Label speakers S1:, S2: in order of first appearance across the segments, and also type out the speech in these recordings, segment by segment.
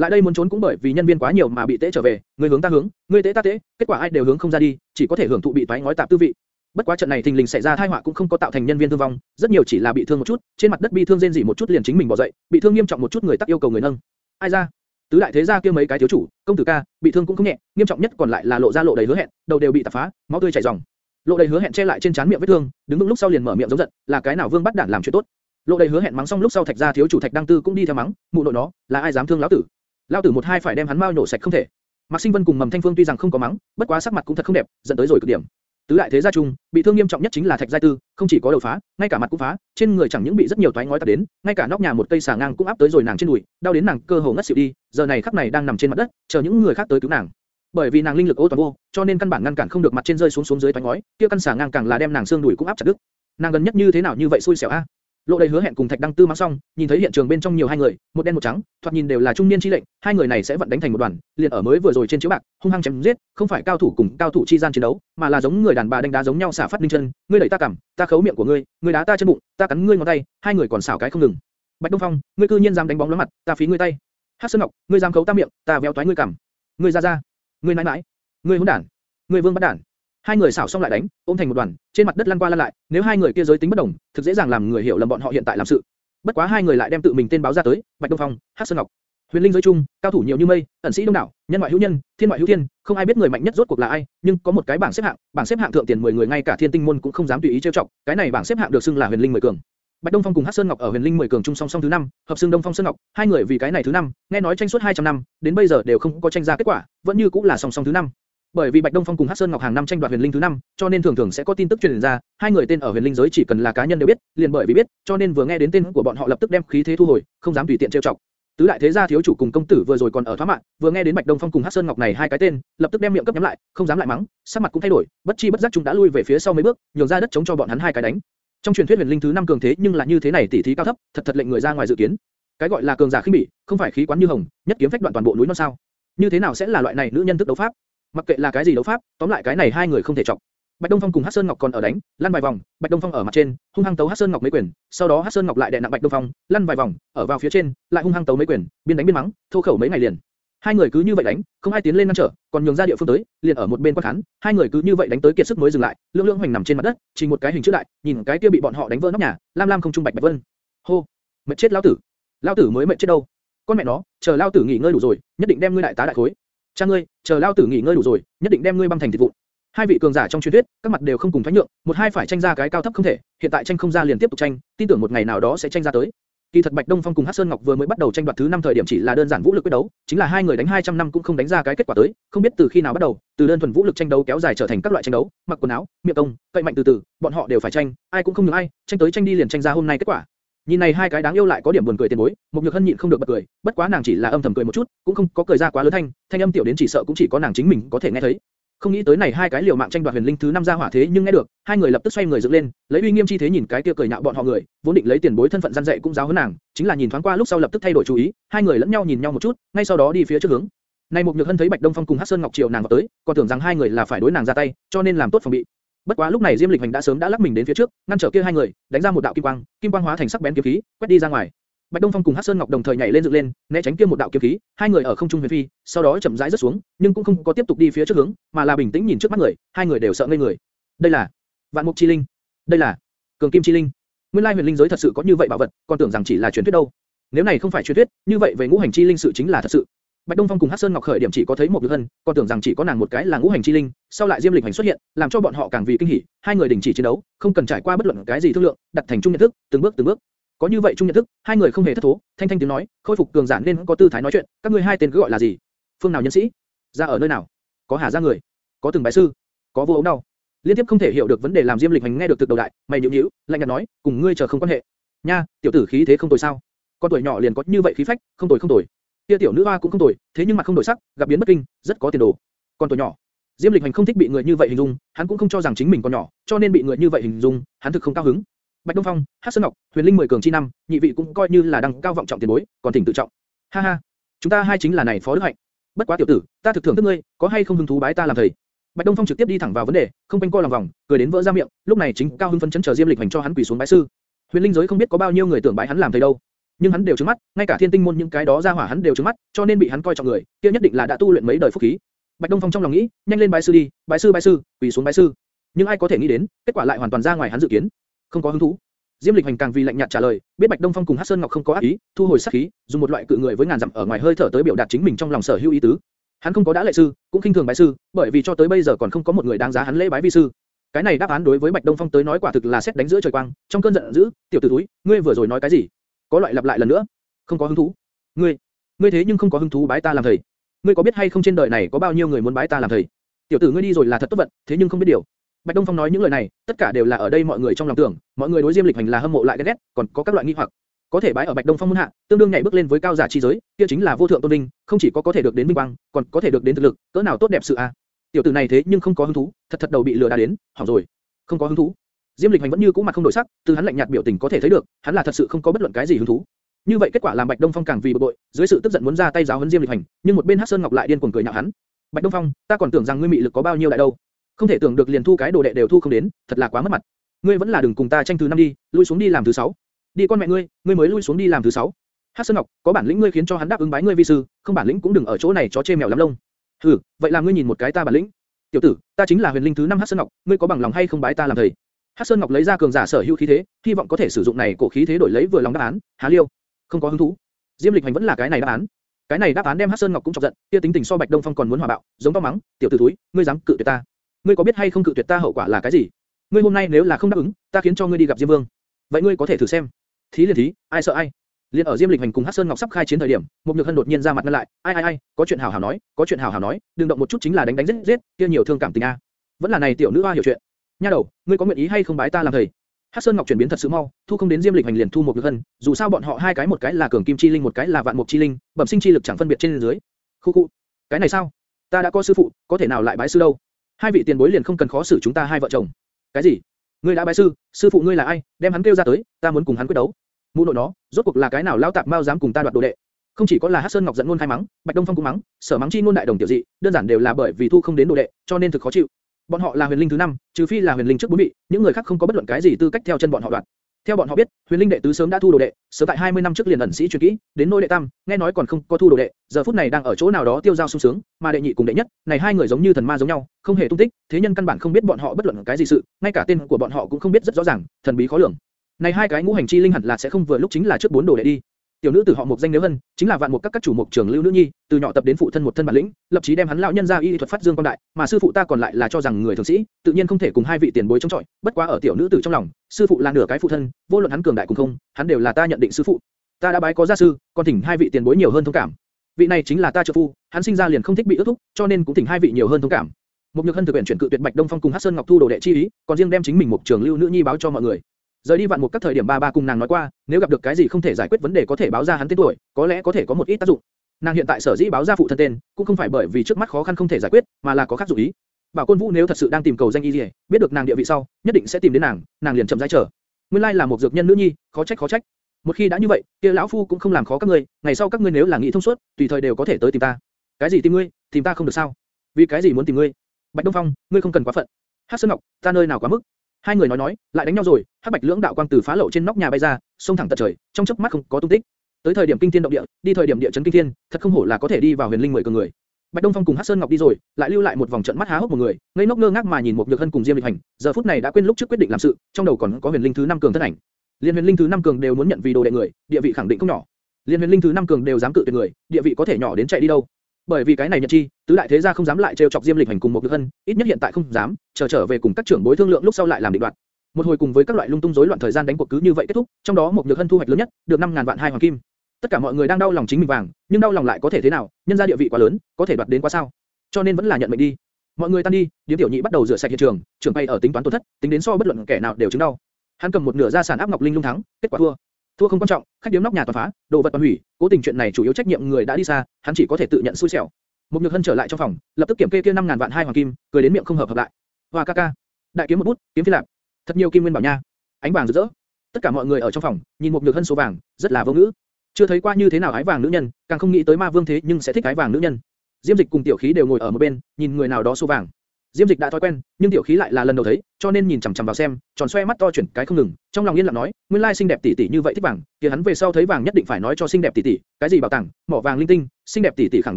S1: Lại đây muốn trốn cũng bởi vì nhân viên quá nhiều mà bị tễ trở về, người hướng ta hướng, người tễ ta tễ, kết quả ai đều hướng không ra đi, chỉ có thể hưởng thụ bị toái ngói tạm tư vị. Bất quá trận này thình lình xảy ra tai họa cũng không có tạo thành nhân viên thương vong, rất nhiều chỉ là bị thương một chút, trên mặt đất bi thương rên rỉ một chút liền chính mình bỏ dậy, bị thương nghiêm trọng một chút người tắc yêu cầu người nâng. Ai ra? Tứ đại thế gia kia mấy cái thiếu chủ, công tử ca, bị thương cũng không nhẹ, nghiêm trọng nhất còn lại là lộ ra lộ đầy hứa hẹn, đầu đều bị tạp phá, máu tươi chảy ròng. Lộ đầy hứa hẹn che lại trên trán miệng vết thương, đứng vững lúc sau liền mở miệng giống giận, là cái nào vương bắt đản làm chuyện tốt. Lộ đầy hứa hẹn mắng xong lúc sau thạch gia thiếu chủ thạch đăng tư cũng đi theo mắng, mụ nội nó, là ai dám thương lão tử? Lão tử một hai phải đem hắn mau nổ sạch không thể. Mạc Sinh Vân cùng Mầm Thanh Phương tuy rằng không có mắng, bất quá sắc mặt cũng thật không đẹp, giận tới rồi cực điểm. Tứ đại thế gia chung, bị thương nghiêm trọng nhất chính là Thạch Giai Tư, không chỉ có đầu phá, ngay cả mặt cũng phá, trên người chẳng những bị rất nhiều toái ngói tạt đến, ngay cả nóc nhà một cây xà ngang cũng áp tới rồi nàng trên đùi, đau đến nàng cơ hồ ngất xỉu đi, giờ này khắc này đang nằm trên mặt đất, chờ những người khác tới cứu nàng. Bởi vì nàng linh lực ô toàn vô, cho nên căn bản ngăn cản không được mặt trên rơi xuống xuống dưới toái ngói, kia căn xà ngang càng là đem nàng xương đùi cũng áp chặt đứt. Nàng gần nhất như thế nào như vậy xui xẻo a? Lộ đầy hứa hẹn cùng Thạch Đăng Tư mắng xong, nhìn thấy hiện trường bên trong nhiều hai người, một đen một trắng, thoạt nhìn đều là trung niên chi lệnh, hai người này sẽ vận đánh thành một đoàn, liền ở mới vừa rồi trên chiếu bạc, hung hăng chém giết, không phải cao thủ cùng cao thủ chi gian chiến đấu, mà là giống người đàn bà đánh đá giống nhau xả phát ninh chân, ngươi đẩy ta cằm, ta khấu miệng của ngươi, ngươi đá ta chân bụng, ta cắn ngươi ngón tay, hai người còn xảo cái không ngừng. Bạch Đông Phong, ngươi cư nhiên dám đánh bóng lớn mặt, ta phí ngươi tay. Hắc Sơn Ngọc, ngươi dám khấu ta miệng, ta véo toái ngươi cằm. Ngươi ra ra, ngươi nãi nãi, ngươi hỗn đản, ngươi vương bắt đản. Hai người xảo xong lại đánh, ôm thành một đoàn, trên mặt đất lăn qua lăn lại, nếu hai người kia giới tính bất đồng, thực dễ dàng làm người hiểu lầm bọn họ hiện tại làm sự. Bất quá hai người lại đem tự mình tên báo ra tới, Bạch Đông Phong, Hắc Sơn Ngọc. Huyền linh giới chung, cao thủ nhiều như mây, ẩn sĩ đông đảo, nhân ngoại hữu nhân, thiên ngoại hữu thiên, không ai biết người mạnh nhất rốt cuộc là ai, nhưng có một cái bảng xếp hạng, bảng xếp hạng thượng tiền 10 người ngay cả thiên tinh môn cũng không dám tùy ý trêu chọc, cái này bảng xếp hạng được xưng là Huyền linh 10 cường. Bạch Đông Phong cùng Hắc Sơn Ngọc ở Huyền Linh 10 cường chung song song thứ 5, hợp xương Đông Phong Sơn Ngọc, hai người vì cái này thứ 5, nghe nói tranh suốt 200 năm, đến bây giờ đều không có tranh ra kết quả, vẫn như cũng là song song thứ 5. Bởi vì Bạch Đông Phong cùng Hắc Sơn Ngọc hàng năm tranh đoạt Huyền Linh thứ năm, cho nên thường thường sẽ có tin tức truyền ra, hai người tên ở Huyền Linh giới chỉ cần là cá nhân đều biết, liền bởi vì biết, cho nên vừa nghe đến tên của bọn họ lập tức đem khí thế thu hồi, không dám tùy tiện trêu chọc. Tứ đại thế gia thiếu chủ cùng công tử vừa rồi còn ở thoá mạng, vừa nghe đến Bạch Đông Phong cùng Hắc Sơn Ngọc này hai cái tên, lập tức đem miệng cấp nhắm lại, không dám lại mắng, sắc mặt cũng thay đổi, bất chi bất giác chúng đã lui về phía sau mấy bước, nhường ra đất chống cho bọn hắn hai cái đánh. Trong truyền thuyết Huyền Linh thứ năm cường thế nhưng là như thế này tỷ thí cao thấp, thật thật lệnh người ra ngoài dự kiến. Cái gọi là cường giả khinh bỉ, không phải khí quán như hồng, nhất kiếm phách đoạn toàn bộ núi non sao? Như thế nào sẽ là loại này nữ nhân thức đấu pháp? Mặc kệ là cái gì đấu pháp, tóm lại cái này hai người không thể chọc. Bạch Đông Phong cùng Hắc Sơn Ngọc còn ở đánh, lăn vài vòng, Bạch Đông Phong ở mặt trên, hung hăng tấu Hắc Sơn Ngọc mấy quyền, sau đó Hắc Sơn Ngọc lại đè nặng Bạch Đông Phong, lăn vài vòng, ở vào phía trên, lại hung hăng tấu mấy quyền, biên đánh biên mắng, thô khẩu mấy ngày liền. Hai người cứ như vậy đánh, không ai tiến lên ngăn trở, còn nhường ra địa phương tới, liền ở một bên quan khán, hai người cứ như vậy đánh tới kiệt sức mới dừng lại, lưỡng lưỡng hoành nằm trên mặt đất, chỉ một cái hình chữ đại, nhìn cái kia bị bọn họ đánh vỡ nóc nhà, lam lam không trung bạch bạch vân. Hô, mệt chết lão tử, lão tử mới mệt chết đâu. Con mẹ nó, chờ lão tử nghỉ ngơi đủ rồi, nhất định đem ngươi đại tá đại khối. Cha ngươi, chờ lão tử nghỉ ngơi đủ rồi, nhất định đem ngươi băm thành thịt vụn. Hai vị cường giả trong truyền thuyết, các mặt đều không cùng thoái nhượng, một hai phải tranh ra cái cao thấp không thể, hiện tại tranh không ra liền tiếp tục tranh, tin tưởng một ngày nào đó sẽ tranh ra tới. Kỳ thật Bạch Đông Phong cùng Hắc Sơn Ngọc vừa mới bắt đầu tranh đoạt thứ năm thời điểm chỉ là đơn giản vũ lực quyết đấu, chính là hai người đánh 200 năm cũng không đánh ra cái kết quả tới, không biết từ khi nào bắt đầu, từ đơn thuần vũ lực tranh đấu kéo dài trở thành các loại tranh đấu, mặc quần áo, miệng công, cậy mạnh từ từ, bọn họ đều phải tranh, ai cũng không nhường ai, tranh tới tranh đi liền tranh ra hôm nay kết quả. Nhìn này hai cái đáng yêu lại có điểm buồn cười tiền bối, mục nhược hân nhịn không được bật cười, bất quá nàng chỉ là âm thầm cười một chút, cũng không có cười ra quá lớn thanh, thanh âm tiểu đến chỉ sợ cũng chỉ có nàng chính mình có thể nghe thấy. Không nghĩ tới này hai cái liều mạng tranh đoạt huyền linh thứ năm ra hỏa thế nhưng nghe được, hai người lập tức xoay người dựng lên, lấy uy nghiêm chi thế nhìn cái kia cười nhạo bọn họ người, vốn định lấy tiền bối thân phận gian dạy cũng giáo huấn nàng, chính là nhìn thoáng qua lúc sau lập tức thay đổi chú ý, hai người lẫn nhau nhìn nhau một chút, ngay sau đó đi phía trước hướng. Này một nhược hân thấy Bạch Đông Phong cùng Hắc Sơn Ngọc Triều nàng vào tới, còn tưởng rằng hai người là phải đối nàng ra tay, cho nên làm tốt phòng bị. Bất quá lúc này Diêm Lịch Hành đã sớm đã lắc mình đến phía trước, ngăn trở kia hai người, đánh ra một đạo kim quang, kim quang hóa thành sắc bén kiếm khí, quét đi ra ngoài. Bạch Đông Phong cùng Hắc Sơn Ngọc đồng thời nhảy lên dựng lên, né tránh kia một đạo kiếm khí, hai người ở không trung huyền phi, sau đó chậm rãi rớt xuống, nhưng cũng không có tiếp tục đi phía trước hướng, mà là bình tĩnh nhìn trước mắt người, hai người đều sợ ngây người. Đây là Vạn Mục Chi Linh, đây là Cường Kim Chi Linh. Nguyên lai huyền linh giới thật sự có như vậy bảo vật, còn tưởng rằng chỉ là truyền thuyết đâu. Nếu này không phải truyền thuyết, như vậy về ngũ hành chi linh sự chính là thật sự. Bạch Đông Phong cùng Hắc Sơn Ngọc khởi điểm chỉ có thấy một nhược hân, còn tưởng rằng chỉ có nàng một cái là ngũ hành chi linh, sau lại Diêm Lịch Hành xuất hiện, làm cho bọn họ càng vì kinh hỉ, hai người đình chỉ chiến đấu, không cần trải qua bất luận cái gì thương lượng, đặt thành chung nhận thức, từng bước từng bước. Có như vậy chung nhận thức, hai người không hề thất thố, thanh thanh tiếng nói, khôi phục cường giản nên có tư thái nói chuyện, các ngươi hai tên cứ gọi là gì? Phương nào nhân sĩ? Ra ở nơi nào? Có hà ra người? Có từng bái sư? Có vô ống đau? Liên tiếp không thể hiểu được vấn đề làm Diêm Lịch Hành nghe được thực đầu đại, mày nhíu nhíu, lạnh nhạt nói, cùng ngươi chờ không quan hệ. Nha, tiểu tử khí thế không tồi sao? Con tuổi nhỏ liền có như vậy khí phách, không tồi không tồi. Kia tiểu nữ hoa cũng không tồi, thế nhưng mặt không đổi sắc, gặp biến bất kinh, rất có tiền đồ. Còn tuổi nhỏ. Diêm Lịch Hành không thích bị người như vậy hình dung, hắn cũng không cho rằng chính mình còn nhỏ, cho nên bị người như vậy hình dung, hắn thực không cao hứng. Bạch Đông Phong, Hắc Sơn Ngọc, Huyền Linh mười cường chi năm, nhị vị cũng coi như là đăng cao vọng trọng tiền bối, còn thỉnh tự trọng. Ha ha, chúng ta hai chính là này phó đức hạnh. Bất quá tiểu tử, ta thực thưởng thức ngươi, có hay không hứng thú bái ta làm thầy? Bạch Đông Phong trực tiếp đi thẳng vào vấn đề, không quanh co lòng vòng, cười đến vỡ ra miệng, lúc này chính cao hưng phấn chấn chờ Diêm Lịch hành cho hắn quỳ xuống bái sư. Huyền Linh giới không biết có bao nhiêu người tưởng bái hắn làm thầy đâu nhưng hắn đều trướng mắt, ngay cả thiên tinh môn những cái đó ra hỏa hắn đều trướng mắt, cho nên bị hắn coi trọng người, kia nhất định là đã tu luyện mấy đời phúc khí. Bạch Đông Phong trong lòng nghĩ, nhanh lên bái sư đi, bái sư bái sư, quỳ xuống bái sư. Nhưng ai có thể nghĩ đến, kết quả lại hoàn toàn ra ngoài hắn dự kiến. Không có hứng thú. Diêm Lịch Hành càng vì lạnh nhạt trả lời, biết Bạch Đông Phong cùng Hắc Sơn Ngọc không có ác ý, thu hồi sát khí, dùng một loại cự người với ngàn dặm ở ngoài hơi thở tới biểu đạt chính mình trong lòng sở hữu ý tứ. Hắn không có đã lệ sư, cũng khinh thường bái sư, bởi vì cho tới bây giờ còn không có một người đáng giá hắn lễ bái vi sư. Cái này đáp án đối với Bạch Đông Phong tới nói quả thực là xét đánh giữa trời quang, trong cơn giận dữ, tiểu tử túi, ngươi vừa rồi nói cái gì? Có loại lặp lại lần nữa. Không có hứng thú. Ngươi, ngươi thế nhưng không có hứng thú bái ta làm thầy. Ngươi có biết hay không trên đời này có bao nhiêu người muốn bái ta làm thầy? Tiểu tử ngươi đi rồi là thật tốt vận, thế nhưng không biết điều. Bạch Đông Phong nói những lời này, tất cả đều là ở đây mọi người trong lòng tưởng, mọi người đối Diêm Lịch Hành là hâm mộ lại ghét, còn có các loại nghi hoặc. Có thể bái ở Bạch Đông Phong môn hạ, tương đương nhảy bước lên với cao giả chi giới, kia chính là vô thượng tôn vinh, không chỉ có có thể được đến vinh quang, còn có thể được đến thực lực, cỡ nào tốt đẹp sự a. Tiểu tử này thế nhưng không có hứng thú, thật thật đầu bị lừa đã đến, hỏng rồi. Không có hứng thú. Diêm Lịch Hành vẫn như cũ mặt không đổi sắc, từ hắn lạnh nhạt biểu tình có thể thấy được, hắn là thật sự không có bất luận cái gì hứng thú. Như vậy kết quả làm Bạch Đông Phong càng vì bực bội, dưới sự tức giận muốn ra tay giáo huấn Diêm Lịch Hành, nhưng một bên Hắc Sơn Ngọc lại điên cuồng cười nhạo hắn. Bạch Đông Phong, ta còn tưởng rằng ngươi mị lực có bao nhiêu đại đâu, không thể tưởng được liền thu cái đồ đệ đều thu không đến, thật là quá mất mặt. Ngươi vẫn là đừng cùng ta tranh thứ năm đi, lui xuống đi làm thứ sáu. Đi con mẹ ngươi, ngươi mới lui xuống đi làm thứ sáu. Hắc Sơn Ngọc, có bản lĩnh ngươi khiến cho hắn đáp ứng bái ngươi vi sư, không bản lĩnh cũng đừng ở chỗ này chó chê mèo lắm lông. Hừ, vậy là ngươi nhìn một cái ta bản lĩnh. Tiểu tử, ta chính là huyền linh thứ năm Hắc Sơn Ngọc, ngươi có bằng lòng hay không bái ta làm thầy? Hắc Sơn Ngọc lấy ra cường giả sở hữu khí thế, hy vọng có thể sử dụng này cổ khí thế đổi lấy vừa lòng đáp án. Há liêu, không có hứng thú. Diêm Lịch Hành vẫn là cái này đáp án. Cái này đáp án đem Hắc Sơn Ngọc cũng chọc giận, kia tính tình so Bạch Đông Phong còn muốn hòa bạo, giống to mắng, tiểu tử thúi, ngươi dám cự tuyệt ta? Ngươi có biết hay không cự tuyệt ta hậu quả là cái gì? Ngươi hôm nay nếu là không đáp ứng, ta khiến cho ngươi đi gặp Diêm Vương. Vậy ngươi có thể thử xem. Thí liền thí, ai sợ ai? Liên ở Diêm Lịch Hành cùng Hắc Sơn Ngọc sắp khai chiến thời điểm, một nhược hân đột nhiên ra mặt ngăn lại, ai ai ai, có chuyện hảo hảo nói, có chuyện hảo hảo nói, đừng động một chút chính là đánh đánh giết giết, kia nhiều thương cảm tình a. Vẫn là này tiểu nữ hoa hiểu chuyện. Nha đầu, ngươi có nguyện ý hay không bái ta làm thầy? Hắc Sơn Ngọc chuyển biến thật sự mau, thu không đến Diêm Lịch Hành liền thu một nhược hân, dù sao bọn họ hai cái một cái là cường kim chi linh một cái là vạn mục chi linh, bẩm sinh chi lực chẳng phân biệt trên dưới. Khu khu, cái này sao? Ta đã có sư phụ, có thể nào lại bái sư đâu? Hai vị tiền bối liền không cần khó xử chúng ta hai vợ chồng. Cái gì? Ngươi đã bái sư, sư phụ ngươi là ai? Đem hắn kêu ra tới, ta muốn cùng hắn quyết đấu. Mụ nội nó, rốt cuộc là cái nào lão tạp mau dám cùng ta đoạt đồ đệ? Không chỉ có là Hắc Sơn Ngọc giận luôn khai mắng, Bạch Đông Phong cũng mắng, sở mắng chi ngôn đại đồng tiểu dị, đơn giản đều là bởi vì thu không đến đồ đệ, cho nên thực khó chịu. Bọn họ là huyền linh thứ năm, trừ phi là huyền linh trước bốn vị, những người khác không có bất luận cái gì tư cách theo chân bọn họ đoạt. Theo bọn họ biết, huyền linh đệ tứ sớm đã thu đồ đệ, sớm tại 20 năm trước liền ẩn sĩ truyền kỹ, đến nỗi đệ tam, nghe nói còn không có thu đồ đệ, giờ phút này đang ở chỗ nào đó tiêu giao sung sướng, mà đệ nhị cùng đệ nhất, này hai người giống như thần ma giống nhau, không hề tung tích, thế nhân căn bản không biết bọn họ bất luận cái gì sự, ngay cả tên của bọn họ cũng không biết rất rõ ràng, thần bí khó lường. Này hai cái ngũ hành chi linh hẳn là sẽ không vừa lúc chính là trước bốn đồ đệ đi. Tiểu nữ tử họ Mục danh nếu hơn, chính là vạn mục các các chủ mục trưởng lưu nữ nhi, từ nhỏ tập đến phụ thân một thân bản lĩnh, lập chí đem hắn lão nhân ra y thuật phát dương quang đại, mà sư phụ ta còn lại là cho rằng người thường sĩ, tự nhiên không thể cùng hai vị tiền bối chống chọi, bất quá ở tiểu nữ tử trong lòng, sư phụ là nửa cái phụ thân, vô luận hắn cường đại cùng không, hắn đều là ta nhận định sư phụ. Ta đã bái có gia sư, còn thỉnh hai vị tiền bối nhiều hơn thông cảm. Vị này chính là ta trợ phu, hắn sinh ra liền không thích bị ước thúc, cho nên cũng thỉnh hai vị nhiều hơn thông cảm. Mục Nhược Hân thực hiện chuyển cự tuyệt Bạch Đông Phong cùng Hắc Sơn Ngọc Thu đồ đệ chi ý, còn riêng đem chính mình Mục Trường Lưu nữ nhi báo cho mọi người. Rời đi vạn một các thời điểm ba ba cùng nàng nói qua, nếu gặp được cái gì không thể giải quyết vấn đề có thể báo ra hắn tên tuổi, có lẽ có thể có một ít tác dụng. Nàng hiện tại sở dĩ báo ra phụ thân tên, cũng không phải bởi vì trước mắt khó khăn không thể giải quyết, mà là có khác dụng ý. Bảo Côn Vũ nếu thật sự đang tìm cầu danh y gì, biết được nàng địa vị sau, nhất định sẽ tìm đến nàng, nàng liền chậm rãi chờ. Nguyên lai là một dược nhân nữ nhi, khó trách khó trách. Một khi đã như vậy, kia lão phu cũng không làm khó các ngươi, ngày sau các ngươi nếu là nghĩ thông suốt, tùy thời đều có thể tới tìm ta. Cái gì tìm ngươi, tìm ta không được sao? Vì cái gì muốn tìm ngươi? Bạch Đông Phong, ngươi không cần quá phận. Hắc Sơn Ngọc, ta nơi nào quá mức? Hai người nói nói, lại đánh nhau rồi, hắc bạch lưỡng đạo quang từ phá lậu trên nóc nhà bay ra, xông thẳng tận trời, trong chớp mắt không có tung tích. Tới thời điểm kinh thiên động địa, đi thời điểm địa chấn kinh thiên, thật không hổ là có thể đi vào huyền linh mười cường người. Bạch Đông Phong cùng Hắc Sơn Ngọc đi rồi, lại lưu lại một vòng trận mắt há hốc một người, ngây ngốc ngơ ngác mà nhìn một nhược hân cùng Diêm Lịch Hành, giờ phút này đã quên lúc trước quyết định làm sự, trong đầu còn có huyền linh thứ năm cường thân ảnh. Liên huyền linh thứ năm cường đều muốn nhận vì đồ đệ người, địa vị khẳng định không nhỏ. Liên huyền linh thứ năm cường đều dám cự tuyệt người, địa vị có thể nhỏ đến chạy đi đâu? Bởi vì cái này nhận chi, tứ đại thế gia không dám lại trêu chọc Diêm Lịch Hành cùng một nữ hân, ít nhất hiện tại không dám, chờ trở về cùng các trưởng bối thương lượng lúc sau lại làm định đoạt. Một hồi cùng với các loại lung tung rối loạn thời gian đánh cuộc cứ như vậy kết thúc, trong đó một nhược hân thu hoạch lớn nhất, được 5000 vạn hai hoàng kim. Tất cả mọi người đang đau lòng chính mình vàng, nhưng đau lòng lại có thể thế nào, nhân gia địa vị quá lớn, có thể đoạt đến quá sao? Cho nên vẫn là nhận mệnh đi. Mọi người tan đi, Điếm Tiểu Nhị bắt đầu rửa sạch hiện trường, trưởng bay ở tính toán tổn thất, tính đến so bất luận kẻ nào đều chứng đau. Hắn cầm một nửa gia sản áp Ngọc Linh lung thắng, kết quả thua. Thua không quan trọng, khách điếm nóc nhà toàn phá, đồ vật toàn hủy, cố tình chuyện này chủ yếu trách nhiệm người đã đi xa, hắn chỉ có thể tự nhận xui xẻo. Một Nhược Hân trở lại trong phòng, lập tức kiểm kê kia 5000 vạn hai hoàng kim, cười đến miệng không hợp hợp lại. Hoa ca ca, đại kiếm một bút, kiếm phi lạc, thật nhiều kim nguyên bảo nha ánh vàng rực rỡ. Tất cả mọi người ở trong phòng, nhìn một nhược hân số vàng, rất là vô ngữ. Chưa thấy qua như thế nào ái vàng nữ nhân, càng không nghĩ tới ma vương thế nhưng sẽ thích ái vàng nữ nhân. Diêm Dịch cùng Tiểu Khí đều ngồi ở một bên, nhìn người nào đó số vàng. Diêm Dịch đã thói quen, nhưng tiểu khí lại là lần đầu thấy, cho nên nhìn chằm chằm vào xem, tròn xoe mắt to chuyển cái không ngừng, trong lòng yên lặng nói, nguyên lai xinh đẹp tỷ tỷ như vậy thích vàng, kia hắn về sau thấy vàng nhất định phải nói cho xinh đẹp tỷ tỷ, cái gì bảo tàng, mỏ vàng linh tinh, xinh đẹp tỷ tỷ khẳng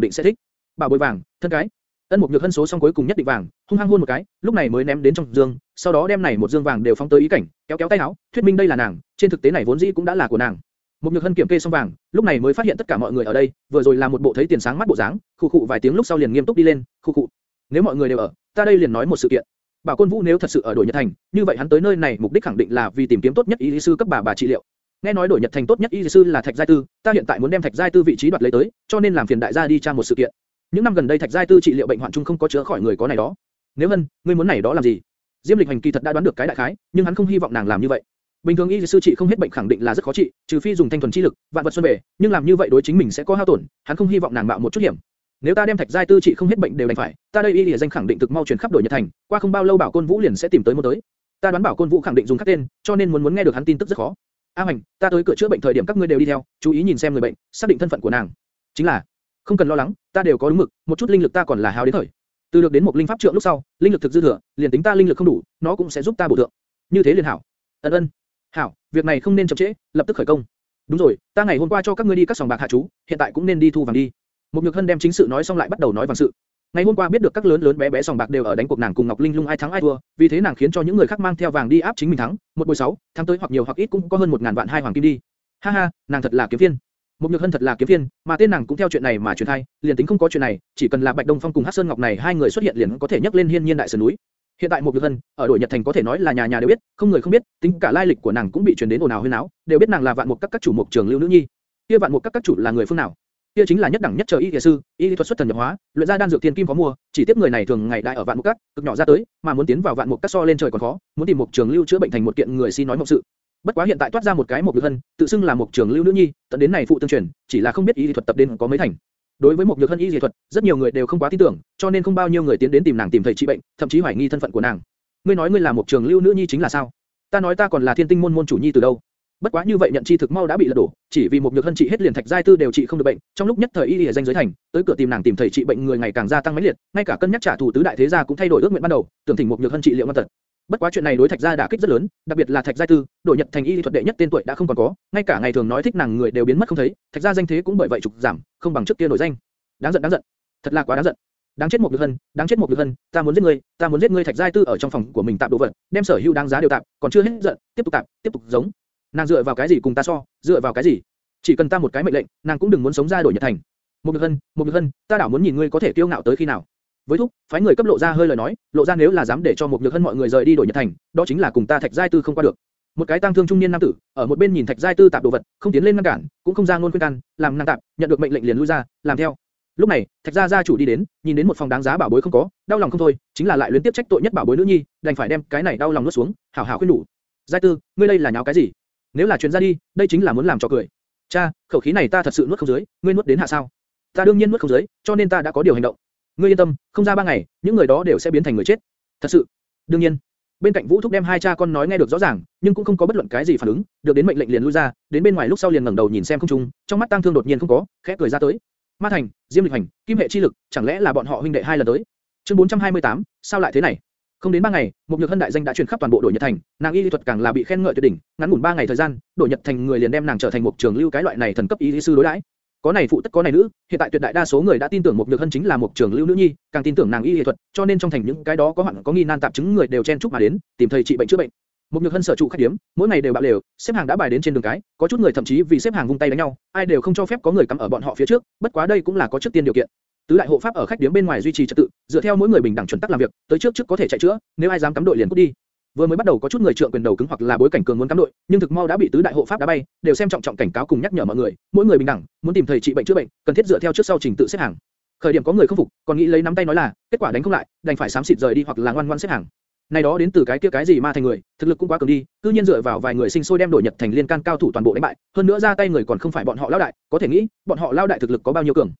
S1: định sẽ thích. Bảo bối vàng, thân cái. Ân Mục Nhược Hân số xong cuối cùng nhất định vàng, hung hăng hôn một cái, lúc này mới ném đến trong giường, sau đó đem này một dương vàng đều phóng tới ý cảnh, kéo kéo tay áo, thuyết minh đây là nàng, trên thực tế này vốn dĩ cũng đã là của nàng. Mục Nhược Hân kiểm kê xong vàng, lúc này mới phát hiện tất cả mọi người ở đây, vừa rồi là một bộ thấy tiền sáng mắt bộ dáng, khụ khụ vài tiếng lúc sau liền nghiêm túc đi lên, khụ khụ. Nếu mọi người đều ở, ta đây liền nói một sự kiện. Bảo Côn Vũ nếu thật sự ở đổi Nhật Thành, như vậy hắn tới nơi này mục đích khẳng định là vì tìm kiếm tốt nhất y lý sư cấp bà bà trị liệu. Nghe nói đổi Nhật Thành tốt nhất y lý sư là Thạch Giai Tư, ta hiện tại muốn đem Thạch Giai Tư vị trí đoạt lấy tới, cho nên làm phiền đại gia đi tra một sự kiện. Những năm gần đây Thạch Giai Tư trị liệu bệnh hoạn chung không có chữa khỏi người có này đó. Nếu Hân, ngươi muốn này đó làm gì? Diêm Lịch Hành kỳ thật đã đoán được cái đại khái, nhưng hắn không hy vọng nàng làm như vậy. Bình thường y sư trị không hết bệnh khẳng định là rất khó trị, trừ phi dùng thanh thuần chi lực, vạn vật xuân về, nhưng làm như vậy đối chính mình sẽ có hao tổn, hắn không hy vọng nàng mạo một chút hiểm. Nếu ta đem thạch giai tư trị không hết bệnh đều đành phải, ta đây y lìa danh khẳng định thực mau truyền khắp đổi Nhật Thành, qua không bao lâu bảo côn vũ liền sẽ tìm tới một tới. Ta đoán bảo côn vũ khẳng định dùng các tên, cho nên muốn muốn nghe được hắn tin tức rất khó. A Hoành, ta tới cửa chữa bệnh thời điểm các ngươi đều đi theo, chú ý nhìn xem người bệnh, xác định thân phận của nàng. Chính là, không cần lo lắng, ta đều có đúng mực, một chút linh lực ta còn là hao đến thời. Từ được đến một linh pháp trượng lúc sau, linh lực thực dư thừa, liền tính ta linh lực không đủ, nó cũng sẽ giúp ta bổ thượng. Như thế liền hảo. Ân ân. Hảo, việc này không nên chậm trễ, lập tức khởi công. Đúng rồi, ta ngày hôm qua cho các ngươi đi các sòng bạc hạ chú, hiện tại cũng nên đi thu vàng đi. Một Nhược Hân đem chính sự nói xong lại bắt đầu nói vàng sự. Ngày hôm qua biết được các lớn lớn bé bé sòng bạc đều ở đánh cuộc nàng cùng Ngọc Linh Lung ai thắng ai thua, vì thế nàng khiến cho những người khác mang theo vàng đi áp chính mình thắng, một buổi sáu, thắng tới hoặc nhiều hoặc ít cũng có hơn một ngàn vạn hai hoàng kim đi. Ha ha, nàng thật là kiếm viên. Một Nhược Hân thật là kiếm viên, mà tên nàng cũng theo chuyện này mà truyền thay, liền tính không có chuyện này, chỉ cần là Bạch Đông Phong cùng Hắc Sơn Ngọc này hai người xuất hiện liền có thể nhấc lên hiên nhiên đại sơn núi. Hiện tại một Nhược Hân, ở đội Nhật Thành có thể nói là nhà nhà đều biết, không người không biết, tính cả lai lịch của nàng cũng bị truyền đến ồn ào huyên náo, đều biết nàng là vạn mục các các chủ mục trường lưu nữ nhi. Kia vạn mục các các chủ là người phương nào? Kia chính là nhất đẳng nhất trời y y sư, y thuật xuất thần nhập hóa, luyện ra đan dược thiên kim có mua, chỉ tiếp người này thường ngày đại ở vạn mục các, cực nhỏ ra tới, mà muốn tiến vào vạn mục các so lên trời còn khó, muốn tìm một trường lưu chữa bệnh thành một kiện người xin nói mộng sự. Bất quá hiện tại toát ra một cái một nhược hân, tự xưng là một trường lưu nữ nhi, tận đến này phụ tương truyền, chỉ là không biết y thuật tập đến có mấy thành. Đối với một nhược hân y y thuật, rất nhiều người đều không quá tin tưởng, cho nên không bao nhiêu người tiến đến tìm nàng tìm thầy trị bệnh, thậm chí hoài nghi thân phận của nàng. Ngươi nói ngươi là một trường lưu nữ nhi chính là sao? Ta nói ta còn là thiên tinh môn môn chủ nhi từ đâu? Bất quá như vậy nhận chi thực mau đã bị lật đổ, chỉ vì một nhược hân trị hết liền thạch giai tư đều trị không được bệnh, trong lúc nhất thời y lìa danh giới thành, tới cửa tìm nàng tìm thầy trị bệnh người ngày càng gia tăng mấy liệt, ngay cả cân nhắc trả thù tứ đại thế gia cũng thay đổi ước nguyện ban đầu, tưởng thỉnh một nhược hân trị liệu ngon tật. Bất quá chuyện này đối thạch gia đả kích rất lớn, đặc biệt là thạch giai tư, đổi nhật thành y lý thuật đệ nhất tên tuổi đã không còn có, ngay cả ngày thường nói thích nàng người đều biến mất không thấy, thạch gia danh thế cũng bởi vậy trục giảm, không bằng trước kia nổi danh. Đáng giận đáng giận, thật là quá đáng giận. Đáng chết một nhược hân, đáng chết một nhược hân, ta muốn giết ngươi, ta muốn giết ngươi thạch giai tư ở trong phòng của mình tạm đồ vật, đem sở hữu đáng giá đều tạm, còn chưa hết giận, tiếp tục tạm, tiếp tục giống. Nàng dựa vào cái gì cùng ta so, dựa vào cái gì? Chỉ cần ta một cái mệnh lệnh, nàng cũng đừng muốn sống ra đổi nhật thành. Một nhược hân, một nhược hân, ta đảo muốn nhìn ngươi có thể kiêu ngạo tới khi nào. Với thúc, phái người cấp lộ ra hơi lời nói, lộ ra nếu là dám để cho một nhược hân mọi người rời đi đổi nhật thành, đó chính là cùng ta thạch giai tư không qua được. Một cái tang thương trung niên nam tử, ở một bên nhìn thạch giai tư tạp đồ vật, không tiến lên ngăn cản, cũng không ra ngôn khuyên can, làm nàng tạp, nhận được mệnh lệnh liền lui ra, làm theo. Lúc này, thạch gia gia chủ đi đến, nhìn đến một phòng đáng giá bảo bối không có, đau lòng không thôi, chính là lại liên tiếp trách tội nhất bảo bối nữ nhi, đành phải đem cái này đau lòng nuốt xuống, hảo hảo khuyên nhủ. Giai tư, ngươi đây là nháo cái gì? Nếu là truyền ra đi, đây chính là muốn làm cho cười. Cha, khẩu khí này ta thật sự nuốt không dưới, ngươi nuốt đến hạ sao? Ta đương nhiên nuốt không dưới, cho nên ta đã có điều hành động. Ngươi yên tâm, không ra ba ngày, những người đó đều sẽ biến thành người chết. Thật sự. Đương nhiên. Bên cạnh Vũ Thúc đem hai cha con nói nghe được rõ ràng, nhưng cũng không có bất luận cái gì phản ứng, được đến mệnh lệnh liền lui ra, đến bên ngoài lúc sau liền ngẩng đầu nhìn xem không trung, trong mắt tang thương đột nhiên không có, khẽ cười ra tới. Ma Thành, Diêm Lịch Hành, Kim hệ chi lực, chẳng lẽ là bọn họ huynh đệ hai lần tới? Chương 428, sao lại thế này? Không đến ba ngày, một nhược hân đại danh đã truyền khắp toàn bộ đội Nhật Thành, nàng y lý thuật càng là bị khen ngợi tuyệt đỉnh, ngắn ngủn ba ngày thời gian, đội Nhật Thành người liền đem nàng trở thành một trường lưu cái loại này thần cấp y lý sư đối đãi. Có này phụ tất có này nữ, hiện tại tuyệt đại đa số người đã tin tưởng một nhược hân chính là một trường lưu nữ nhi, càng tin tưởng nàng y lý thuật, cho nên trong thành những cái đó có hoạn có nghi nan tạp chứng người đều chen chúc mà đến, tìm thầy trị bệnh chữa bệnh. Một nhược hân sở trụ khách điểm, mỗi ngày đều bạo lều, xếp hàng đã bài đến trên đường cái, có chút người thậm chí vì xếp hàng vung tay đánh nhau, ai đều không cho phép có người cắm ở bọn họ phía trước, bất quá đây cũng là có trước tiên điều kiện. Tứ đại hộ pháp ở khách điếm bên ngoài duy trì trật tự, dựa theo mỗi người bình đẳng chuẩn tắc làm việc, tới trước trước có thể chạy chữa, nếu ai dám cắm đội liền cút đi. Vừa mới bắt đầu có chút người trượng quyền đầu cứng hoặc là bối cảnh cường muốn cắm đội, nhưng thực mau đã bị tứ đại hộ pháp đá bay, đều xem trọng trọng cảnh cáo cùng nhắc nhở mọi người, mỗi người bình đẳng, muốn tìm thầy trị bệnh chữa bệnh, cần thiết dựa theo trước sau trình tự xếp hàng. Khởi điểm có người không phục, còn nghĩ lấy nắm tay nói là, kết quả đánh không lại, đành phải sám xịt rời đi hoặc là ngoan ngoãn xếp hàng. Này đó đến từ cái kia cái gì ma thành người, thực lực cũng quá cường đi, cư nhiên dựa vào vài người sinh sôi đem đổi Nhật thành liên can cao thủ toàn bộ đánh bại, hơn nữa ra tay người còn không phải bọn họ lao đại, có thể nghĩ, bọn họ lao đại thực lực có bao nhiêu cường.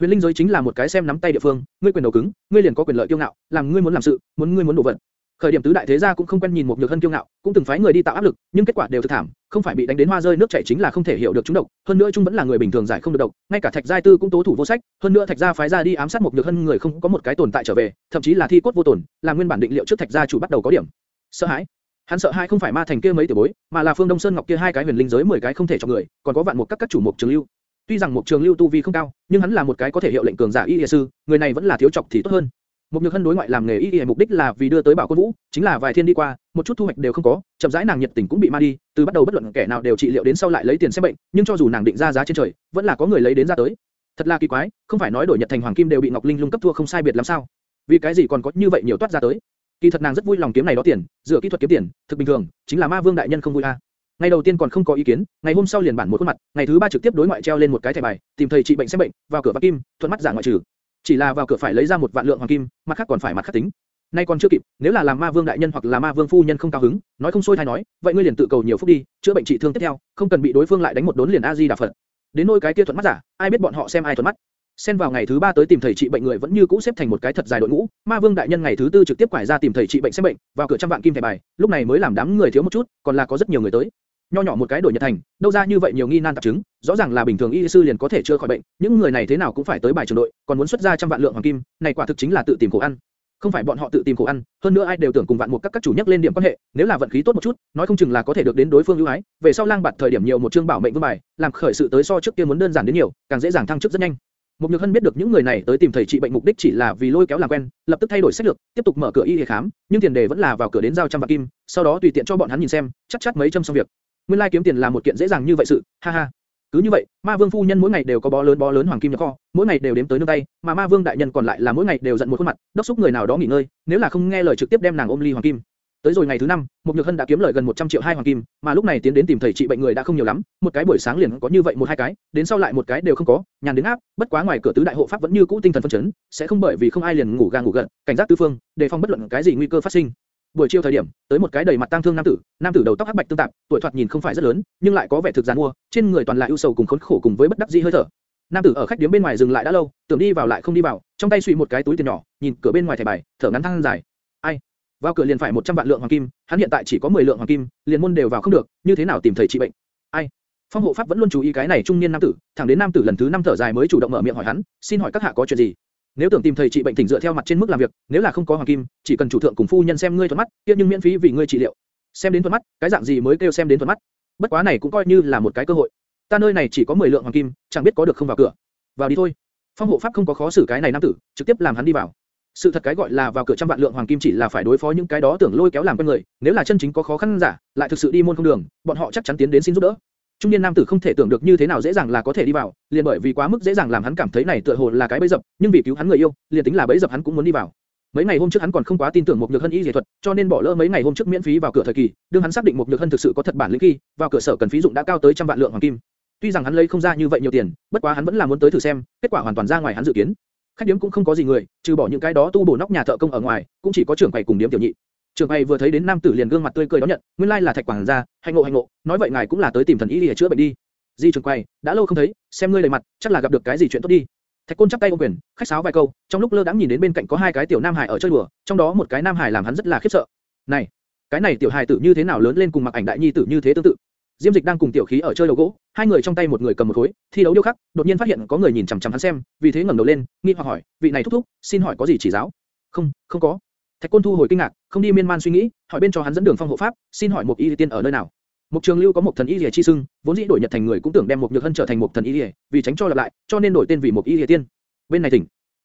S1: Huyền linh giới chính là một cái xem nắm tay địa phương, ngươi quyền đầu cứng, ngươi liền có quyền lợi kiêu ngạo, làm ngươi muốn làm sự, muốn ngươi muốn đổ vận. Khởi điểm tứ đại thế gia cũng không quen nhìn một nhược hân kiêu ngạo, cũng từng phái người đi tạo áp lực, nhưng kết quả đều thực thảm, không phải bị đánh đến hoa rơi nước chảy chính là không thể hiểu được chúng độc, hơn nữa trung vẫn là người bình thường giải không được độc, ngay cả thạch giai tư cũng tố thủ vô sách, hơn nữa thạch gia phái ra đi ám sát một nhược hân người không có một cái tồn tại trở về, thậm chí là thi cốt vô tổn, làm nguyên bản định liệu trước thạch gia chủ bắt đầu có điểm sợ hãi. Hắn sợ hãi không phải ma thành kia mấy tiểu bối, mà là Phương Đông Sơn Ngọc kia hai cái huyền linh giới 10 cái không thể cho người, còn có vạn một các các chủ mục trường lưu. Tuy rằng mục trường lưu tu vi không cao, nhưng hắn là một cái có thể hiệu lệnh cường giả y y sư, người này vẫn là thiếu trọng thì tốt hơn. Một nhược hân đối ngoại làm nghề y y mục đích là vì đưa tới bảo quân vũ, chính là vài thiên đi qua, một chút thu hoạch đều không có, chậm rãi nàng nhiệt tình cũng bị ma đi, từ bắt đầu bất luận kẻ nào đều trị liệu đến sau lại lấy tiền xem bệnh, nhưng cho dù nàng định ra giá trên trời, vẫn là có người lấy đến ra tới. Thật là kỳ quái, không phải nói đổi nhật thành hoàng kim đều bị ngọc linh lung cấp thua không sai biệt làm sao? Vì cái gì còn có như vậy nhiều toát ra tới? Kỳ thật nàng rất vui lòng kiếm này đó tiền, dựa kỹ thuật kiếm tiền, thực bình thường, chính là ma vương đại nhân không vui a. À. Ngày đầu tiên còn không có ý kiến, ngày hôm sau liền bản một khuôn mặt, ngày thứ ba trực tiếp đối ngoại treo lên một cái thẻ bài, tìm thầy trị bệnh xem bệnh, vào cửa vạc kim, thuận mắt giả ngoại trừ. Chỉ là vào cửa phải lấy ra một vạn lượng hoàng kim, mặt khác còn phải mặt khác tính. Nay còn chưa kịp, nếu là làm ma vương đại nhân hoặc là ma vương phu nhân không cao hứng, nói không xôi thay nói, vậy ngươi liền tự cầu nhiều phúc đi, chữa bệnh trị thương tiếp theo, không cần bị đối phương lại đánh một đốn liền a di đà phật. Đến nỗi cái kia thuận mắt giả, ai biết bọn họ xem ai thuận mắt. Xen vào ngày thứ ba tới tìm thầy trị bệnh người vẫn như cũ xếp thành một cái thật dài đội ngũ. Ma Vương đại nhân ngày thứ tư trực tiếp quải ra tìm thầy trị bệnh xem bệnh, vào cửa trăm vạn kim thẻ bài, lúc này mới làm đám người thiếu một chút, còn là có rất nhiều người tới. Nho nhỏ một cái đổi nhật thành, đâu ra như vậy nhiều nghi nan tạp chứng, rõ ràng là bình thường y sư liền có thể chữa khỏi bệnh, những người này thế nào cũng phải tới bài trường đội, còn muốn xuất ra trăm vạn lượng hoàng kim, này quả thực chính là tự tìm khổ ăn. Không phải bọn họ tự tìm khổ ăn, hơn nữa ai đều tưởng cùng vạn một các các chủ nhất lên điểm quan hệ, nếu là vận khí tốt một chút, nói không chừng là có thể được đến đối phương ưu ái, về sau lang bạt thời điểm nhiều một chương bảo mệnh vương bài, làm khởi sự tới so trước kia muốn đơn giản đến nhiều, càng dễ dàng thăng chức rất nhanh. Mục Nhược Hân biết được những người này tới tìm thầy trị bệnh mục đích chỉ là vì lôi kéo làm quen, lập tức thay đổi sách lược, tiếp tục mở cửa y y khám, nhưng tiền đề vẫn là vào cửa đến giao trăm vạn kim, sau đó tùy tiện cho bọn hắn nhìn xem, chắc chắn mấy trăm xong việc. Nguyên lai like kiếm tiền là một kiện dễ dàng như vậy sự, ha ha. Cứ như vậy, Ma Vương phu nhân mỗi ngày đều có bó lớn bó lớn hoàng kim nhập kho, mỗi ngày đều đếm tới nương tay, mà Ma Vương đại nhân còn lại là mỗi ngày đều giận một khuôn mặt, đốc thúc người nào đó nghỉ ngơi, nếu là không nghe lời trực tiếp đem nàng ôm ly hoàng kim. Tới rồi ngày thứ năm, Mục Nhược Hân đã kiếm lời gần 100 triệu hai hoàng kim, mà lúc này tiến đến tìm thầy trị bệnh người đã không nhiều lắm, một cái buổi sáng liền có như vậy một hai cái, đến sau lại một cái đều không có, nhàn đến áp, bất quá ngoài cửa tứ đại hộ pháp vẫn như cũ tinh thần phấn chấn, sẽ không bởi vì không ai liền ngủ gà ngủ gật, cảnh giác tứ phương, đề phòng bất luận cái gì nguy cơ phát sinh. Buổi chiều thời điểm, tới một cái đầy mặt tang thương nam tử, nam tử đầu tóc hắc bạch tương tạp, tuổi thoạt nhìn không phải rất lớn, nhưng lại có vẻ thực giàn mua, trên người toàn là ưu sầu cùng khốn khổ cùng với bất đắc dĩ hơi thở. Nam tử ở khách điếm bên ngoài dừng lại đã lâu, tưởng đi vào lại không đi vào, trong tay suy một cái túi tiền nhỏ, nhìn cửa bên ngoài thẻ bài, thở ngắn than dài. Ai? Vào cửa liền phải 100 vạn lượng hoàng kim, hắn hiện tại chỉ có 10 lượng hoàng kim, liền môn đều vào không được, như thế nào tìm thầy trị bệnh? Ai? Phong hộ pháp vẫn luôn chú ý cái này trung niên nam tử, thẳng đến nam tử lần thứ năm thở dài mới chủ động mở miệng hỏi hắn, xin hỏi các hạ có chuyện gì? Nếu tưởng tìm thầy trị bệnh thỉnh dựa theo mặt trên mức làm việc, nếu là không có hoàng kim, chỉ cần chủ thượng cùng phu nhân xem ngươi thuận mắt, kia nhưng miễn phí vì ngươi trị liệu. Xem đến thuận mắt, cái dạng gì mới kêu xem đến thuận mắt? Bất quá này cũng coi như là một cái cơ hội. Ta nơi này chỉ có 10 lượng hoàng kim, chẳng biết có được không vào cửa. Vào đi thôi. Phong hộ pháp không có khó xử cái này nam tử, trực tiếp làm hắn đi vào. Sự thật cái gọi là vào cửa trăm vạn lượng hoàng kim chỉ là phải đối phó những cái đó tưởng lôi kéo làm quen người, nếu là chân chính có khó khăn giả, lại thực sự đi môn không đường, bọn họ chắc chắn tiến đến xin giúp đỡ. Trung niên nam tử không thể tưởng được như thế nào dễ dàng là có thể đi vào, liền bởi vì quá mức dễ dàng làm hắn cảm thấy này tựa hồ là cái bẫy dập, nhưng vì cứu hắn người yêu, liền tính là bẫy dập hắn cũng muốn đi vào. Mấy ngày hôm trước hắn còn không quá tin tưởng một nhược hân y diệt thuật, cho nên bỏ lỡ mấy ngày hôm trước miễn phí vào cửa thời kỳ, đương hắn xác định một nhược hân thực sự có thật bản lĩnh khi, vào cửa sở cần phí dụng đã cao tới trăm vạn lượng hoàng kim. Tuy rằng hắn lấy không ra như vậy nhiều tiền, bất quá hắn vẫn là muốn tới thử xem, kết quả hoàn toàn ra ngoài hắn dự kiến. Khách điếm cũng không có gì người, trừ bỏ những cái đó tu bổ nóc nhà thợ công ở ngoài, cũng chỉ có trưởng quầy cùng điếm tiểu nhị. Trưởng quầy vừa thấy đến nam tử liền gương mặt tươi cười đón nhận, nguyên lai là thạch quảng gia, hành ngộ hành ngộ, nói vậy ngài cũng là tới tìm thần y để chữa bệnh đi. Di trưởng quầy, đã lâu không thấy, xem ngươi đầy mặt, chắc là gặp được cái gì chuyện tốt đi. Thạch Côn chắp tay ôm quyền, khách sáo vài câu, trong lúc lơ đãng nhìn đến bên cạnh có hai cái tiểu nam hải ở chơi đùa, trong đó một cái nam hải làm hắn rất là khiếp sợ. Này, cái này tiểu hài tử như thế nào lớn lên cùng mặc ảnh đại nhi tử như thế tương tự? Diêm Dịch đang cùng Tiểu Khí ở chơi đầu gỗ, hai người trong tay một người cầm một khối, thi đấu điêu khắc, đột nhiên phát hiện có người nhìn chằm chằm hắn xem, vì thế ngẩng đầu lên, nghi hoặc hỏi, vị này thúc thúc, xin hỏi có gì chỉ giáo? Không, không có. Thạch Côn thu hồi kinh ngạc, không đi miên man suy nghĩ, hỏi bên cho hắn dẫn đường phong hộ pháp, xin hỏi một y tiên ở nơi nào? Mục Trường Lưu có một thần y lìa chi sưng, vốn dĩ đổi nhật thành người cũng tưởng đem một nhược hân trở thành một thần y lìa, vì tránh cho lặp lại, cho nên đổi tên vì một y lìa tiên. Bên này thỉnh.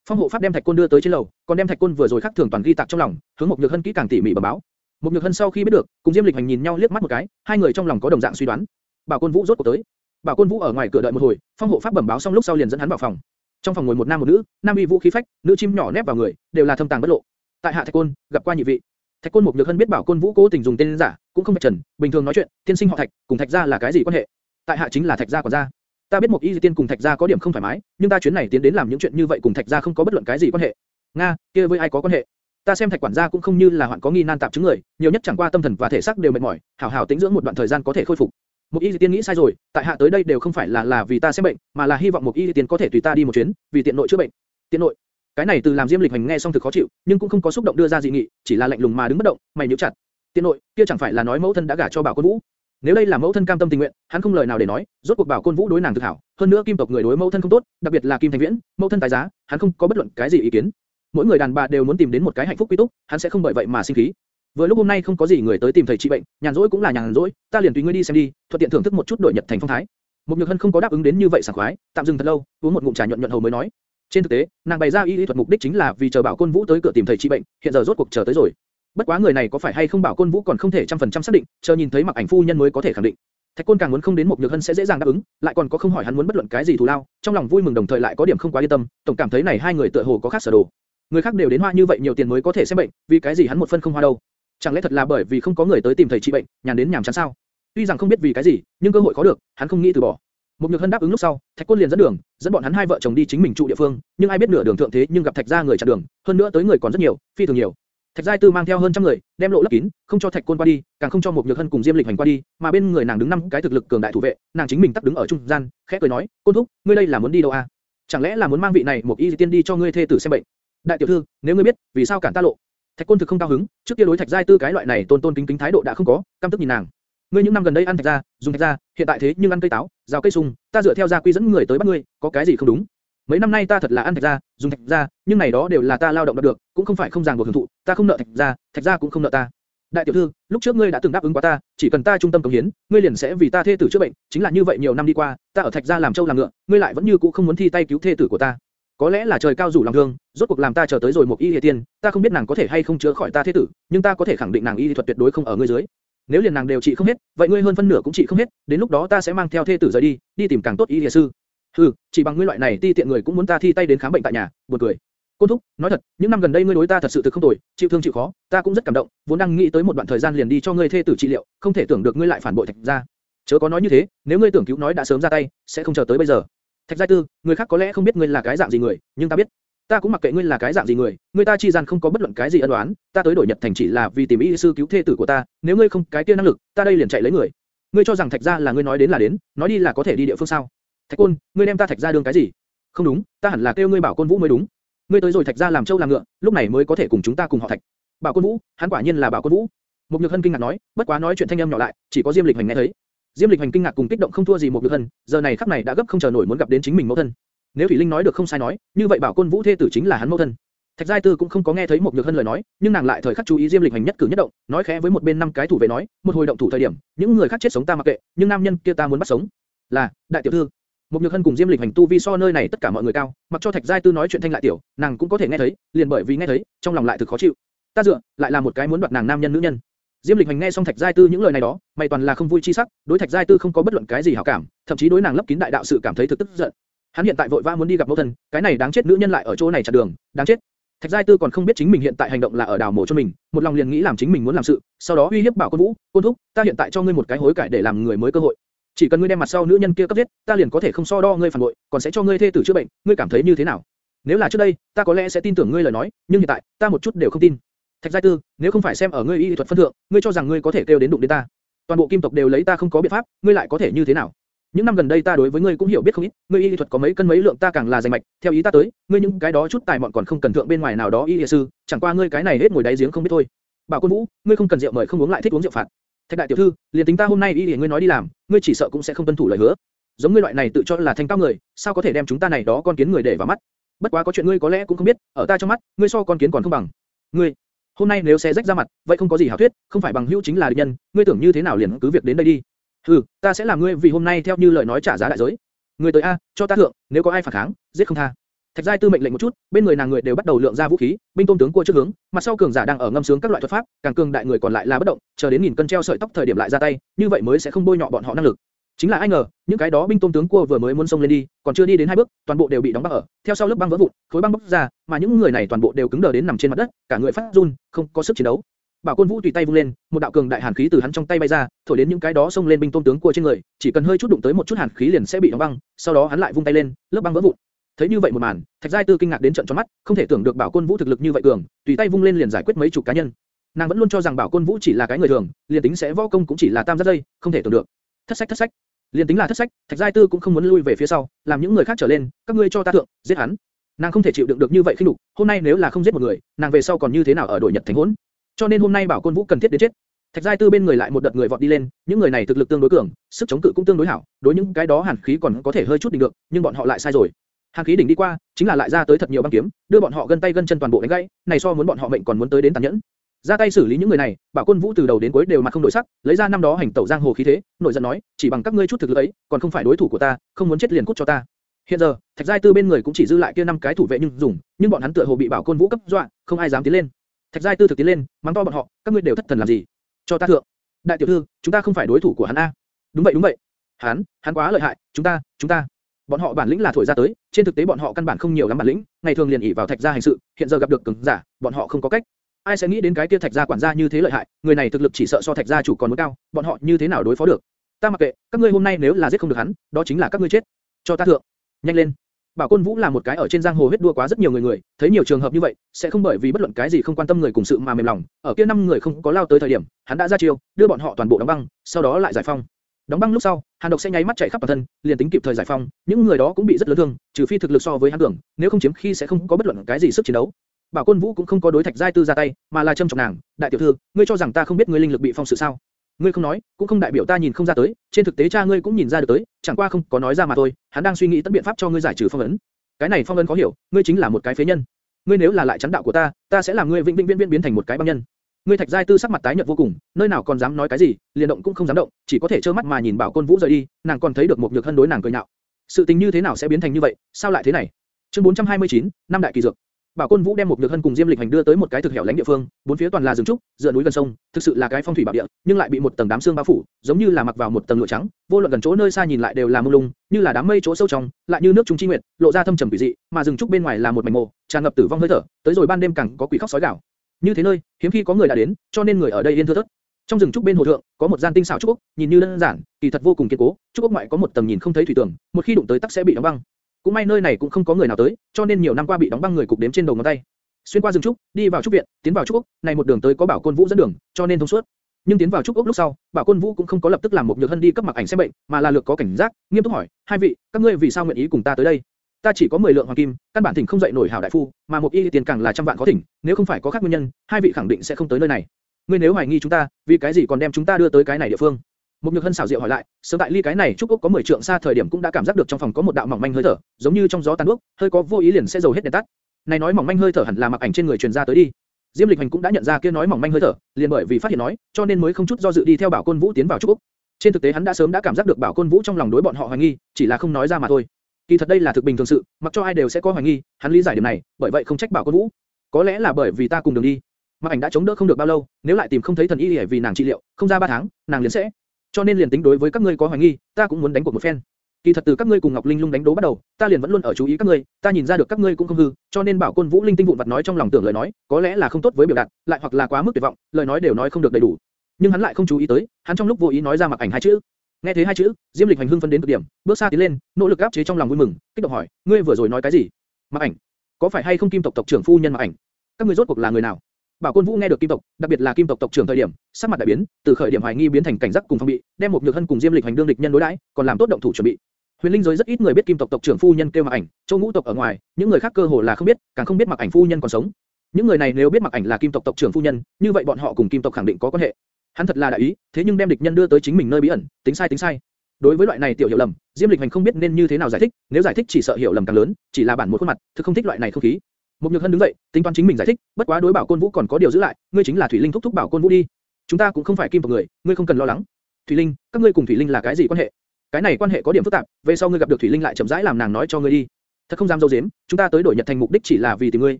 S1: Phong hộ pháp đem Thạch Côn đưa tới trên lầu, còn đem Thạch Côn vừa rồi khắc thường toàn ghi tạc trong lòng, hướng một nhược hân kỹ càng tỉ mỉ bẩm báo. Một nhược hân sau khi biết được, cùng Diêm Lịch Hành nhìn nhau liếc mắt một cái, hai người trong lòng có đồng dạng suy đoán. Bảo Côn Vũ rốt cuộc tới. Bảo Côn Vũ ở ngoài cửa đợi một hồi, Phong hộ pháp bẩm báo xong lúc sau liền dẫn hắn vào phòng. Trong phòng ngồi một nam một nữ, nam uy vũ khí phách, nữ chim nhỏ nép vào người, đều là thâm tàng bất lộ. Tại hạ Thạch Côn, gặp qua nhị vị. Thạch Côn Mục nhược hân biết Bảo Côn Vũ cố tình dùng tên giả, cũng không phải trần, bình thường nói chuyện, tiên sinh họ Thạch, cùng Thạch gia là cái gì quan hệ? Tại hạ chính là Thạch gia quản gia. Ta biết một y di tiên cùng Thạch gia có điểm không thoải mái, nhưng ta chuyến này tiến đến làm những chuyện như vậy cùng Thạch gia không có bất luận cái gì quan hệ. Nga, kia với ai có quan hệ? Ta xem Thạch quản gia cũng không như là hoạn có nghi nan tạp chứng người, nhiều nhất chẳng qua tâm thần và thể xác đều mệt mỏi, hảo hảo tĩnh dưỡng một đoạn thời gian có thể khôi phục. Một y di tiên nghĩ sai rồi, tại hạ tới đây đều không phải là là vì ta xem bệnh, mà là hy vọng một y di tiên có thể tùy ta đi một chuyến, vì tiện nội chữa bệnh. Tiện nội? Cái này từ làm Diêm Lịch Hành nghe xong thực khó chịu, nhưng cũng không có xúc động đưa ra dị nghị, chỉ là lạnh lùng mà đứng bất động, mày nhíu chặt. Tiên nội, kia chẳng phải là nói mẫu thân đã gả cho Bảo Côn Vũ? Nếu đây là mẫu thân cam tâm tình nguyện, hắn không lời nào để nói, rốt cuộc Bảo Côn Vũ đối nàng thực hảo, hơn nữa Kim tộc người đối mẫu thân không tốt, đặc biệt là Kim Thành Viễn, mẫu thân tái giá, hắn không có bất luận cái gì ý kiến. Mỗi người đàn bà đều muốn tìm đến một cái hạnh phúc quy túc, hắn sẽ không bởi vậy mà sinh khí. Vừa lúc hôm nay không có gì người tới tìm thầy trị bệnh, nhàn rỗi cũng là nhàn rỗi, ta liền tùy ngươi đi xem đi, thuận tiện thưởng thức một chút đổi nhật thành phong thái. Một Nhược Hân không có đáp ứng đến như vậy sảng khoái, tạm dừng thật lâu, uống một ngụm trà nhuận nhuận hầu mới nói. Trên thực tế, nàng bày ra y lý thuật mục đích chính là vì chờ Bảo Côn Vũ tới cửa tìm thầy trị bệnh, hiện giờ rốt cuộc chờ tới rồi. Bất quá người này có phải hay không Bảo Côn Vũ còn không thể trăm phần trăm xác định, chờ nhìn thấy mặc ảnh phu nhân mới có thể khẳng định. Thạch Côn càng muốn không đến một Nhược Hân sẽ dễ dàng đáp ứng, lại còn có không hỏi hắn muốn bất luận cái gì thù lao, trong lòng vui mừng đồng thời lại có điểm không quá yên tâm, tổng cảm thấy này hai người tựa hồ có khác sở đồ. Người khác đều đến hoa như vậy nhiều tiền mới có thể xem bệnh, vì cái gì hắn một phân không hoa đâu? Chẳng lẽ thật là bởi vì không có người tới tìm thầy trị bệnh, nhàn đến nhàm chán sao? Tuy rằng không biết vì cái gì, nhưng cơ hội khó được, hắn không nghĩ từ bỏ. Một nhược hân đáp ứng lúc sau, Thạch Côn liền dẫn đường, dẫn bọn hắn hai vợ chồng đi chính mình trụ địa phương, nhưng ai biết nửa đường thượng thế nhưng gặp Thạch gia người chặn đường, hơn nữa tới người còn rất nhiều, phi thường nhiều. Thạch Giai Tư mang theo hơn trăm người, đem lộ lấp kín, không cho Thạch Côn qua đi, càng không cho một nhược hân cùng Diêm Lịch hành qua đi, mà bên người nàng đứng năm cái thực lực cường đại thủ vệ, nàng chính mình tắc đứng ở trung gian, khẽ cười nói, Côn thúc, ngươi đây là muốn đi đâu à? Chẳng lẽ là muốn mang vị này một y tiên đi cho ngươi thê tử xem bệnh? Đại tiểu thư, nếu ngươi biết, vì sao cản ta lộ? Thạch Côn thực không cao hứng, trước kia đối Thạch Giai Tư cái loại này tôn tôn kính kính thái độ đã không có, căm tức nhìn nàng. Ngươi những năm gần đây ăn thạch gia, dùng thạch gia, hiện tại thế nhưng ăn cây táo, rào cây sung, ta dựa theo gia quy dẫn người tới bắt ngươi, có cái gì không đúng? Mấy năm nay ta thật là ăn thạch gia, dùng thạch gia, nhưng này đó đều là ta lao động đạt được, cũng không phải không ràng buộc hưởng thụ, ta không nợ thạch gia, thạch gia cũng không nợ ta. Đại tiểu thư, lúc trước ngươi đã từng đáp ứng quá ta, chỉ cần ta trung tâm cống hiến, ngươi liền sẽ vì ta thê tử chữa bệnh, chính là như vậy nhiều năm đi qua, ta ở thạch gia làm trâu làm ngựa, ngươi lại vẫn như cũ không muốn thi tay cứu thê tử của ta. Có lẽ là trời cao rủ lòng thương, rốt cuộc làm ta chờ tới rồi một y y tiên, ta không biết nàng có thể hay không chữa khỏi ta thế tử, nhưng ta có thể khẳng định nàng y thuật tuyệt đối không ở ngươi dưới. Nếu liền nàng đều trị không hết, vậy ngươi hơn phân nửa cũng trị không hết, đến lúc đó ta sẽ mang theo thê tử rời đi, đi tìm càng tốt y y sư. Hừ, chỉ bằng ngươi loại này ti tiện người cũng muốn ta thi tay đến khám bệnh tại nhà, buồn cười. Côn thúc, nói thật, những năm gần đây ngươi đối ta thật sự thực không tồi, chịu thương chịu khó, ta cũng rất cảm động, vốn đang nghĩ tới một đoạn thời gian liền đi cho ngươi thê tử trị liệu, không thể tưởng được ngươi lại phản bội thạch gia. Chớ có nói như thế, nếu ngươi tưởng cứu nói đã sớm ra tay, sẽ không chờ tới bây giờ. Thạch Giai Tư, người khác có lẽ không biết ngươi là cái dạng gì người, nhưng ta biết. Ta cũng mặc kệ ngươi là cái dạng gì người, người ta chi gian không có bất luận cái gì ân oán, ta tới đổi Nhật Thành chỉ là vì tìm y sư cứu thê tử của ta, nếu ngươi không cái kia năng lực, ta đây liền chạy lấy người. Ngươi cho rằng Thạch gia là ngươi nói đến là đến, nói đi là có thể đi địa phương sao? Thạch Côn, ngươi đem ta Thạch gia đương cái gì? Không đúng, ta hẳn là kêu ngươi bảo Côn Vũ mới đúng. Ngươi tới rồi Thạch gia làm trâu làm ngựa, lúc này mới có thể cùng chúng ta cùng họ Thạch. Bảo Côn Vũ, hắn quả nhiên là Bảo Côn Vũ. Một Nhược Hân kinh ngạc nói, bất quá nói chuyện thanh âm nhỏ lại, chỉ có Diêm Lịch Hành nghe thấy. Diêm Lịch Hành kinh ngạc cùng kích động không thua gì một Nhược Hân, giờ này khắc này đã gấp không chờ nổi muốn gặp đến chính mình mẫu thân. Nếu Thủy Linh nói được không sai nói, như vậy Bảo Côn Vũ thê tử chính là hắn mẫu thân. Thạch Giai Tư cũng không có nghe thấy một nhược hân lời nói, nhưng nàng lại thời khắc chú ý Diêm Lịch Hành nhất cử nhất động, nói khẽ với một bên năm cái thủ vệ nói, một hồi động thủ thời điểm, những người khác chết sống ta mặc kệ, nhưng nam nhân kia ta muốn bắt sống. Là, đại tiểu thư. Một nhược hân cùng Diêm Lịch Hành tu vi so nơi này tất cả mọi người cao, mặc cho Thạch Giai Tư nói chuyện thanh lại tiểu, nàng cũng có thể nghe thấy, liền bởi vì nghe thấy, trong lòng lại thực khó chịu. Ta dựa, lại là một cái muốn đoạt nàng nam nhân nữ nhân. Diêm Lịch Hành nghe xong Thạch Giai Tư những lời này đó, mày toàn là không vui chi sắc, đối Thạch Giai Tư không có bất luận cái gì hảo cảm, thậm chí đối nàng lấp kín đại đạo sự cảm thấy thực tức giận. Hắn hiện tại vội vã muốn đi gặp mẫu thân, cái này đáng chết nữ nhân lại ở chỗ này chặn đường, đáng chết. Thạch Giai Tư còn không biết chính mình hiện tại hành động là ở đào mộ cho mình, một lòng liền nghĩ làm chính mình muốn làm sự, sau đó uy hiếp bảo Côn Vũ, Côn Thúc, ta hiện tại cho ngươi một cái hối cải để làm người mới cơ hội. Chỉ cần ngươi đem mặt sau nữ nhân kia cấp giết, ta liền có thể không so đo ngươi phản bội, còn sẽ cho ngươi thê tử chữa bệnh, ngươi cảm thấy như thế nào? Nếu là trước đây, ta có lẽ sẽ tin tưởng ngươi lời nói, nhưng hiện tại, ta một chút đều không tin. Thạch Giai Tư, nếu không phải xem ở ngươi y thuật phân thượng, ngươi cho rằng ngươi có thể kêu đến đụng đến ta. Toàn bộ kim tộc đều lấy ta không có biện pháp, ngươi lại có thể như thế nào? Những năm gần đây ta đối với ngươi cũng hiểu biết không ít, ngươi y lý thuật có mấy cân mấy lượng ta càng là dày mạch, theo ý ta tới, ngươi những cái đó chút tài mọn còn không cần thượng bên ngoài nào đó y lý sư, chẳng qua ngươi cái này hết ngồi đáy giếng không biết thôi. Bảo Quân Vũ, ngươi không cần rượu mời không uống lại thích uống rượu phạt. Thạch đại tiểu thư, liền tính ta hôm nay y lý ngươi nói đi làm, ngươi chỉ sợ cũng sẽ không tuân thủ lời hứa. Giống ngươi loại này tự cho là thanh cao người, sao có thể đem chúng ta này đó con kiến người để vào mắt? Bất quá có chuyện ngươi có lẽ cũng không biết, ở ta trong mắt, ngươi so con kiến còn không bằng. Ngươi, hôm nay nếu sẽ rách ra mặt, vậy không có gì hảo thuyết, không phải bằng hữu chính là địch nhân, ngươi tưởng như thế nào liền cứ việc đến đây đi. Hừ, ta sẽ làm ngươi vì hôm nay theo như lời nói trả giá đại giới. Ngươi tới a, cho ta thượng, nếu có ai phản kháng, giết không tha. Thạch Giai Tư mệnh lệnh một chút, bên người nàng người đều bắt đầu lượng ra vũ khí, binh tôm tướng cua trước hướng, mặt sau cường giả đang ở ngâm sướng các loại thuật pháp, càng cường đại người còn lại là bất động, chờ đến nghìn cân treo sợi tóc thời điểm lại ra tay, như vậy mới sẽ không bôi nhọ bọn họ năng lực. Chính là ai ngờ, những cái đó binh tôm tướng cua vừa mới muốn xông lên đi, còn chưa đi đến hai bước, toàn bộ đều bị đóng băng ở, theo sau lớp băng vỡ vụn, khối băng bốc ra, mà những người này toàn bộ đều cứng đờ đến nằm trên mặt đất, cả người phát run, không có sức chiến đấu. Bảo Côn Vũ tùy tay vung lên, một đạo cường đại hàn khí từ hắn trong tay bay ra, thổi đến những cái đó xông lên binh tôm tướng cua trên người, chỉ cần hơi chút đụng tới một chút hàn khí liền sẽ bị đóng băng, sau đó hắn lại vung tay lên, lớp băng vỡ vụn. Thấy như vậy một màn, Thạch Giai Tư kinh ngạc đến trợn tròn mắt, không thể tưởng được Bảo Côn Vũ thực lực như vậy cường, tùy tay vung lên liền giải quyết mấy chục cá nhân. Nàng vẫn luôn cho rằng Bảo Côn Vũ chỉ là cái người thường, liền tính sẽ võ công cũng chỉ là tam giác dây, không thể tưởng được. Thất sách thất sách. Liên tính là thất sách, Thạch Giai Tư cũng không muốn lui về phía sau, làm những người khác trở lên, các ngươi cho ta thượng, giết hắn. Nàng không thể chịu đựng được như vậy khi nhục, hôm nay nếu là không giết một người, nàng về sau còn như thế nào ở đội Nhật thành hỗn? Cho nên hôm nay Bảo Côn Vũ cần thiết đến chết. Thạch Giai Tư bên người lại một đợt người vọt đi lên, những người này thực lực tương đối cường, sức chống cự cũng tương đối hảo, đối những cái đó hàn khí còn có thể hơi chút đỉnh được, nhưng bọn họ lại sai rồi. Hàn khí đỉnh đi qua, chính là lại ra tới thật nhiều băng kiếm, đưa bọn họ gân tay gân chân toàn bộ đánh gãy, này so muốn bọn họ mệnh còn muốn tới đến tàn nhẫn. Ra tay xử lý những người này, Bảo quân Vũ từ đầu đến cuối đều mặt không đổi sắc, lấy ra năm đó hành tẩu giang hồ khí thế, nổi giận nói, chỉ bằng các ngươi chút thực lực ấy, còn không phải đối thủ của ta, không muốn chết liền cút cho ta. Hiện giờ, Thạch Giai Tư bên người cũng chỉ dư lại kia năm cái thủ vệ nhưng dùng, nhưng bọn hắn tựa hồ bị Bảo quân Vũ cấp dọa, không ai dám tiến lên. Thạch Giai Tư thực tiến lên, mắng to bọn họ, các ngươi đều thất thần làm gì? Cho ta thượng. Đại tiểu thư, chúng ta không phải đối thủ của hắn a. Đúng vậy đúng vậy. Hắn, hắn quá lợi hại, chúng ta, chúng ta. Bọn họ bản lĩnh là thổi ra tới, trên thực tế bọn họ căn bản không nhiều lắm bản lĩnh, ngày thường liền ỷ vào Thạch gia hành sự, hiện giờ gặp được cường giả, bọn họ không có cách. Ai sẽ nghĩ đến cái kia Thạch gia quản gia như thế lợi hại, người này thực lực chỉ sợ so Thạch gia chủ còn muốn cao, bọn họ như thế nào đối phó được? Ta mặc kệ, các ngươi hôm nay nếu là giết không được hắn, đó chính là các ngươi chết. Cho ta thượng. Nhanh lên. Bảo Côn Vũ là một cái ở trên giang hồ huyết đua quá rất nhiều người người, thấy nhiều trường hợp như vậy, sẽ không bởi vì bất luận cái gì không quan tâm người cùng sự mà mềm lòng. Ở kia năm người không có lao tới thời điểm, hắn đã ra chiêu, đưa bọn họ toàn bộ đóng băng, sau đó lại giải phong. Đóng băng lúc sau, Hàn Độc sẽ nháy mắt chạy khắp toàn thân, liền tính kịp thời giải phong, những người đó cũng bị rất lớn thương, trừ phi thực lực so với hắn tưởng, nếu không chiếm khi sẽ không có bất luận cái gì sức chiến đấu. Bảo Côn Vũ cũng không có đối Thạch Giai Tư ra tay, mà là châm chọc nàng, đại tiểu thư, ngươi cho rằng ta không biết ngươi linh lực bị phong sự sao? Ngươi không nói, cũng không đại biểu ta nhìn không ra tới, trên thực tế cha ngươi cũng nhìn ra được tới, chẳng qua không có nói ra mà thôi, hắn đang suy nghĩ tất biện pháp cho ngươi giải trừ phong ấn. Cái này phong ấn khó hiểu, ngươi chính là một cái phế nhân. Ngươi nếu là lại chắn đạo của ta, ta sẽ làm ngươi vĩnh vĩnh viễn viễn biến thành một cái băng nhân. Ngươi Thạch Giai Tư sắc mặt tái nhợt vô cùng, nơi nào còn dám nói cái gì, liền động cũng không dám động, chỉ có thể trơ mắt mà nhìn Bảo Côn Vũ rời đi, nàng còn thấy được một nhược hân đối nàng cười nhạo. Sự tình như thế nào sẽ biến thành như vậy, sao lại thế này? Chương 429, năm đại kỳ dược. Bảo Côn Vũ đem một nhược hân cùng Diêm Lịch Hành đưa tới một cái thực hẻo lánh địa phương, bốn phía toàn là rừng trúc, dựa núi gần sông, thực sự là cái phong thủy bảo địa, nhưng lại bị một tầng đám sương bao phủ, giống như là mặc vào một tầng lụa trắng, vô luận gần chỗ nơi xa nhìn lại đều là mông lung, như là đám mây chỗ sâu trong, lại như nước trung chi nguyệt, lộ ra thâm trầm quỷ dị, mà rừng trúc bên ngoài là một mảnh mồ, tràn ngập tử vong hơi thở, tới rồi ban đêm càng có quỷ khóc sói gào. Như thế nơi, hiếm khi có người đã đến, cho nên người ở đây yên thưa thớt. Trong rừng trúc bên hồ thượng, có một gian tinh xảo trúc ốc, nhìn như đơn giản, kỳ thật vô cùng kiên cố, trúc ốc ngoại có một tầng nhìn không thấy thủy tường, một khi đụng tới tắc sẽ bị đóng băng. Cũng may nơi này cũng không có người nào tới, cho nên nhiều năm qua bị đóng băng người cục đếm trên đầu ngón tay. Xuyên qua rừng trúc, đi vào trúc viện, tiến vào trúc ốc, này một đường tới có Bảo Côn Vũ dẫn đường, cho nên thông suốt. Nhưng tiến vào trúc ốc lúc sau, Bảo Côn Vũ cũng không có lập tức làm một nhược hân đi cấp mặc ảnh xem bệnh, mà là lược có cảnh giác, nghiêm túc hỏi, hai vị, các ngươi vì sao nguyện ý cùng ta tới đây? Ta chỉ có 10 lượng hoàng kim, căn bản thỉnh không dậy nổi hảo đại phu, mà một y tiền càng là trăm vạn có thỉnh, nếu không phải có khác nguyên nhân, hai vị khẳng định sẽ không tới nơi này. Ngươi nếu hoài nghi chúng ta, vì cái gì còn đem chúng ta đưa tới cái này địa phương? Một nhược hân xảo diệu hỏi lại, sớm tại ly cái này trúc ốc có 10 trượng xa thời điểm cũng đã cảm giác được trong phòng có một đạo mỏng manh hơi thở, giống như trong gió tàn đuốc, hơi có vô ý liền sẽ dầu hết đèn tắt. Này nói mỏng manh hơi thở hẳn là mặc ảnh trên người truyền ra tới đi. Diêm Lịch Hành cũng đã nhận ra kia nói mỏng manh hơi thở, liền bởi vì phát hiện nói, cho nên mới không chút do dự đi theo Bảo Côn Vũ tiến vào trúc ốc. Trên thực tế hắn đã sớm đã cảm giác được Bảo Côn Vũ trong lòng đối bọn họ hoài nghi, chỉ là không nói ra mà thôi. Kỳ thật đây là thực bình thường sự, mặc cho ai đều sẽ có hoài nghi, hắn lý giải điểm này, bởi vậy không trách Bảo Côn Vũ. Có lẽ là bởi vì ta cùng đường đi. Mặc ảnh đã chống đỡ không được bao lâu, nếu lại tìm không thấy thần y để vì nàng trị liệu, không ra 3 tháng, nàng liền sẽ. Cho nên liền tính đối với các ngươi có hoài nghi, ta cũng muốn đánh cuộc một phen. Kỳ thật từ các ngươi cùng Ngọc Linh Lung đánh đố bắt đầu, ta liền vẫn luôn ở chú ý các ngươi, ta nhìn ra được các ngươi cũng không hư, cho nên bảo Côn Vũ linh tinh vụn vặt nói trong lòng tưởng lời nói, có lẽ là không tốt với biểu đạt, lại hoặc là quá mức tuyệt vọng, lời nói đều nói không được đầy đủ. Nhưng hắn lại không chú ý tới, hắn trong lúc vô ý nói ra mặc ảnh hai chữ. Nghe thấy hai chữ, Diêm Lịch hành hưng phân đến cực điểm, bước xa tiến lên, nỗ lực áp chế trong lòng vui mừng, kích động hỏi, ngươi vừa rồi nói cái gì? Mặc ảnh, có phải hay không Kim tộc tộc trưởng phu nhân Mặc ảnh? Các ngươi rốt cuộc là người nào? Bảo Côn Vũ nghe được Kim tộc, đặc biệt là Kim tộc tộc trưởng thời điểm, sắc mặt đại biến, từ khởi điểm hoài nghi biến thành cảnh giác cùng phòng bị, đem một nhược hân cùng Diêm Lịch hành đương địch nhân đối đãi, còn làm tốt động thủ chuẩn bị. Huyền linh giới rất ít người biết Kim tộc tộc trưởng phu nhân kêu Mặc Ảnh, Châu Ngũ tộc ở ngoài, những người khác cơ hồ là không biết, càng không biết Mặc Ảnh phu nhân còn sống. Những người này nếu biết Mặc Ảnh là Kim tộc tộc trưởng phu nhân, như vậy bọn họ cùng Kim tộc khẳng định có quan hệ. Hắn thật là đại ý, thế nhưng đem địch nhân đưa tới chính mình nơi bí ẩn, tính sai tính sai. Đối với loại này tiểu hiểu lầm, Diêm Lịch Hành không biết nên như thế nào giải thích, nếu giải thích chỉ sợ hiểu lầm càng lớn, chỉ là bản một khuôn mặt, thực không thích loại này không khí. Một Nhược Hân đứng dậy, tính toán chính mình giải thích, bất quá đối bảo Côn Vũ còn có điều giữ lại, ngươi chính là Thủy Linh thúc thúc bảo Côn Vũ đi. Chúng ta cũng không phải kim tộc người, ngươi không cần lo lắng. Thủy Linh, các ngươi cùng Thủy Linh là cái gì quan hệ? Cái này quan hệ có điểm phức tạp, về sau ngươi gặp được Thủy Linh lại chậm rãi làm nàng nói cho ngươi đi. Thật không dám dâu dếm, chúng ta tới đổi Nhật thành mục đích chỉ là vì tìm ngươi,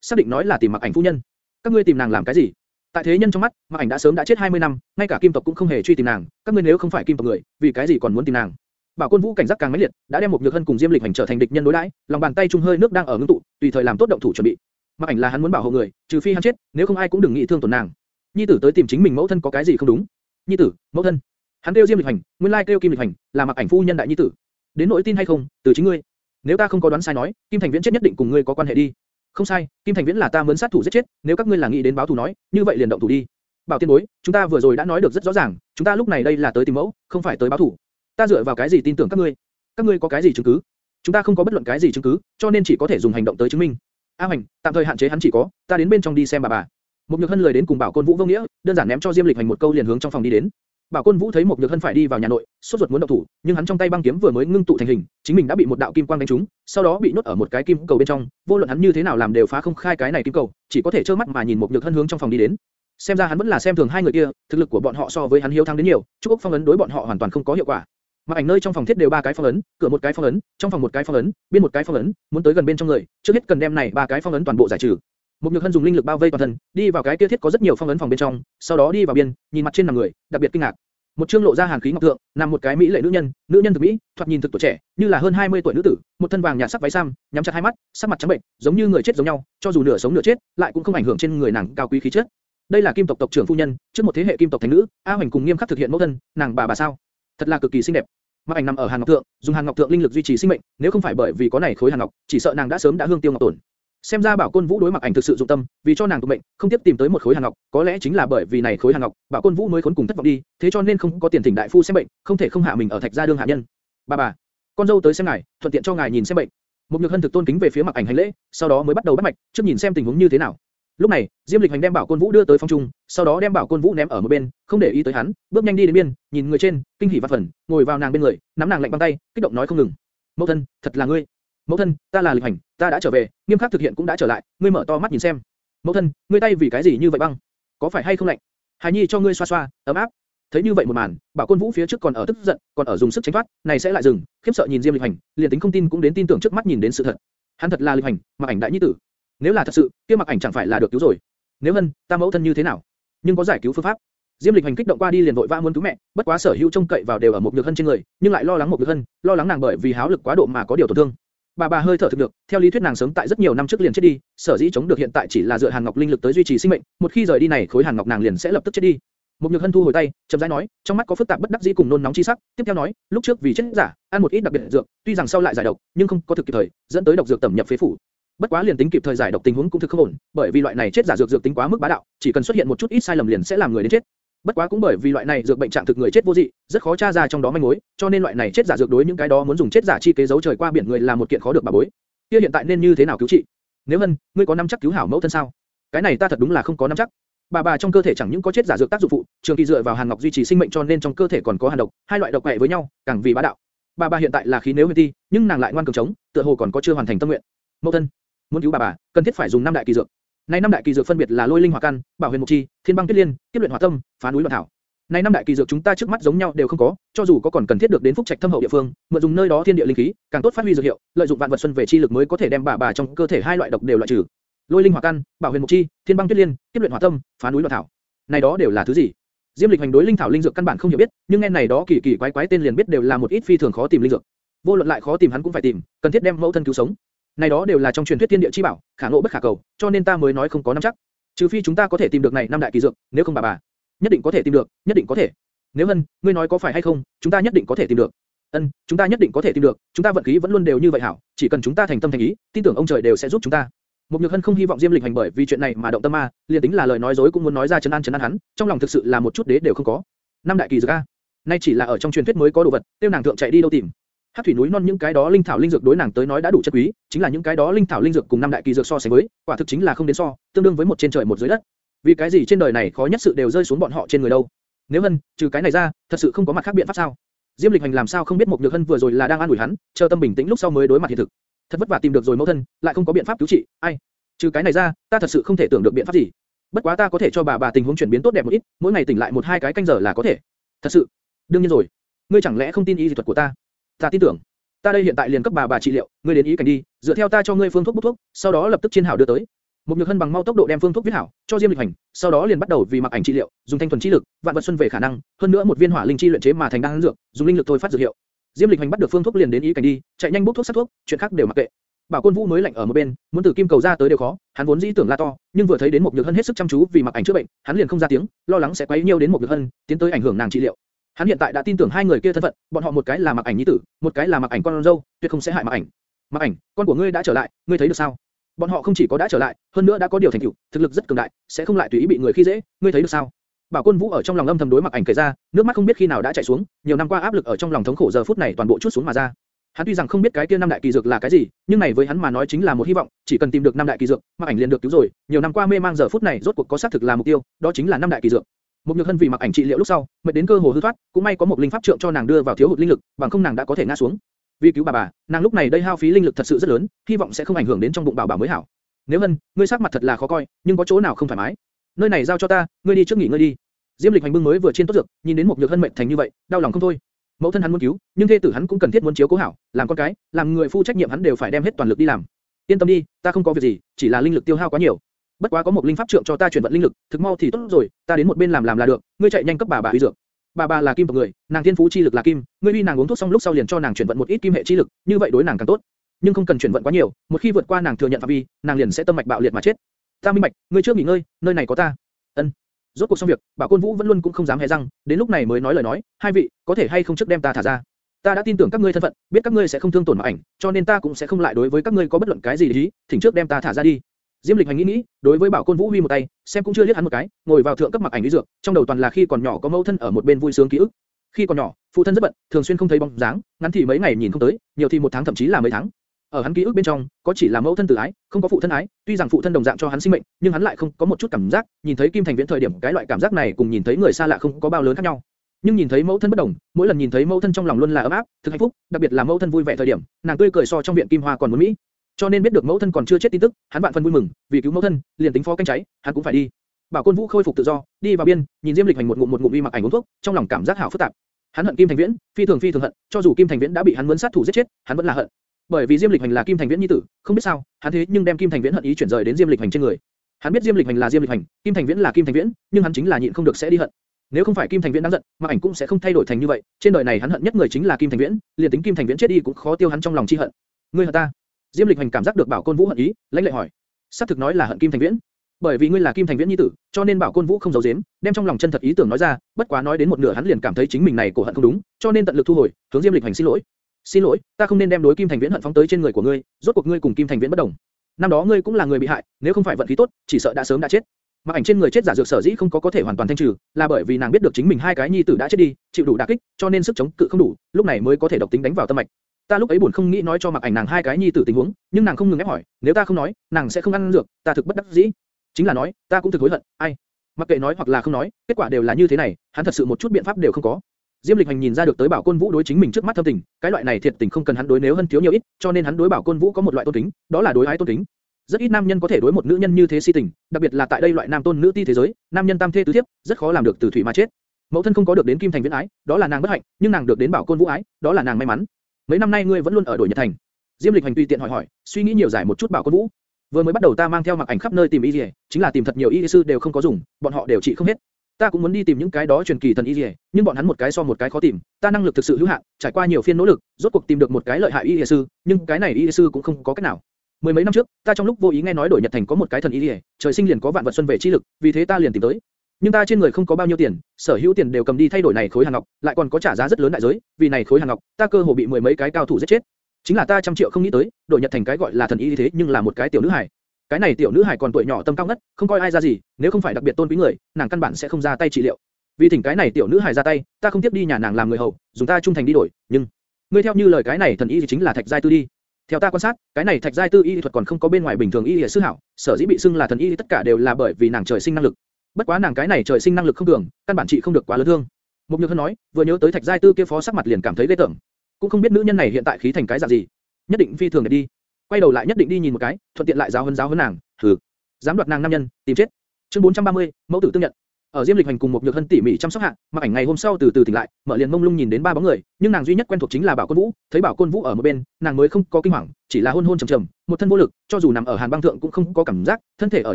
S1: xác định nói là tìm Mặc Ảnh phu nhân. Các ngươi tìm nàng làm cái gì? Tại thế nhân trong mắt, Mặc Ảnh đã sớm đã chết 20 năm, ngay cả kim tộc cũng không hề truy tìm nàng, các ngươi nếu không phải kim tộc người, vì cái gì còn muốn tìm nàng? Bảo Côn Vũ cảnh giác càng mãnh liệt, đã đem một nhược hân cùng Diêm Lịch hành trở thành địch nhân đối đãi, lòng bàn tay trung hơi nước đang ở ngưng tụ, tùy thời làm tốt động thủ chuẩn bị. Mặc Ảnh là hắn muốn bảo hộ người, trừ phi hắn chết, nếu không ai cũng đừng nghĩ thương tổn nàng. Nhi tử tới tìm chính mình mẫu thân có cái gì không đúng? Nhi tử, mẫu thân. Hắn kêu Diêm Lịch hành, nguyên lai kêu Kim Lịch hành, là Mặc Ảnh phu nhân đại nhi tử. Đến nỗi tin hay không, từ chính ngươi. Nếu ta không có đoán sai nói, Kim Thành Viễn chết nhất định cùng ngươi có quan hệ đi. Không sai, Kim Thành Viễn là ta muốn sát thủ giết chết, nếu các ngươi là nghĩ đến báo thù nói, như vậy liền động thủ đi. Bảo Tiên Bối, chúng ta vừa rồi đã nói được rất rõ ràng, chúng ta lúc này đây là tới tìm mẫu, không phải tới báo thù. Ta dựa vào cái gì tin tưởng các ngươi? Các ngươi có cái gì chứng cứ? Chúng ta không có bất luận cái gì chứng cứ, cho nên chỉ có thể dùng hành động tới chứng minh. A Hoành, tạm thời hạn chế hắn chỉ có, ta đến bên trong đi xem bà bà. Một Nhược Hân lời đến cùng Bảo Côn Vũ vô nghĩa, đơn giản ném cho Diêm Lịch Hành một câu liền hướng trong phòng đi đến. Bảo Côn Vũ thấy một Nhược Hân phải đi vào nhà nội, sốt ruột muốn động thủ, nhưng hắn trong tay băng kiếm vừa mới ngưng tụ thành hình, chính mình đã bị một đạo kim quang đánh trúng, sau đó bị nhốt ở một cái kim cầu bên trong, vô luận hắn như thế nào làm đều phá không khai cái này kim cầu, chỉ có thể trơ mắt mà nhìn một Nhược Hân hướng trong phòng đi đến. Xem ra hắn vẫn là xem thường hai người kia, thực lực của bọn họ so với hắn hiếu thắng đến nhiều, chúc úc phong ấn đối bọn họ hoàn toàn không có hiệu quả. Mặc ảnh nơi trong phòng thiết đều ba cái phong ấn, cửa một cái phong ấn, trong phòng một cái phong ấn, biên một cái phong ấn, muốn tới gần bên trong người, trước hết cần đem này ba cái phong ấn toàn bộ giải trừ. Một nhược hân dùng linh lực bao vây toàn thân, đi vào cái kia thiết có rất nhiều phong ấn phòng bên trong, sau đó đi vào biên, nhìn mặt trên nằm người, đặc biệt kinh ngạc. Một trương lộ ra hàn khí ngọc thượng, nằm một cái mỹ lệ nữ nhân, nữ nhân thực mỹ, thoạt nhìn thực tuổi trẻ, như là hơn 20 tuổi nữ tử, một thân vàng nhạt sắc váy sam, nhắm chặt hai mắt, sắc mặt trắng bệnh, giống như người chết giống nhau, cho dù nửa sống nửa chết, lại cũng không ảnh hưởng trên người nàng cao quý khí chất. Đây là kim tộc tộc trưởng phu nhân, trước một thế hệ kim tộc thánh nữ, A Hoành cùng nghiêm khắc thực hiện mẫu thân, nàng bà bà sao? Thật là cực kỳ xinh đẹp. Mạc Ảnh nằm ở Hàn Ngọc Thượng, dùng Hàn Ngọc Thượng linh lực duy trì sinh mệnh, nếu không phải bởi vì có này khối Hàn Ngọc, chỉ sợ nàng đã sớm đã hương tiêu ngọc tổn. Xem ra Bảo Côn Vũ đối Mạc Ảnh thực sự dụng tâm, vì cho nàng tụ mệnh, không tiếp tìm tới một khối Hàn Ngọc, có lẽ chính là bởi vì này khối Hàn Ngọc, Bảo Côn Vũ mới khốn cùng thất vọng đi, thế cho nên không có tiền thỉnh đại phu xem bệnh, không thể không hạ mình ở thạch gia đương hạ nhân. Bà bà, con dâu tới xem ngài, thuận tiện cho ngài nhìn xem bệnh. Một Nhược Hân thực tôn kính về phía Mạc Ảnh hành lễ, sau đó mới bắt đầu bắt mạch, trước nhìn xem tình huống như thế nào. Lúc này, Diêm Lịch Hành đem Bảo Côn Vũ đưa tới phòng trung, sau đó đem Bảo Côn Vũ ném ở một bên, không để ý tới hắn, bước nhanh đi đến biên, nhìn người trên, kinh hỉ vạn phần, ngồi vào nàng bên người, nắm nàng lạnh băng tay, kích động nói không ngừng. Mẫu thân, thật là ngươi. Mẫu thân, ta là Lịch Hành, ta đã trở về, nghiêm khắc thực hiện cũng đã trở lại, ngươi mở to mắt nhìn xem. Mẫu thân, ngươi tay vì cái gì như vậy băng? Có phải hay không lạnh? Hải Nhi cho ngươi xoa xoa, ấm áp. Thấy như vậy một màn, Bảo Côn Vũ phía trước còn ở tức giận, còn ở dùng sức tránh thoát, này sẽ lại dừng, khiếp sợ nhìn Diêm Lịch Hành, liền tính không tin cũng đến tin tưởng trước mắt nhìn đến sự thật. Hắn thật là Lịch Hành, mà ảnh đại nhi tử. Nếu là thật sự, kia mặc ảnh chẳng phải là được cứu rồi. Nếu hân, ta mẫu thân như thế nào? Nhưng có giải cứu phương pháp. Diêm Lịch hành kích động qua đi liền vội vã muốn cứu mẹ, bất quá sở hữu trông cậy vào đều ở một nhược hân trên người, nhưng lại lo lắng một nhược hân, lo lắng nàng bởi vì háo lực quá độ mà có điều tổn thương. Bà bà hơi thở thực được, theo lý thuyết nàng sớm tại rất nhiều năm trước liền chết đi, sở dĩ chống được hiện tại chỉ là dựa Hàn Ngọc linh lực tới duy trì sinh mệnh, một khi rời đi này khối Hàn Ngọc nàng liền sẽ lập tức chết đi. Một nhược hân thu hồi tay, chậm rãi nói, trong mắt có phức tạp bất đắc dĩ cùng nôn nóng chi sắc. Tiếp theo nói, lúc trước vì chết giả, ăn một ít đặc biệt dược, tuy rằng sau lại giải độc, nhưng không có thực kịp thời, dẫn tới độc dược tẩm nhập phế phủ. Bất quá liền tính kịp thời giải độc tình huống cũng thực không ổn, bởi vì loại này chết giả dược dược tính quá mức bá đạo, chỉ cần xuất hiện một chút ít sai lầm liền sẽ làm người đến chết. Bất quá cũng bởi vì loại này dược bệnh trạng thực người chết vô dị, rất khó tra ra trong đó manh mối, cho nên loại này chết giả dược đối những cái đó muốn dùng chết giả chi kế giấu trời qua biển người là một kiện khó được bà bối. Kia hiện tại nên như thế nào cứu trị? Nếu hân, ngươi có nắm chắc cứu hảo mẫu thân sao? Cái này ta thật đúng là không có nắm chắc. Bà bà trong cơ thể chẳng những có chết giả dược tác dụng phụ, trường kỳ dựa vào hàn ngọc duy trì sinh mệnh cho nên trong cơ thể còn có hàn độc, hai loại độc quậy với nhau, càng vì bá đạo. Bà bà hiện tại là khí nếu huyền ti, nhưng nàng lại ngoan cường chống, tựa hồ còn có chưa hoàn thành tâm nguyện. Mẫu thân, muốn cứu bà bà, cần thiết phải dùng năm đại kỳ dược. Này năm đại kỳ dược phân biệt là lôi linh hỏa căn, bảo huyền mục chi, thiên băng tuyết liên, tiếp luyện hỏa tâm, phá núi loạn thảo. Này năm đại kỳ dược chúng ta trước mắt giống nhau đều không có, cho dù có còn cần thiết được đến phúc trạch thâm hậu địa phương, mượn dùng nơi đó thiên địa linh khí, càng tốt phát huy dược hiệu, lợi dụng vạn vật xuân về chi lực mới có thể đem bà bà trong cơ thể hai loại độc đều loại trừ. Lôi linh hỏa căn, bảo huyền mục chi, thiên băng tuyết liên, tiếp luyện hỏa tâm, phá núi loạn thảo. Này đó đều là thứ gì? Diêm Lịch hành đối linh thảo linh dược căn bản không hiểu biết, nhưng nghe này đó kỳ kỳ quái quái tên liền biết đều là một ít phi thường khó tìm linh dược. Vô luận lại khó tìm hắn cũng phải tìm, cần thiết đem mẫu thân cứu sống. Này đó đều là trong truyền thuyết thiên địa chi bảo, khả ngộ bất khả cầu, cho nên ta mới nói không có nắm chắc. Trừ phi chúng ta có thể tìm được này năm đại kỳ dược, nếu không bà bà, nhất định có thể tìm được, nhất định có thể. Nếu Hân, ngươi nói có phải hay không, chúng ta nhất định có thể tìm được. Ân, chúng ta nhất định có thể tìm được, chúng ta vận khí vẫn luôn đều như vậy hảo, chỉ cần chúng ta thành tâm thành ý, tin tưởng ông trời đều sẽ giúp chúng ta. Một Nhược Hân không hy vọng Diêm Lịch hành bởi vì chuyện này mà động tâm ma, liền tính là lời nói dối cũng muốn nói ra chấn an chấn an hắn, trong lòng thực sự là một chút đế đều không có. Năm đại kỳ dược a, nay chỉ là ở trong truyền thuyết mới có đồ vật, tiêu nàng thượng chạy đi đâu tìm? Hắc thủy núi non những cái đó linh thảo linh dược đối nàng tới nói đã đủ chất quý, chính là những cái đó linh thảo linh dược cùng năm đại kỳ dược so sánh với, quả thực chính là không đến so, tương đương với một trên trời một dưới đất. Vì cái gì trên đời này khó nhất sự đều rơi xuống bọn họ trên người đâu? Nếu Hân, trừ cái này ra, thật sự không có mặt khác biện pháp sao? Diêm Lịch Hành làm sao không biết một Nhược Hân vừa rồi là đang an ủi hắn, chờ tâm bình tĩnh lúc sau mới đối mặt hiện thực. Thật vất vả tìm được rồi mẫu thân, lại không có biện pháp cứu trị, ai? Trừ cái này ra, ta thật sự không thể tưởng được biện pháp gì. Bất quá ta có thể cho bà bà tình huống chuyển biến tốt đẹp một ít, mỗi ngày tỉnh lại một hai cái canh giờ là có thể. Thật sự. Đương nhiên rồi. Ngươi chẳng lẽ không tin y dị thuật của ta? Ta tin tưởng. Ta đây hiện tại liền cấp bà bà trị liệu, ngươi đến ý cảnh đi, dựa theo ta cho ngươi phương thuốc bút thuốc, sau đó lập tức chiên hảo đưa tới. Một nhược hân bằng mau tốc độ đem phương thuốc viết hảo, cho Diêm Lịch Hành, sau đó liền bắt đầu vì mặc ảnh trị liệu, dùng thanh thuần chi lực, vạn vật xuân về khả năng, hơn nữa một viên hỏa linh chi luyện chế mà thành đan dược, dùng linh lực thôi phát dược hiệu. Diêm Lịch Hành bắt được phương thuốc liền đến ý cảnh đi, chạy nhanh bút thuốc sát thuốc, chuyện khác đều mặc kệ. Bảo Côn Vũ mới lạnh ở một bên, muốn từ kim cầu ra tới đều khó, hắn vốn dĩ tưởng la to, nhưng vừa thấy đến một nhược hân hết sức chăm chú vì mặc ảnh chữa bệnh, hắn liền không ra tiếng, lo lắng sẽ quấy nhiễu đến một nhược hân, tiến tới ảnh hưởng nàng trị liệu. Hắn hiện tại đã tin tưởng hai người kia thân phận, bọn họ một cái là mặc ảnh nhi tử, một cái là mặc ảnh con dâu, tuyệt không sẽ hại mặc ảnh. Mặc ảnh, con của ngươi đã trở lại, ngươi thấy được sao? Bọn họ không chỉ có đã trở lại, hơn nữa đã có điều thành tựu, thực lực rất cường đại, sẽ không lại tùy ý bị người khi dễ, ngươi thấy được sao? Bảo Quân Vũ ở trong lòng âm thầm đối mặc ảnh kể ra, nước mắt không biết khi nào đã chảy xuống, nhiều năm qua áp lực ở trong lòng thống khổ giờ phút này toàn bộ chút xuống mà ra. Hắn tuy rằng không biết cái kia năm đại kỳ dược là cái gì, nhưng này với hắn mà nói chính là một hy vọng, chỉ cần tìm được năm đại kỳ dược, mặc Ảnh liền được cứu rồi. Nhiều năm qua mê mang giờ phút này rốt cuộc có xác thực là mục tiêu, đó chính là năm đại kỳ dược. Một nhược hân vì mặc Ảnh trị liệu lúc sau, mệt đến cơ hồ hư thoát, cũng may có một linh pháp trượng cho nàng đưa vào thiếu hụt linh lực, bằng không nàng đã có thể ngã xuống. Vì cứu bà bà, nàng lúc này đây hao phí linh lực thật sự rất lớn, hy vọng sẽ không ảnh hưởng đến trong bụng bảo bảo mới hảo. Nếu hân, ngươi sắc mặt thật là khó coi, nhưng có chỗ nào không thoải mái? Nơi này giao cho ta, ngươi đi trước nghỉ ngơi đi. Diêm Lịch hành bưng mới vừa chiên tốt dược, nhìn đến một nhược hân mệt thành như vậy, đau lòng không thôi. Mẫu thân hắn muốn cứu, nhưng thê tử hắn cũng cần thiết muốn chiếu cố hảo, làm con cái, làm người phụ trách nhiệm hắn đều phải đem hết toàn lực đi làm. Yên tâm đi, ta không có việc gì, chỉ là linh lực tiêu hao quá nhiều. Bất quá có một linh pháp trượng cho ta chuyển vận linh lực, thực mau thì tốt rồi, ta đến một bên làm làm là được, ngươi chạy nhanh cấp bà bà uy dược. Bà bà là kim tộc người, nàng thiên phú chi lực là kim, ngươi uy nàng uống thuốc xong lúc sau liền cho nàng chuyển vận một ít kim hệ chi lực, như vậy đối nàng càng tốt. Nhưng không cần chuyển vận quá nhiều, một khi vượt qua nàng thừa nhận phạm vi, nàng liền sẽ tâm mạch bạo liệt mà chết. Ta minh bạch, ngươi trước nghỉ ngơi, nơi này có ta. Ân. Rốt cuộc xong việc, Bảo Côn Vũ vẫn luôn cũng không dám hé răng, đến lúc này mới nói lời nói, hai vị, có thể hay không trước đem ta thả ra. Ta đã tin tưởng các ngươi thân phận, biết các ngươi sẽ không thương tổn mà ảnh, cho nên ta cũng sẽ không lại đối với các ngươi có bất luận cái gì ý, thỉnh trước đem ta thả ra đi. Diêm Lịch hành nghĩ nghĩ, đối với Bảo Côn Vũ huy một tay, xem cũng chưa liếc hắn một cái, ngồi vào thượng cấp mặc ảnh lý dược, trong đầu toàn là khi còn nhỏ có mẫu thân ở một bên vui sướng ký ức. Khi còn nhỏ, phụ thân rất bận, thường xuyên không thấy bóng dáng, ngắn thì mấy ngày nhìn không tới, nhiều thì một tháng thậm chí là mấy tháng. Ở hắn ký ức bên trong, có chỉ là mẫu thân tử ái, không có phụ thân ái. Tuy rằng phụ thân đồng dạng cho hắn sinh mệnh, nhưng hắn lại không có một chút cảm giác. Nhìn thấy Kim Thành Viễn thời điểm, cái loại cảm giác này cùng nhìn thấy người xa lạ không có bao lớn khác nhau. Nhưng nhìn thấy mẫu thân bất đồng, mỗi lần nhìn thấy mẫu thân trong lòng luôn là ấm áp, thực hạnh phúc, đặc biệt là mẫu thân vui vẻ thời điểm, nàng tươi cười so trong viện kim hoa còn muốn mỹ. Cho nên biết được mẫu thân còn chưa chết tin tức, hắn vạn phần vui mừng, vì cứu mẫu thân, liền tính phó canh cháy, hắn cũng phải đi. Bảo Côn Vũ khôi phục tự do, đi vào biên, nhìn Diêm Lịch hành một ngụm một ngụm uy mặc ảnh uống thuốc, trong lòng cảm giác hảo phức tạp. Hắn hận Kim Thành Viễn, phi thường phi thường hận, cho dù Kim Thành Viễn đã bị hắn muốn sát thủ giết chết, hắn vẫn là hận. Bởi vì Diêm Lịch Hành là Kim Thành Viễn nhi tử, không biết sao, hắn thế nhưng đem Kim Thành Viễn hận ý chuyển rời đến Diêm Lịch Hành trên người. Hắn biết Diêm Lịch Hành là Diêm Lịch Hành, Kim Thành Viễn là Kim Thành Viễn, nhưng hắn chính là nhịn không được sẽ đi hận. Nếu không phải Kim Thành Viễn đáng giận, mà ảnh cũng sẽ không thay đổi thành như vậy. Trên đời này hắn hận nhất người chính là Kim Thành Viễn, liền tính Kim Thành Viễn chết đi cũng khó tiêu hắn trong lòng chi hận. Ngươi hận ta? Diêm Lịch Hành cảm giác được Bảo Côn Vũ hận ý, lãnh lệ hỏi. sát thực nói là hận Kim Thành Viễn. Bởi vì ngươi là Kim Thành Viễn nhi tử, cho nên Bảo Côn Vũ không giấu giếm, đem trong lòng chân thật ý tưởng nói ra, bất quá nói đến một nửa hắn liền cảm thấy chính mình này cổ hận không đúng, cho nên tận lực thu hồi, hướng Diêm Lịch Hành xin lỗi. Xin lỗi, ta không nên đem đối Kim Thành Viễn hận phóng tới trên người của ngươi, rốt cuộc ngươi cùng Kim Thành Viễn bất đồng. Năm đó ngươi cũng là người bị hại, nếu không phải vận khí tốt, chỉ sợ đã sớm đã chết. Mặc ảnh trên người chết giả dược sở dĩ không có có thể hoàn toàn thanh trừ, là bởi vì nàng biết được chính mình hai cái nhi tử đã chết đi, chịu đủ đả kích, cho nên sức chống cự không đủ, lúc này mới có thể độc tính đánh vào tâm mạch. Ta lúc ấy buồn không nghĩ nói cho Mặc ảnh nàng hai cái nhi tử tình huống, nhưng nàng không ngừng ép hỏi, nếu ta không nói, nàng sẽ không ăn dược, ta thực bất đắc dĩ. Chính là nói, ta cũng thực hối hận, ai? Mặc kệ nói hoặc là không nói, kết quả đều là như thế này, hắn thật sự một chút biện pháp đều không có. Diêm Lịch Hành nhìn ra được tới Bảo Côn Vũ đối chính mình trước mắt thâm tình, cái loại này thiệt tình không cần hắn đối nếu hơn thiếu nhiều ít, cho nên hắn đối Bảo Côn Vũ có một loại tôn kính, đó là đối ái tôn kính. Rất ít nam nhân có thể đối một nữ nhân như thế si tình, đặc biệt là tại đây loại nam tôn nữ ti thế giới, nam nhân tam thê tứ thiếp, rất khó làm được từ thủy mà chết. Mẫu thân không có được đến Kim Thành Viễn ái, đó là nàng bất hạnh, nhưng nàng được đến Bảo Côn Vũ ái, đó là nàng may mắn. Mấy năm nay ngươi vẫn luôn ở đổi Nhật Thành. Diêm Lịch Hành tùy tiện hỏi hỏi, suy nghĩ nhiều giải một chút Bảo quân Vũ. Vừa mới bắt đầu ta mang theo mặc ảnh khắp nơi tìm y liề, chính là tìm thật nhiều y sư đều không có dùng, bọn họ đều trị không hết. Ta cũng muốn đi tìm những cái đó truyền kỳ thần y liề, nhưng bọn hắn một cái so một cái khó tìm, ta năng lực thực sự hữu hạn, trải qua nhiều phiên nỗ lực, rốt cuộc tìm được một cái lợi hại y sư, nhưng cái này y sư cũng không có cách nào. Mười mấy năm trước, ta trong lúc vô ý nghe nói đổi Nhật Thành có một cái thần y liề, trời sinh liền có vạn vật xuân về chi lực, vì thế ta liền tìm tới. Nhưng ta trên người không có bao nhiêu tiền, sở hữu tiền đều cầm đi thay đổi này khối hàng ngọc, lại còn có trả giá rất lớn đại giới, vì này khối hàng ngọc, ta cơ hồ bị mười mấy cái cao thủ giết chết. Chính là ta trăm triệu không nghĩ tới, đổi Nhật Thành cái gọi là thần y thế nhưng là một cái tiểu nữ hài. Cái này tiểu nữ hài còn tuổi nhỏ tâm cao ngất, không coi ai ra gì, nếu không phải đặc biệt tôn quý người, nàng căn bản sẽ không ra tay trị liệu. Vì thỉnh cái này tiểu nữ hài ra tay, ta không tiếp đi nhà nàng làm người hầu, dùng ta trung thành đi đổi, nhưng ngươi theo như lời cái này thần y thì chính là thạch giai tư đi. Theo ta quan sát, cái này thạch giai tư y thuật còn không có bên ngoài bình thường y y sư hảo, sở dĩ bị xưng là thần y tất cả đều là bởi vì nàng trời sinh năng lực. Bất quá nàng cái này trời sinh năng lực không cường, căn bản trị không được quá lớn thương. Mục Nhược Hân nói, vừa nhớ tới thạch giai tư kia phó sắc mặt liền cảm thấy ghê tởm, cũng không biết nữ nhân này hiện tại khí thành cái dạng gì, nhất định phi thường để đi. Quay đầu lại nhất định đi nhìn một cái, thuận tiện lại giáo huấn giáo huấn nàng, hừ, dám đoạt nàng nam nhân, tìm chết. Chương 430, mẫu tử tương nhận. Ở Diêm Lịch Hành cùng một nhược hân tỉ mỉ chăm sóc hạ, mặc ảnh ngày hôm sau từ từ tỉnh lại, mở liền mông lung nhìn đến ba bóng người, nhưng nàng duy nhất quen thuộc chính là Bảo Côn Vũ, thấy Bảo Côn Vũ ở một bên, nàng mới không có kinh hoàng, chỉ là hôn hôn trầm trầm, một thân vô lực, cho dù nằm ở hàn băng thượng cũng không có cảm giác, thân thể ở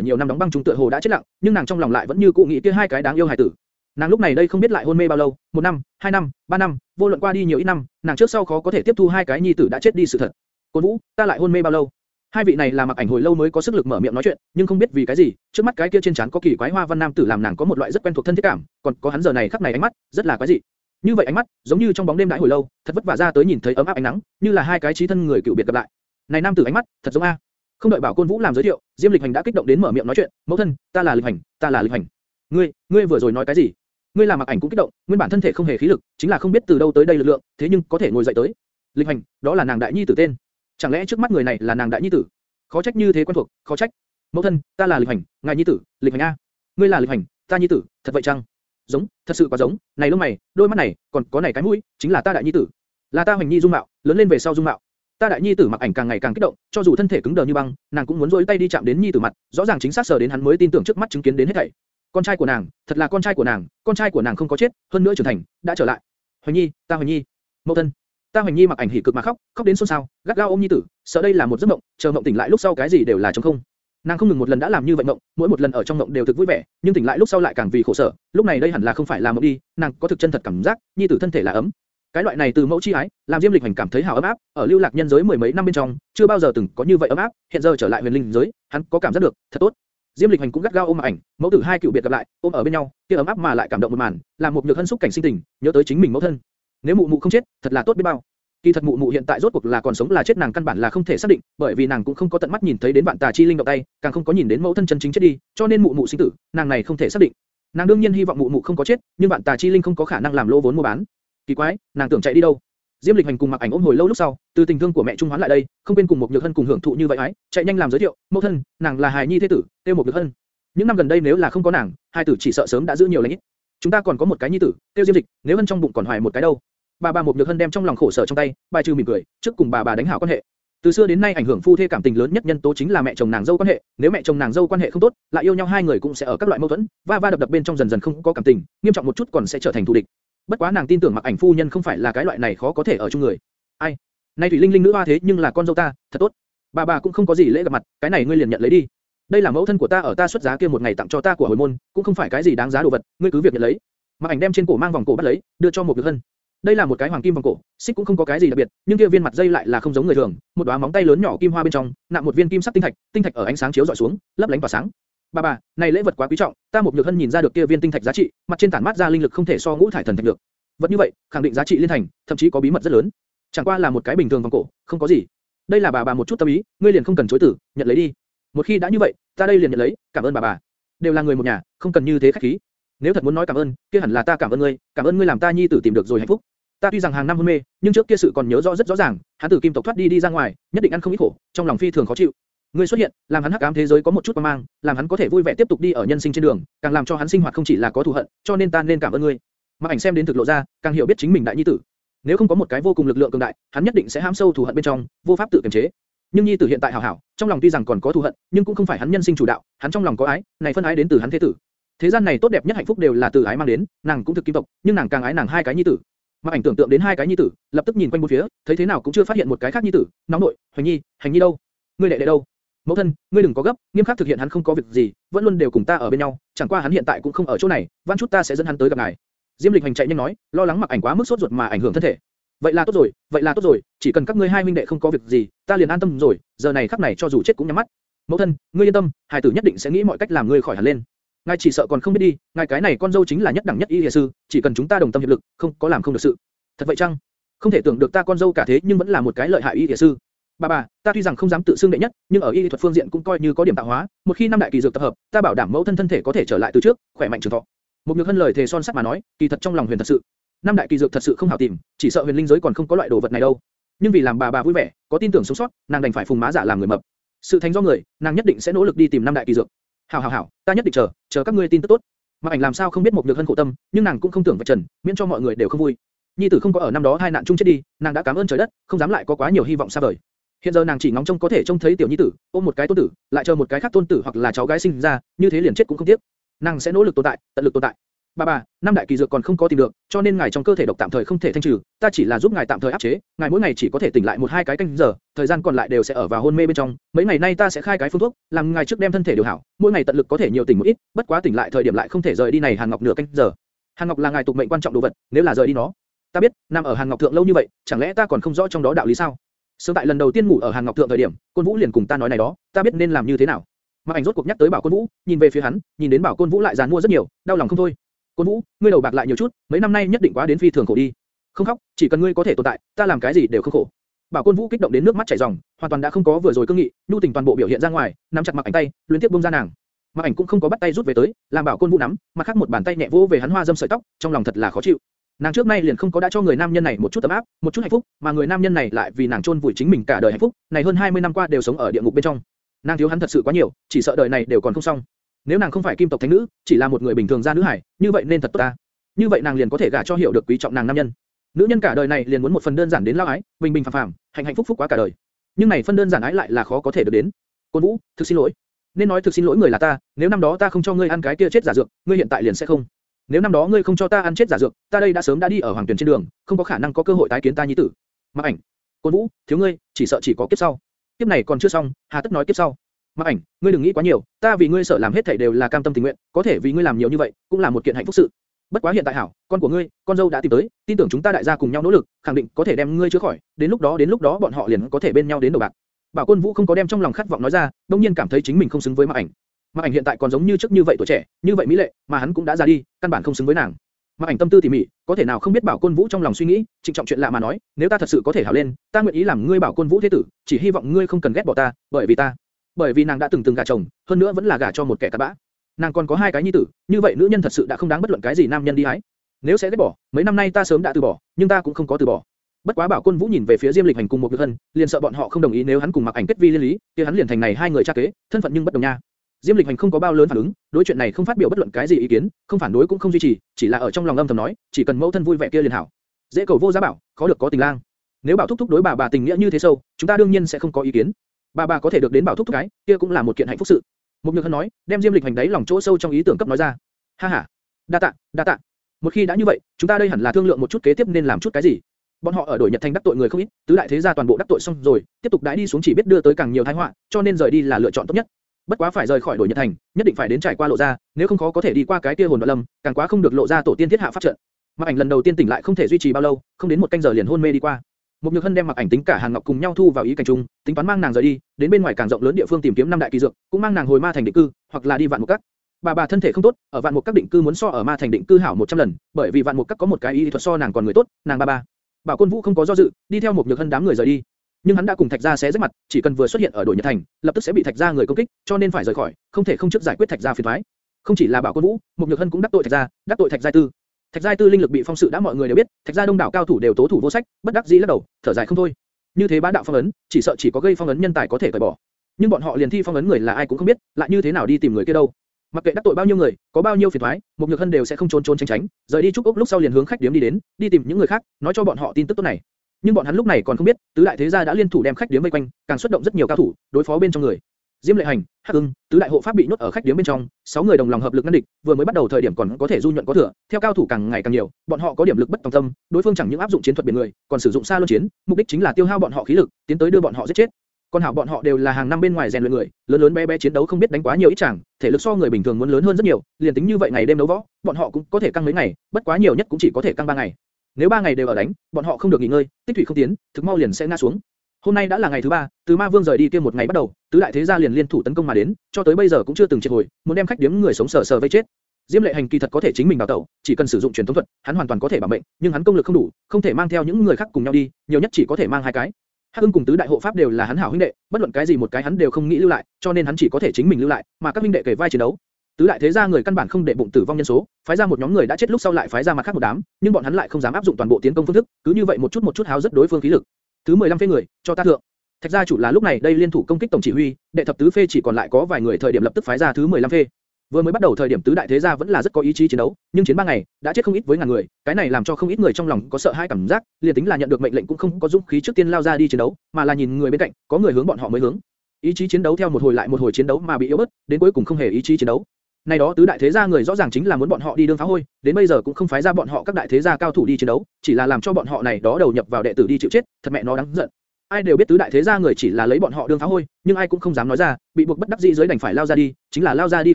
S1: nhiều năm đóng băng trung tựa hồ đã chết lặng, nhưng nàng trong lòng lại vẫn như cũ nghĩ kia hai cái đáng yêu hài tử. Nàng lúc này đây không biết lại hôn mê bao lâu, một năm, hai năm, ba năm, vô luận qua đi nhiều ít năm, nàng trước sau khó có thể tiếp thu hai cái nhi tử đã chết đi sự thật. Côn Vũ, ta lại hôn mê bao lâu? Hai vị này là mặc ảnh hồi lâu mới có sức lực mở miệng nói chuyện, nhưng không biết vì cái gì, trước mắt cái kia trên trán có kỳ quái hoa văn nam tử làm nàng có một loại rất quen thuộc thân thiết cảm, còn có hắn giờ này khắc này ánh mắt, rất là quái dị. Như vậy ánh mắt, giống như trong bóng đêm đãi hồi lâu, thật vất vả ra tới nhìn thấy ấm áp ánh nắng, như là hai cái trí thân người cựu biệt gặp lại. Này nam tử ánh mắt, thật giống a. Không đợi Bảo Côn Vũ làm giới thiệu, Diêm Lịch Hành đã kích động đến mở miệng nói chuyện, "Mẫu thân, ta là Lịch Hành, ta là Lịch Hành." "Ngươi, ngươi vừa rồi nói cái gì?" "Ngươi là mặc ảnh cũng kích động, nguyên bản thân thể không hề khí lực, chính là không biết từ đâu tới đây lực lượng, thế nhưng có thể ngồi dậy tới." Lịch Hành, đó là nàng đại nhi tử tên. Chẳng lẽ trước mắt người này là nàng đại nhi tử? Khó trách như thế quen thuộc, khó trách. Mẫu thân, ta là Lịch Hành, ngài nhi tử, Lịch Hành a. Ngươi là Lịch Hành, ta nhi tử, thật vậy chăng? Giống, thật sự quá giống, này lông mày, đôi mắt này, còn có này cái mũi, chính là ta đại nhi tử. Là ta Hoành Nhi dung mạo, lớn lên về sau dung mạo. Ta đại nhi tử mặc ảnh càng ngày càng kích động, cho dù thân thể cứng đờ như băng, nàng cũng muốn duỗi tay đi chạm đến nhi tử mặt, rõ ràng chính xác sờ đến hắn mới tin tưởng trước mắt chứng kiến đến hết thảy. Con trai của nàng, thật là con trai của nàng, con trai của nàng không có chết, hơn nữa trưởng thành, đã trở lại. Hoành Nhi, ta Hoành Nhi, mẫu thân. Ta Hoành Nhi mặc ảnh hỉ cực mà khóc, khóc đến xôn xao, gắt gao ôm nhi tử, sợ đây là một giấc mộng, chờ mộng tỉnh lại lúc sau cái gì đều là trống không. Nàng không ngừng một lần đã làm như vậy mộng, mỗi một lần ở trong mộng đều thực vui vẻ, nhưng tỉnh lại lúc sau lại càng vì khổ sở. Lúc này đây hẳn là không phải là mộng đi, nàng có thực chân thật cảm giác, nhi tử thân thể là ấm. Cái loại này từ mẫu chi ái, làm Diêm Lịch Hành cảm thấy hào ấm áp, ở lưu lạc nhân giới mười mấy năm bên trong, chưa bao giờ từng có như vậy ấm áp, hiện giờ trở lại huyền linh giới, hắn có cảm giác được, thật tốt. Diêm Lịch Hành cũng gắt gao ôm ảnh, mẫu tử hai cựu biệt gặp lại, ôm ở bên nhau, kia ấm áp mà lại cảm động một màn, làm một nhược thân xúc cảnh sinh tình, nhớ tới chính mình mẫu thân. Nếu mụ mụ không chết, thật là tốt biết bao. Kỳ thật mụ mụ hiện tại rốt cuộc là còn sống là chết nàng căn bản là không thể xác định, bởi vì nàng cũng không có tận mắt nhìn thấy đến bạn tà chi linh động tay, càng không có nhìn đến mẫu thân chân chính chết đi, cho nên mụ mụ sinh tử, nàng này không thể xác định. Nàng đương nhiên hy vọng mụ mụ không có chết, nhưng bạn tà chi linh không có khả năng làm lô vốn mua bán. Kỳ quái, nàng tưởng chạy đi đâu? Diêm Lịch Hành cùng Mặc Ảnh ôm hồi lâu lúc sau, từ tình thương của mẹ trung hoán lại đây, không quên cùng một nhược hân cùng hưởng thụ như vậy ái, chạy nhanh làm giới thiệu, mẫu thân, nàng là hài nhi thế tử, tiêu một nhược hân. Những năm gần đây nếu là không có nàng, hai tử chỉ sợ sớm đã giữ nhiều lãnh ít. Chúng ta còn có một cái nhi tử, tiêu Diêm Dịch, nếu hân trong bụng còn hoài một cái đâu. Bà bà một nhược hân đem trong lòng khổ sở trong tay, bài trừ mỉm cười, trước cùng bà bà đánh hảo quan hệ. Từ xưa đến nay ảnh hưởng phu thê cảm tình lớn nhất nhân tố chính là mẹ chồng nàng dâu quan hệ, nếu mẹ chồng nàng dâu quan hệ không tốt, lại yêu nhau hai người cũng sẽ ở các loại mâu thuẫn, va va đập đập bên trong dần dần không có cảm tình, nghiêm trọng một chút còn sẽ trở thành thù địch. Bất quá nàng tin tưởng mặc ảnh phu nhân không phải là cái loại này khó có thể ở chung người. Ai? Nay thủy linh linh nữ hoa thế nhưng là con dâu ta, thật tốt. Bà bà cũng không có gì lễ gặp mặt, cái này ngươi liền nhận lấy đi. Đây là mẫu thân của ta ở ta xuất giá kia một ngày tặng cho ta của hồi môn, cũng không phải cái gì đáng giá đồ vật, ngươi cứ việc nhận lấy. Mặc ảnh đem trên cổ mang vòng cổ bắt lấy, đưa cho một Nhược Hân. Đây là một cái hoàng kim vòng cổ, xích cũng không có cái gì đặc biệt, nhưng kia viên mặt dây lại là không giống người thường, một đóa móng tay lớn nhỏ kim hoa bên trong, nặng một viên kim sắc tinh thạch, tinh thạch ở ánh sáng chiếu dọi xuống, lấp lánh tỏa sáng. Bà bà, này lễ vật quá quý trọng, ta một nhược hân nhìn ra được kia viên tinh thạch giá trị, mặt trên tản mát ra linh lực không thể so ngũ thải thần thạch được. Vật như vậy, khẳng định giá trị liên thành, thậm chí có bí mật rất lớn. Chẳng qua là một cái bình thường vòng cổ, không có gì. Đây là bà bà một chút tâm ý, ngươi liền không cần chối từ, nhận lấy đi. Một khi đã như vậy, ta đây liền nhận lấy, cảm ơn bà bà. Đều là người một nhà, không cần như thế khách khí. Nếu thật muốn nói cảm ơn, kia hẳn là ta cảm ơn ngươi, cảm ơn ngươi làm ta nhi tử tìm được rồi hạnh phúc. Ta tuy rằng hàng năm hôn mê, nhưng trước kia sự còn nhớ rõ rất rõ ràng, hắn từ kim tộc thoát đi đi ra ngoài, nhất định ăn không ít khổ, trong lòng phi thường khó chịu. Ngươi xuất hiện, làm hắn hắc ám thế giới có một chút quan mang, làm hắn có thể vui vẻ tiếp tục đi ở nhân sinh trên đường, càng làm cho hắn sinh hoạt không chỉ là có thù hận, cho nên ta nên cảm ơn ngươi. Mặc ảnh xem đến thực lộ ra, càng hiểu biết chính mình đại nhi tử. Nếu không có một cái vô cùng lực lượng cường đại, hắn nhất định sẽ ham sâu thù hận bên trong, vô pháp tự kiềm chế. Nhưng nhi tử hiện tại hảo hảo, trong lòng tuy rằng còn có thù hận, nhưng cũng không phải hắn nhân sinh chủ đạo, hắn trong lòng có ái, này phân ái đến từ hắn thế tử. Thế gian này tốt đẹp nhất hạnh phúc đều là từ ái mang đến, nàng cũng thực kim tộc, nhưng nàng càng ái nàng hai cái nhi tử mạc ảnh tưởng tượng đến hai cái nhi tử, lập tức nhìn quanh bốn phía, thấy thế nào cũng chưa phát hiện một cái khác nhi tử, nóng nội, hoành nhi, hành nhi đâu? Ngươi đệ đệ đâu? Mẫu thân, ngươi đừng có gấp, nghiêm khắc thực hiện hắn không có việc gì, vẫn luôn đều cùng ta ở bên nhau, chẳng qua hắn hiện tại cũng không ở chỗ này, van chút ta sẽ dẫn hắn tới gặp ngài. Diêm Lịch hành chạy nhanh nói, lo lắng mặc ảnh quá mức sốt ruột mà ảnh hưởng thân thể. Vậy là tốt rồi, vậy là tốt rồi, chỉ cần các ngươi hai huynh đệ không có việc gì, ta liền an tâm rồi, giờ này khắc này cho dù chết cũng nhắm mắt. Mẫu thân, ngươi yên tâm, hải tử nhất định sẽ nghĩ mọi cách làm ngươi khỏi hẳn lên. Ngài chỉ sợ còn không biết đi, ngài cái này con dâu chính là nhất đẳng nhất y y sư, chỉ cần chúng ta đồng tâm hiệp lực, không có làm không được sự. Thật vậy chăng? Không thể tưởng được ta con dâu cả thế nhưng vẫn là một cái lợi hại y y sư. Bà bà, ta tuy rằng không dám tự xưng đệ nhất, nhưng ở y thuật phương diện cũng coi như có điểm tạo hóa. Một khi năm đại kỳ dược tập hợp, ta bảo đảm mẫu thân thân thể có thể trở lại từ trước, khỏe mạnh trường thọ. Một nhược hân lời thề son sắt mà nói, kỳ thật trong lòng huyền thật sự. Năm đại kỳ dược thật sự không hảo tìm, chỉ sợ huyền linh giới còn không có loại đồ vật này đâu. Nhưng vì làm bà bà vui vẻ, có tin tưởng sống sót, nàng đành phải phùng má giả làm người mập. Sự thành do người, nàng nhất định sẽ nỗ lực đi tìm năm đại kỳ dược. Hảo hảo hảo, ta nhất định chờ, chờ các ngươi tin tức tốt. Mặc ảnh làm sao không biết một nhược hân khổ tâm, nhưng nàng cũng không tưởng vạch trần, miễn cho mọi người đều không vui. Nhi tử không có ở năm đó hai nạn chung chết đi, nàng đã cảm ơn trời đất, không dám lại có quá nhiều hy vọng xa vời. Hiện giờ nàng chỉ ngóng trông có thể trông thấy tiểu nhi tử, ôm một cái tôn tử, lại chờ một cái khác tôn tử hoặc là cháu gái sinh ra, như thế liền chết cũng không tiếc. Nàng sẽ nỗ lực tồn tại, tận lực tồn tại. Bà bà, năm đại kỳ dược còn không có tìm được, cho nên ngài trong cơ thể độc tạm thời không thể thanh trừ, ta chỉ là giúp ngài tạm thời áp chế, ngài mỗi ngày chỉ có thể tỉnh lại một hai cái canh giờ, thời gian còn lại đều sẽ ở vào hôn mê bên trong. Mấy ngày nay ta sẽ khai cái phương thuốc, làm ngài trước đem thân thể điều hảo, mỗi ngày tận lực có thể nhiều tỉnh một ít, bất quá tỉnh lại thời điểm lại không thể rời đi này Hàn Ngọc nửa canh giờ. Hàn Ngọc là ngài tục mệnh quan trọng đồ vật, nếu là rời đi nó, ta biết, nằm ở Hàn Ngọc thượng lâu như vậy, chẳng lẽ ta còn không rõ trong đó đạo lý sao? Sớm tại lần đầu tiên ngủ ở Hàn Ngọc thượng thời điểm, Côn Vũ liền cùng ta nói này đó, ta biết nên làm như thế nào. Mà ảnh rốt cuộc nhắc tới Bảo Côn Vũ, nhìn về phía hắn, nhìn đến Bảo Côn Vũ lại giàn mua rất nhiều, đau lòng không thôi. Côn Vũ, ngươi đầu bạc lại nhiều chút, mấy năm nay nhất định quá đến phi thường khổ đi. Không khóc, chỉ cần ngươi có thể tồn tại, ta làm cái gì đều không khổ. Bảo Côn Vũ kích động đến nước mắt chảy ròng, hoàn toàn đã không có vừa rồi cương nghị, nhu tình toàn bộ biểu hiện ra ngoài, nắm chặt mặc ảnh tay, liên tiếp buông ra nàng. Mặc ảnh cũng không có bắt tay rút về tới, làm Bảo Côn Vũ nắm, mặt khác một bàn tay nhẹ vỗ về hắn hoa dâm sợi tóc, trong lòng thật là khó chịu. Nàng trước nay liền không có đã cho người nam nhân này một chút ấm áp, một chút hạnh phúc, mà người nam nhân này lại vì nàng chôn vùi chính mình cả đời hạnh phúc, này hơn 20 năm qua đều sống ở địa ngục bên trong. Nàng thiếu hắn thật sự quá nhiều, chỉ sợ đời này đều còn không xong. Nếu nàng không phải kim tộc thánh nữ, chỉ là một người bình thường gia nữ hải, như vậy nên thật tốt ta. Như vậy nàng liền có thể gả cho hiểu được quý trọng nàng nam nhân. Nữ nhân cả đời này liền muốn một phần đơn giản đến lao ái, bình bình phàm phàm, hạnh hạnh phúc phúc quá cả đời. Nhưng này phân đơn giản ái lại là khó có thể được đến. Côn Vũ, thực xin lỗi. Nên nói thực xin lỗi người là ta, nếu năm đó ta không cho ngươi ăn cái kia chết giả dược, ngươi hiện tại liền sẽ không. Nếu năm đó ngươi không cho ta ăn chết giả dược, ta đây đã sớm đã đi ở hoàng tuyển trên đường, không có khả năng có cơ hội tái kiến ta nhi tử. Mặc ảnh, Côn Vũ, thiếu ngươi, chỉ sợ chỉ có kiếp sau. Kiếp này còn chưa xong, hà tất nói kiếp sau. Mặc ảnh, ngươi đừng nghĩ quá nhiều, ta vì ngươi sợ làm hết thảy đều là cam tâm tình nguyện, có thể vì ngươi làm nhiều như vậy, cũng là một kiện hạnh phúc sự. Bất quá hiện tại hảo, con của ngươi, con dâu đã tìm tới, tin tưởng chúng ta đại gia cùng nhau nỗ lực, khẳng định có thể đem ngươi chữa khỏi, đến lúc đó đến lúc đó bọn họ liền có thể bên nhau đến đầu bạc. Bảo Quân Vũ không có đem trong lòng khát vọng nói ra, đương nhiên cảm thấy chính mình không xứng với Mã Ảnh. Mã Ảnh hiện tại còn giống như trước như vậy tuổi trẻ, như vậy mỹ lệ, mà hắn cũng đã già đi, căn bản không xứng với nàng. Mã Ảnh tâm tư tỉ mỉ, có thể nào không biết Bảo Quân Vũ trong lòng suy nghĩ, trịnh trọng chuyện lạ mà nói, nếu ta thật sự có thể hảo lên, ta nguyện ý làm ngươi Bảo Quân Vũ thế tử, chỉ hy vọng ngươi không cần ghét bỏ ta, bởi vì ta, bởi vì nàng đã từng từng gả chồng, hơn nữa vẫn là gả cho một kẻ cặn bã. Nàng còn có hai cái nhi tử, như vậy nữ nhân thật sự đã không đáng bất luận cái gì nam nhân đi hái. Nếu sẽ ghét bỏ, mấy năm nay ta sớm đã từ bỏ, nhưng ta cũng không có từ bỏ. Bất quá Bảo Quân Vũ nhìn về phía Diêm Lịch Hành cùng một Nhược Hân, liền sợ bọn họ không đồng ý nếu hắn cùng Mặc Ảnh kết vi liên lý, kia hắn liền thành này hai người cha kế, thân phận nhưng bất đồng nha. Diêm Lịch Hành không có bao lớn phản ứng, đối chuyện này không phát biểu bất luận cái gì ý kiến, không phản đối cũng không duy trì, chỉ là ở trong lòng âm thầm nói, chỉ cần mẫu thân vui vẻ kia liền hảo. Dễ cầu vô giá bảo, khó được có tình lang. Nếu Bảo thúc thúc đối bà bà tình nghĩa như thế sâu, chúng ta đương nhiên sẽ không có ý kiến. Bà bà có thể được đến Bảo thúc thúc cái, kia cũng là một kiện hạnh phúc sự. Một Nhược Hân nói, đem Diêm Lịch Hành đấy lòng chỗ sâu trong ý tưởng cấp nói ra. Ha ha, đa tạ, đa tạ. Một khi đã như vậy, chúng ta đây hẳn là thương lượng một chút kế tiếp nên làm chút cái gì. Bọn họ ở đổi Nhật Thành đắc tội người không ít, tứ đại thế gia toàn bộ đắc tội xong rồi, tiếp tục đãi đi xuống chỉ biết đưa tới càng nhiều tai họa, cho nên rời đi là lựa chọn tốt nhất. Bất quá phải rời khỏi đổi Nhật Thành, nhất định phải đến trải qua lộ ra, nếu không khó có thể đi qua cái kia hồn đoạn lâm, càng quá không được lộ ra tổ tiên thiết hạ pháp trận. Mà ảnh lần đầu tiên tỉnh lại không thể duy trì bao lâu, không đến một canh giờ liền hôn mê đi qua. Một Nhược Hân đem Mặc Ảnh tính cả Hàn Ngọc cùng nhau thu vào ý cảnh chung, tính toán mang nàng rời đi, đến bên ngoài càng rộng lớn địa phương tìm kiếm năm đại kỳ dược, cũng mang nàng hồi ma thành định cư, hoặc là đi vạn một các. Bà bà thân thể không tốt, ở vạn một các định cư muốn so ở ma thành định cư hảo 100 lần, bởi vì vạn một các có một cái y thuật so nàng còn người tốt, nàng ba ba. Bảo Côn Vũ không có do dự, đi theo một nhược hân đám người rời đi. Nhưng hắn đã cùng Thạch Gia xé rách mặt, chỉ cần vừa xuất hiện ở đội Nhật Thành, lập tức sẽ bị Thạch Gia người công kích, cho nên phải rời khỏi, không thể không trước giải quyết Thạch Gia phiền toái. Không chỉ là Bảo Côn Vũ, một nhược hân cũng đắc tội Thạch Gia, đắc tội Thạch Gia Tư. Thạch Gia Tư linh lực bị phong sự đã mọi người đều biết, Thạch Gia đông đảo cao thủ đều tố thủ vô sách, bất đắc dĩ lắc đầu, thở dài không thôi. Như thế bá đạo phong ấn, chỉ sợ chỉ có gây phong ấn nhân tài có thể cởi bỏ. Nhưng bọn họ liền thi phong ấn người là ai cũng không biết, lại như thế nào đi tìm người kia đâu? Mặc kệ đắc tội bao nhiêu người, có bao nhiêu phiền toái, một nhược hân đều sẽ không trốn trốn tránh tránh, rời đi chút ốc lúc sau liền hướng khách điếm đi đến, đi tìm những người khác, nói cho bọn họ tin tức tốt này. Nhưng bọn hắn lúc này còn không biết, tứ đại thế gia đã liên thủ đem khách điếm vây quanh, càng xuất động rất nhiều cao thủ, đối phó bên trong người. Diêm Lệ Hành, Hắc Ưng, tứ đại hộ pháp bị nhốt ở khách điếm bên trong, sáu người đồng lòng hợp lực ngăn địch, vừa mới bắt đầu thời điểm còn có thể du nhuận có thừa, theo cao thủ càng ngày càng nhiều, bọn họ có điểm lực bất tòng tâm, đối phương chẳng những áp dụng chiến thuật biển người, còn sử dụng xa luân chiến, mục đích chính là tiêu hao bọn họ khí lực, tiến tới đưa bọn họ giết chết. Còn hảo bọn họ đều là hàng năm bên ngoài rèn luyện người, lớn lớn bé bé chiến đấu không biết đánh quá nhiều ít chẳng, thể lực so người bình thường muốn lớn hơn rất nhiều, liền tính như vậy ngày đêm đấu võ, bọn họ cũng có thể căng mấy ngày, bất quá nhiều nhất cũng chỉ có thể căng ba ngày. Nếu ba ngày đều ở đánh, bọn họ không được nghỉ ngơi, tích thủy không tiến, thực mau liền sẽ ngã xuống. Hôm nay đã là ngày thứ ba, từ Ma Vương rời đi kia một ngày bắt đầu, tứ đại thế gia liền liên thủ tấn công mà đến, cho tới bây giờ cũng chưa từng triệt hồi, muốn đem khách điếm người sống sờ sờ vây chết. Diêm Lệ Hành kỳ thật có thể chính mình bảo tẩu, chỉ cần sử dụng truyền thống thuật, hắn hoàn toàn có thể bảo mệnh, nhưng hắn công lực không đủ, không thể mang theo những người khác cùng nhau đi, nhiều nhất chỉ có thể mang hai cái. Hắc Ưng cùng tứ đại hộ pháp đều là hắn hảo huynh đệ, bất luận cái gì một cái hắn đều không nghĩ lưu lại, cho nên hắn chỉ có thể chính mình lưu lại, mà các huynh đệ kể vai chiến đấu. Tứ đại thế gia người căn bản không để bụng tử vong nhân số, phái ra một nhóm người đã chết lúc sau lại phái ra mặt khác một đám, nhưng bọn hắn lại không dám áp dụng toàn bộ tiến công phương thức, cứ như vậy một chút một chút háo rất đối phương khí lực. Thứ 15 phê người, cho ta thượng. Thạch gia chủ là lúc này đây liên thủ công kích tổng chỉ huy, đệ thập tứ phê chỉ còn lại có vài người thời điểm lập tức phái ra thứ 15 phê. Vừa mới bắt đầu thời điểm tứ đại thế gia vẫn là rất có ý chí chiến đấu, nhưng chiến ba ngày, đã chết không ít với ngàn người, cái này làm cho không ít người trong lòng có sợ hãi cảm giác, liền tính là nhận được mệnh lệnh cũng không có dũng khí trước tiên lao ra đi chiến đấu, mà là nhìn người bên cạnh, có người hướng bọn họ mới hướng. Ý chí chiến đấu theo một hồi lại một hồi chiến đấu mà bị yếu bớt, đến cuối cùng không hề ý chí chiến đấu nay đó tứ đại thế gia người rõ ràng chính là muốn bọn họ đi đương phá hôi, đến bây giờ cũng không phái ra bọn họ các đại thế gia cao thủ đi chiến đấu, chỉ là làm cho bọn họ này đó đầu nhập vào đệ tử đi chịu chết, thật mẹ nó đáng giận. Ai đều biết tứ đại thế gia người chỉ là lấy bọn họ đương phá hôi, nhưng ai cũng không dám nói ra, bị buộc bất đắc dĩ dưới đành phải lao ra đi, chính là lao ra đi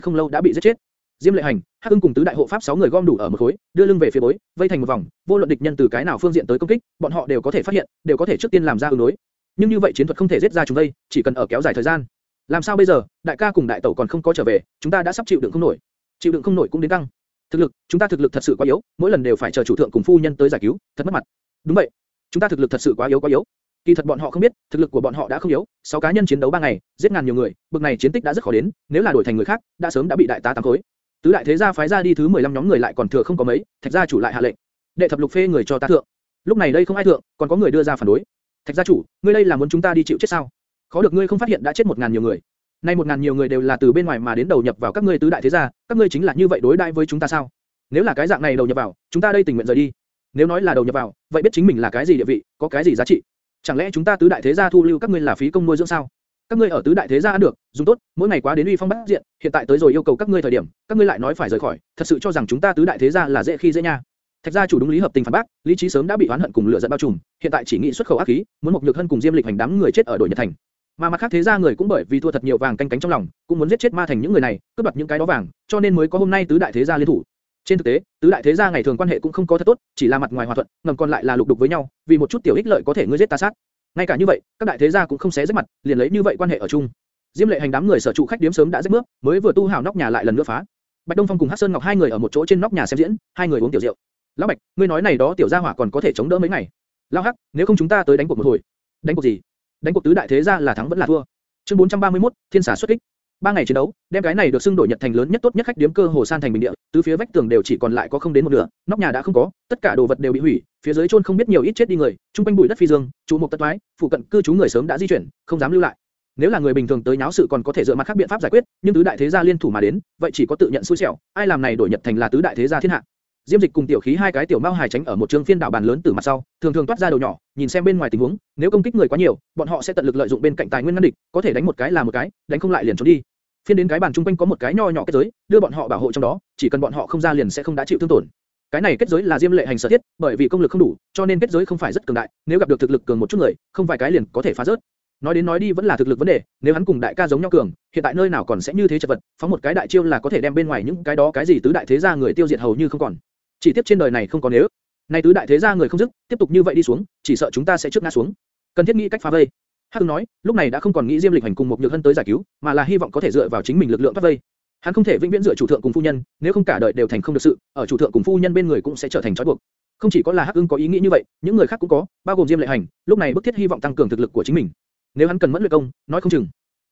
S1: không lâu đã bị giết chết. Diêm Lệ Hành, Hắc Ưng cùng tứ đại hộ pháp sáu người gom đủ ở một khối, đưa lưng về phía bối, vây thành một vòng, vô luận địch nhân từ cái nào phương diện tới công kích, bọn họ đều có thể phát hiện, đều có thể trước tiên làm ra ứng đối. Nhưng như vậy chiến thuật không thể giết ra chúng đây, chỉ cần ở kéo dài thời gian. Làm sao bây giờ, đại ca cùng đại tẩu còn không có trở về, chúng ta đã sắp chịu đựng không nổi. Chịu đựng không nổi cũng đến căng. Thực lực, chúng ta thực lực thật sự quá yếu, mỗi lần đều phải chờ chủ thượng cùng phu nhân tới giải cứu, thật mất mặt. Đúng vậy, chúng ta thực lực thật sự quá yếu quá yếu. Kỳ thật bọn họ không biết, thực lực của bọn họ đã không yếu, sáu cá nhân chiến đấu ba ngày, giết ngàn nhiều người, bực này chiến tích đã rất khó đến, nếu là đổi thành người khác, đã sớm đã bị đại tá tám khối. Tứ đại thế gia phái ra đi thứ 15 nhóm người lại còn thừa không có mấy, thạch gia chủ lại hạ lệnh. đệ thập lục phê người cho ta thượng. Lúc này đây không ai thượng, còn có người đưa ra phản đối. Thạch gia chủ, ngươi đây là muốn chúng ta đi chịu chết sao? Khó được ngươi không phát hiện đã chết một ngàn nhiều người. Nay một ngàn nhiều người đều là từ bên ngoài mà đến đầu nhập vào các ngươi tứ đại thế gia, các ngươi chính là như vậy đối đãi với chúng ta sao? Nếu là cái dạng này đầu nhập vào, chúng ta đây tình nguyện rời đi. Nếu nói là đầu nhập vào, vậy biết chính mình là cái gì địa vị, có cái gì giá trị? Chẳng lẽ chúng ta tứ đại thế gia thu lưu các ngươi là phí công nuôi dưỡng sao? Các ngươi ở tứ đại thế gia ăn được, dùng tốt, mỗi ngày quá đến uy phong bát diện, hiện tại tới rồi yêu cầu các ngươi thời điểm, các ngươi lại nói phải rời khỏi, thật sự cho rằng chúng ta tứ đại thế gia là dễ khi dễ nha? Thạch gia chủ đúng lý hợp tình phản bác, lý trí sớm đã bị oán hận cùng lửa giận bao trùm, hiện tại chỉ nghĩ xuất khẩu ác khí, muốn một nhược thân cùng diêm lịch hành đám người chết ở đội nhật thành. Mà mặt khác thế gia người cũng bởi vì thua thật nhiều vàng canh cánh trong lòng, cũng muốn giết chết ma thành những người này, cướp đoạt những cái đó vàng, cho nên mới có hôm nay tứ đại thế gia liên thủ. Trên thực tế, tứ đại thế gia ngày thường quan hệ cũng không có thật tốt, chỉ là mặt ngoài hòa thuận, ngầm còn lại là lục đục với nhau, vì một chút tiểu ích lợi có thể ngươi giết ta sát. Ngay cả như vậy, các đại thế gia cũng không xé rách mặt, liền lấy như vậy quan hệ ở chung. Diêm lệ hành đám người sở trụ khách điếm sớm đã rách bước, mới vừa tu hảo nóc nhà lại lần nữa phá. Bạch Đông Phong cùng Hắc Sơn Ngọc hai người ở một chỗ trên nóc nhà xem diễn, hai người uống tiểu rượu. Lão Bạch, ngươi nói này đó tiểu gia hỏa còn có thể chống đỡ mấy ngày? Lão Hắc, nếu không chúng ta tới đánh cuộc một hồi. Đánh cuộc gì? Đánh cuộc tứ đại thế gia là thắng vẫn là thua? Chương 431, Thiên xả xuất kích. Ba ngày chiến đấu, đem cái này được xưng đổi nhật thành lớn nhất tốt nhất khách điếm cơ hồ san thành bình địa, tứ phía vách tường đều chỉ còn lại có không đến một nửa, nóc nhà đã không có, tất cả đồ vật đều bị hủy, phía dưới chôn không biết nhiều ít chết đi người, trung quanh bụi đất phi dương, chủ một tất toái, phụ cận cư trú người sớm đã di chuyển, không dám lưu lại. Nếu là người bình thường tới nháo sự còn có thể dựa mặt khác biện pháp giải quyết, nhưng tứ đại thế gia liên thủ mà đến, vậy chỉ có tự nhận xui xẻo, ai làm này đổi nhật thành là tứ đại thế gia thiên hạ. Diêm Dịch cùng Tiểu Khí hai cái tiểu mao hài tránh ở một trường phiên đảo bàn lớn từ mặt sau, thường thường toát ra đầu nhỏ, nhìn xem bên ngoài tình huống, nếu công kích người quá nhiều, bọn họ sẽ tận lực lợi dụng bên cạnh tài nguyên ngăn địch, có thể đánh một cái là một cái, đánh không lại liền trốn đi. Phiên đến cái bàn trung quanh có một cái nho nhỏ kết giới, đưa bọn họ bảo hộ trong đó, chỉ cần bọn họ không ra liền sẽ không đã chịu thương tổn. Cái này kết giới là Diêm Lệ hành sở thiết, bởi vì công lực không đủ, cho nên kết giới không phải rất cường đại, nếu gặp được thực lực cường một chút người, không vài cái liền có thể phá rớt. Nói đến nói đi vẫn là thực lực vấn đề, nếu hắn cùng đại ca giống nhau cường, hiện tại nơi nào còn sẽ như thế chật vật, phóng một cái đại chiêu là có thể đem bên ngoài những cái đó cái gì tứ đại thế gia người tiêu diệt hầu như không còn. Chỉ tiếp trên đời này không có nếu. Này tứ đại thế gia người không dứt, tiếp tục như vậy đi xuống, chỉ sợ chúng ta sẽ trước ngã xuống. Cần thiết nghĩ cách phá vây. Hắc Ưng nói, lúc này đã không còn nghĩ Diêm Lịch Hành cùng một nhược hân tới giải cứu, mà là hy vọng có thể dựa vào chính mình lực lượng thoát vây. Hắn không thể vĩnh viễn dựa chủ thượng cùng phu nhân, nếu không cả đời đều thành không được sự, ở chủ thượng cùng phu nhân bên người cũng sẽ trở thành trói buộc. Không chỉ có là Hắc Ưng có ý nghĩ như vậy, những người khác cũng có, bao gồm Diêm Lệ Hành, lúc này bức thiết hy vọng tăng cường thực lực của chính mình. Nếu hắn cần mẫn luyện công, nói không chừng.